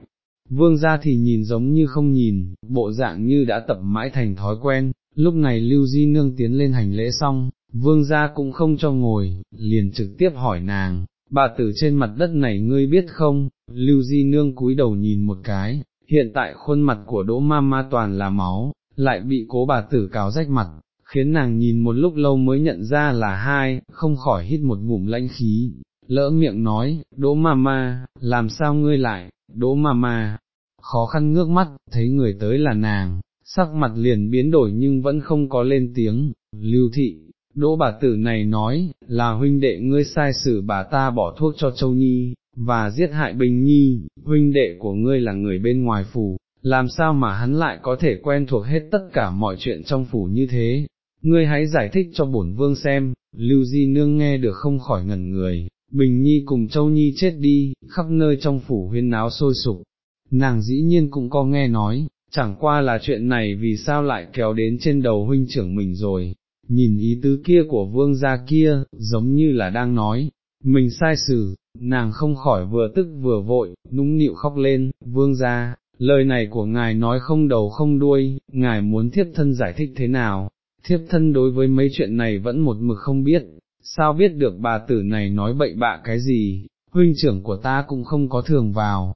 Vương gia thì nhìn giống như không nhìn, bộ dạng như đã tập mãi thành thói quen, lúc này Lưu Di Nương tiến lên hành lễ xong, vương gia cũng không cho ngồi, liền trực tiếp hỏi nàng, bà tử trên mặt đất này ngươi biết không, Lưu Di Nương cúi đầu nhìn một cái, hiện tại khuôn mặt của Đỗ Ma Ma toàn là máu, lại bị cố bà tử cáo rách mặt, khiến nàng nhìn một lúc lâu mới nhận ra là hai, không khỏi hít một ngụm lãnh khí, lỡ miệng nói, Đỗ Ma Ma, làm sao ngươi lại, Đỗ Ma Ma, khó khăn ngước mắt, thấy người tới là nàng, sắc mặt liền biến đổi nhưng vẫn không có lên tiếng, lưu thị, đỗ bà tử này nói, là huynh đệ ngươi sai xử bà ta bỏ thuốc cho Châu Nhi, và giết hại Bình Nhi, huynh đệ của ngươi là người bên ngoài phủ, làm sao mà hắn lại có thể quen thuộc hết tất cả mọi chuyện trong phủ như thế, ngươi hãy giải thích cho bổn vương xem, lưu di nương nghe được không khỏi ngẩn người. Bình Nhi cùng Châu Nhi chết đi, khắp nơi trong phủ huyên náo sôi sục, nàng dĩ nhiên cũng có nghe nói, chẳng qua là chuyện này vì sao lại kéo đến trên đầu huynh trưởng mình rồi, nhìn ý tứ kia của vương gia kia, giống như là đang nói, mình sai xử, nàng không khỏi vừa tức vừa vội, nũng nịu khóc lên, vương gia, lời này của ngài nói không đầu không đuôi, ngài muốn thiếp thân giải thích thế nào, thiếp thân đối với mấy chuyện này vẫn một mực không biết, sao biết được bà tử này nói bậy bạ cái gì, huynh trưởng của ta cũng không có thường vào,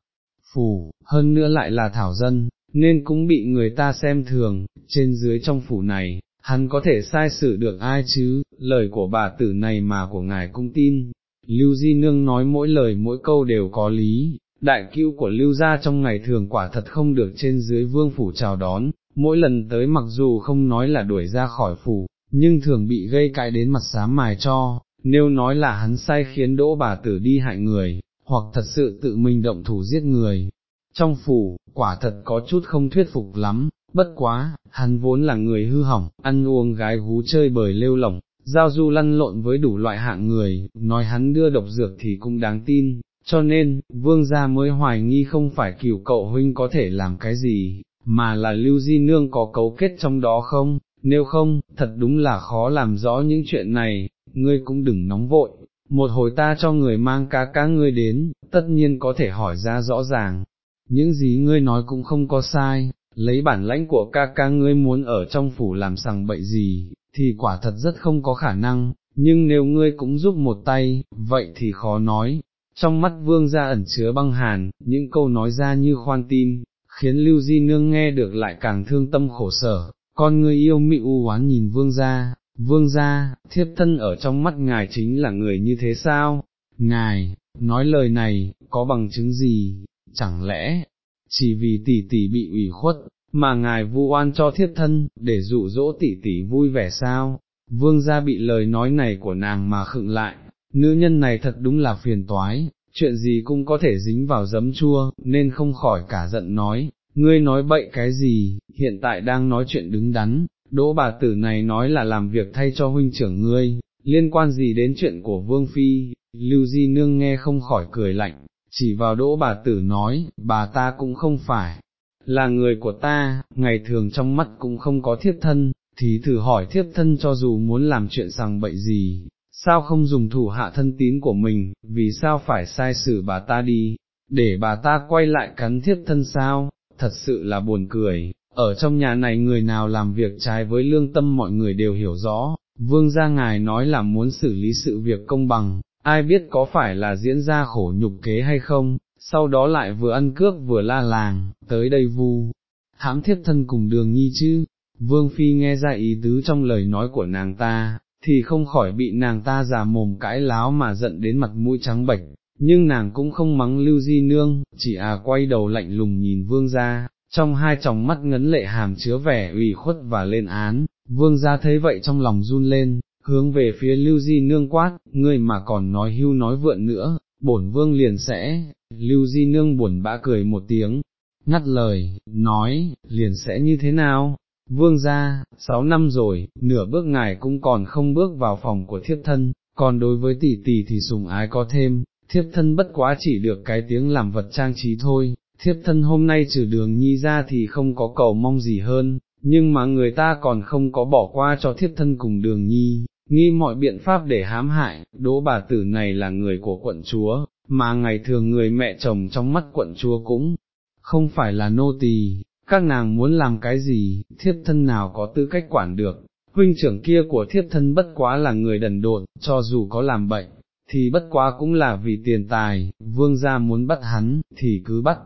phủ, hơn nữa lại là thảo dân, nên cũng bị người ta xem thường, trên dưới trong phủ này, hắn có thể sai sự được ai chứ, lời của bà tử này mà của ngài cũng tin. Lưu Di Nương nói mỗi lời mỗi câu đều có lý, đại cữu của Lưu gia trong ngày thường quả thật không được trên dưới vương phủ chào đón, mỗi lần tới mặc dù không nói là đuổi ra khỏi phủ, nhưng thường bị gây cãi đến mặt xám mài cho, nếu nói là hắn sai khiến đỗ bà tử đi hại người, hoặc thật sự tự mình động thủ giết người, trong phủ, quả thật có chút không thuyết phục lắm, bất quá, hắn vốn là người hư hỏng, ăn uống gái hú chơi bời lêu lỏng, giao du lăn lộn với đủ loại hạng người, nói hắn đưa độc dược thì cũng đáng tin, cho nên, vương gia mới hoài nghi không phải cửu cậu huynh có thể làm cái gì, mà là lưu di nương có cấu kết trong đó không, nếu không, thật đúng là khó làm rõ những chuyện này, ngươi cũng đừng nóng vội, một hồi ta cho người mang cá cá ngươi đến, tất nhiên có thể hỏi ra rõ ràng, những gì ngươi nói cũng không có sai, lấy bản lãnh của ca ca ngươi muốn ở trong phủ làm sằng bậy gì, thì quả thật rất không có khả năng, nhưng nếu ngươi cũng giúp một tay, vậy thì khó nói. Trong mắt vương gia ẩn chứa băng hàn, những câu nói ra như khoan tim, khiến Lưu Di Nương nghe được lại càng thương tâm khổ sở, con người yêu mị u oán nhìn vương gia, vương gia, thiếp thân ở trong mắt ngài chính là người như thế sao? Ngài, nói lời này, có bằng chứng gì, chẳng lẽ, chỉ vì tỷ tỷ bị ủy khuất, mà ngài vu oan cho thiếp thân, để dụ dỗ tỷ tỷ vui vẻ sao? Vương gia bị lời nói này của nàng mà khựng lại, nữ nhân này thật đúng là phiền toái, chuyện gì cũng có thể dính vào giấm chua, nên không khỏi cả giận nói, ngươi nói bậy cái gì, hiện tại đang nói chuyện đứng đắn, đỗ bà tử này nói là làm việc thay cho huynh trưởng ngươi, liên quan gì đến chuyện của Vương Phi, Lưu Di Nương nghe không khỏi cười lạnh, chỉ vào đỗ bà tử nói, bà ta cũng không phải là người của ta, ngày thường trong mắt cũng không có thiết thân, thì thử hỏi thiết thân cho dù muốn làm chuyện sằng bậy gì, sao không dùng thủ hạ thân tín của mình, vì sao phải sai xử bà ta đi, để bà ta quay lại cắn thiết thân sao, thật sự là buồn cười, ở trong nhà này người nào làm việc trái với lương tâm mọi người đều hiểu rõ, vương gia ngài nói là muốn xử lý sự việc công bằng, ai biết có phải là diễn ra khổ nhục kế hay không, sau đó lại vừa ăn cướp vừa la làng, tới đây vu, hãm thiết thân cùng đường nhi chứ, vương phi nghe ra ý tứ trong lời nói của nàng ta, thì không khỏi bị nàng ta già mồm cãi láo mà giận đến mặt mũi trắng bệch, nhưng nàng cũng không mắng lưu di nương, chỉ à quay đầu lạnh lùng nhìn vương ra, trong hai tròng mắt ngấn lệ hàm chứa vẻ ủy khuất và lên án, vương gia thấy vậy trong lòng run lên, hướng về phía lưu di nương quát, ngươi mà còn nói hưu nói vượn nữa, bổn vương liền sẽ, lưu di nương buồn bã cười một tiếng, ngắt lời, nói, liền sẽ như thế nào? Vương gia sáu năm rồi, nửa bước ngài cũng còn không bước vào phòng của thiếp thân, còn đối với tỷ tỷ thì sùng ái có thêm, thiếp thân bất quá chỉ được cái tiếng làm vật trang trí thôi, thiếp thân hôm nay trừ đường nhi ra thì không có cầu mong gì hơn, nhưng mà người ta còn không có bỏ qua cho thiếp thân cùng đường nhi, nghi mọi biện pháp để hãm hại, đỗ bà tử này là người của quận chúa, mà ngày thường người mẹ chồng trong mắt quận chúa cũng không phải là nô tỳ, các nàng muốn làm cái gì, thiếp thân nào có tư cách quản được, huynh trưởng kia của thiếp thân bất quá là người đần độn, cho dù có làm bệnh, thì bất quá cũng là vì tiền tài, vương gia muốn bắt hắn, thì cứ bắt,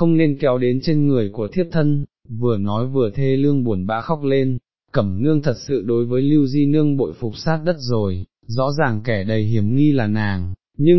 không nên kéo đến trên người của thiếp thân, vừa nói vừa thê lương buồn bã khóc lên, cẩm nương thật sự đối với lưu di nương bội phục sát đất rồi, rõ ràng kẻ đầy hiểm nghi là nàng, nhưng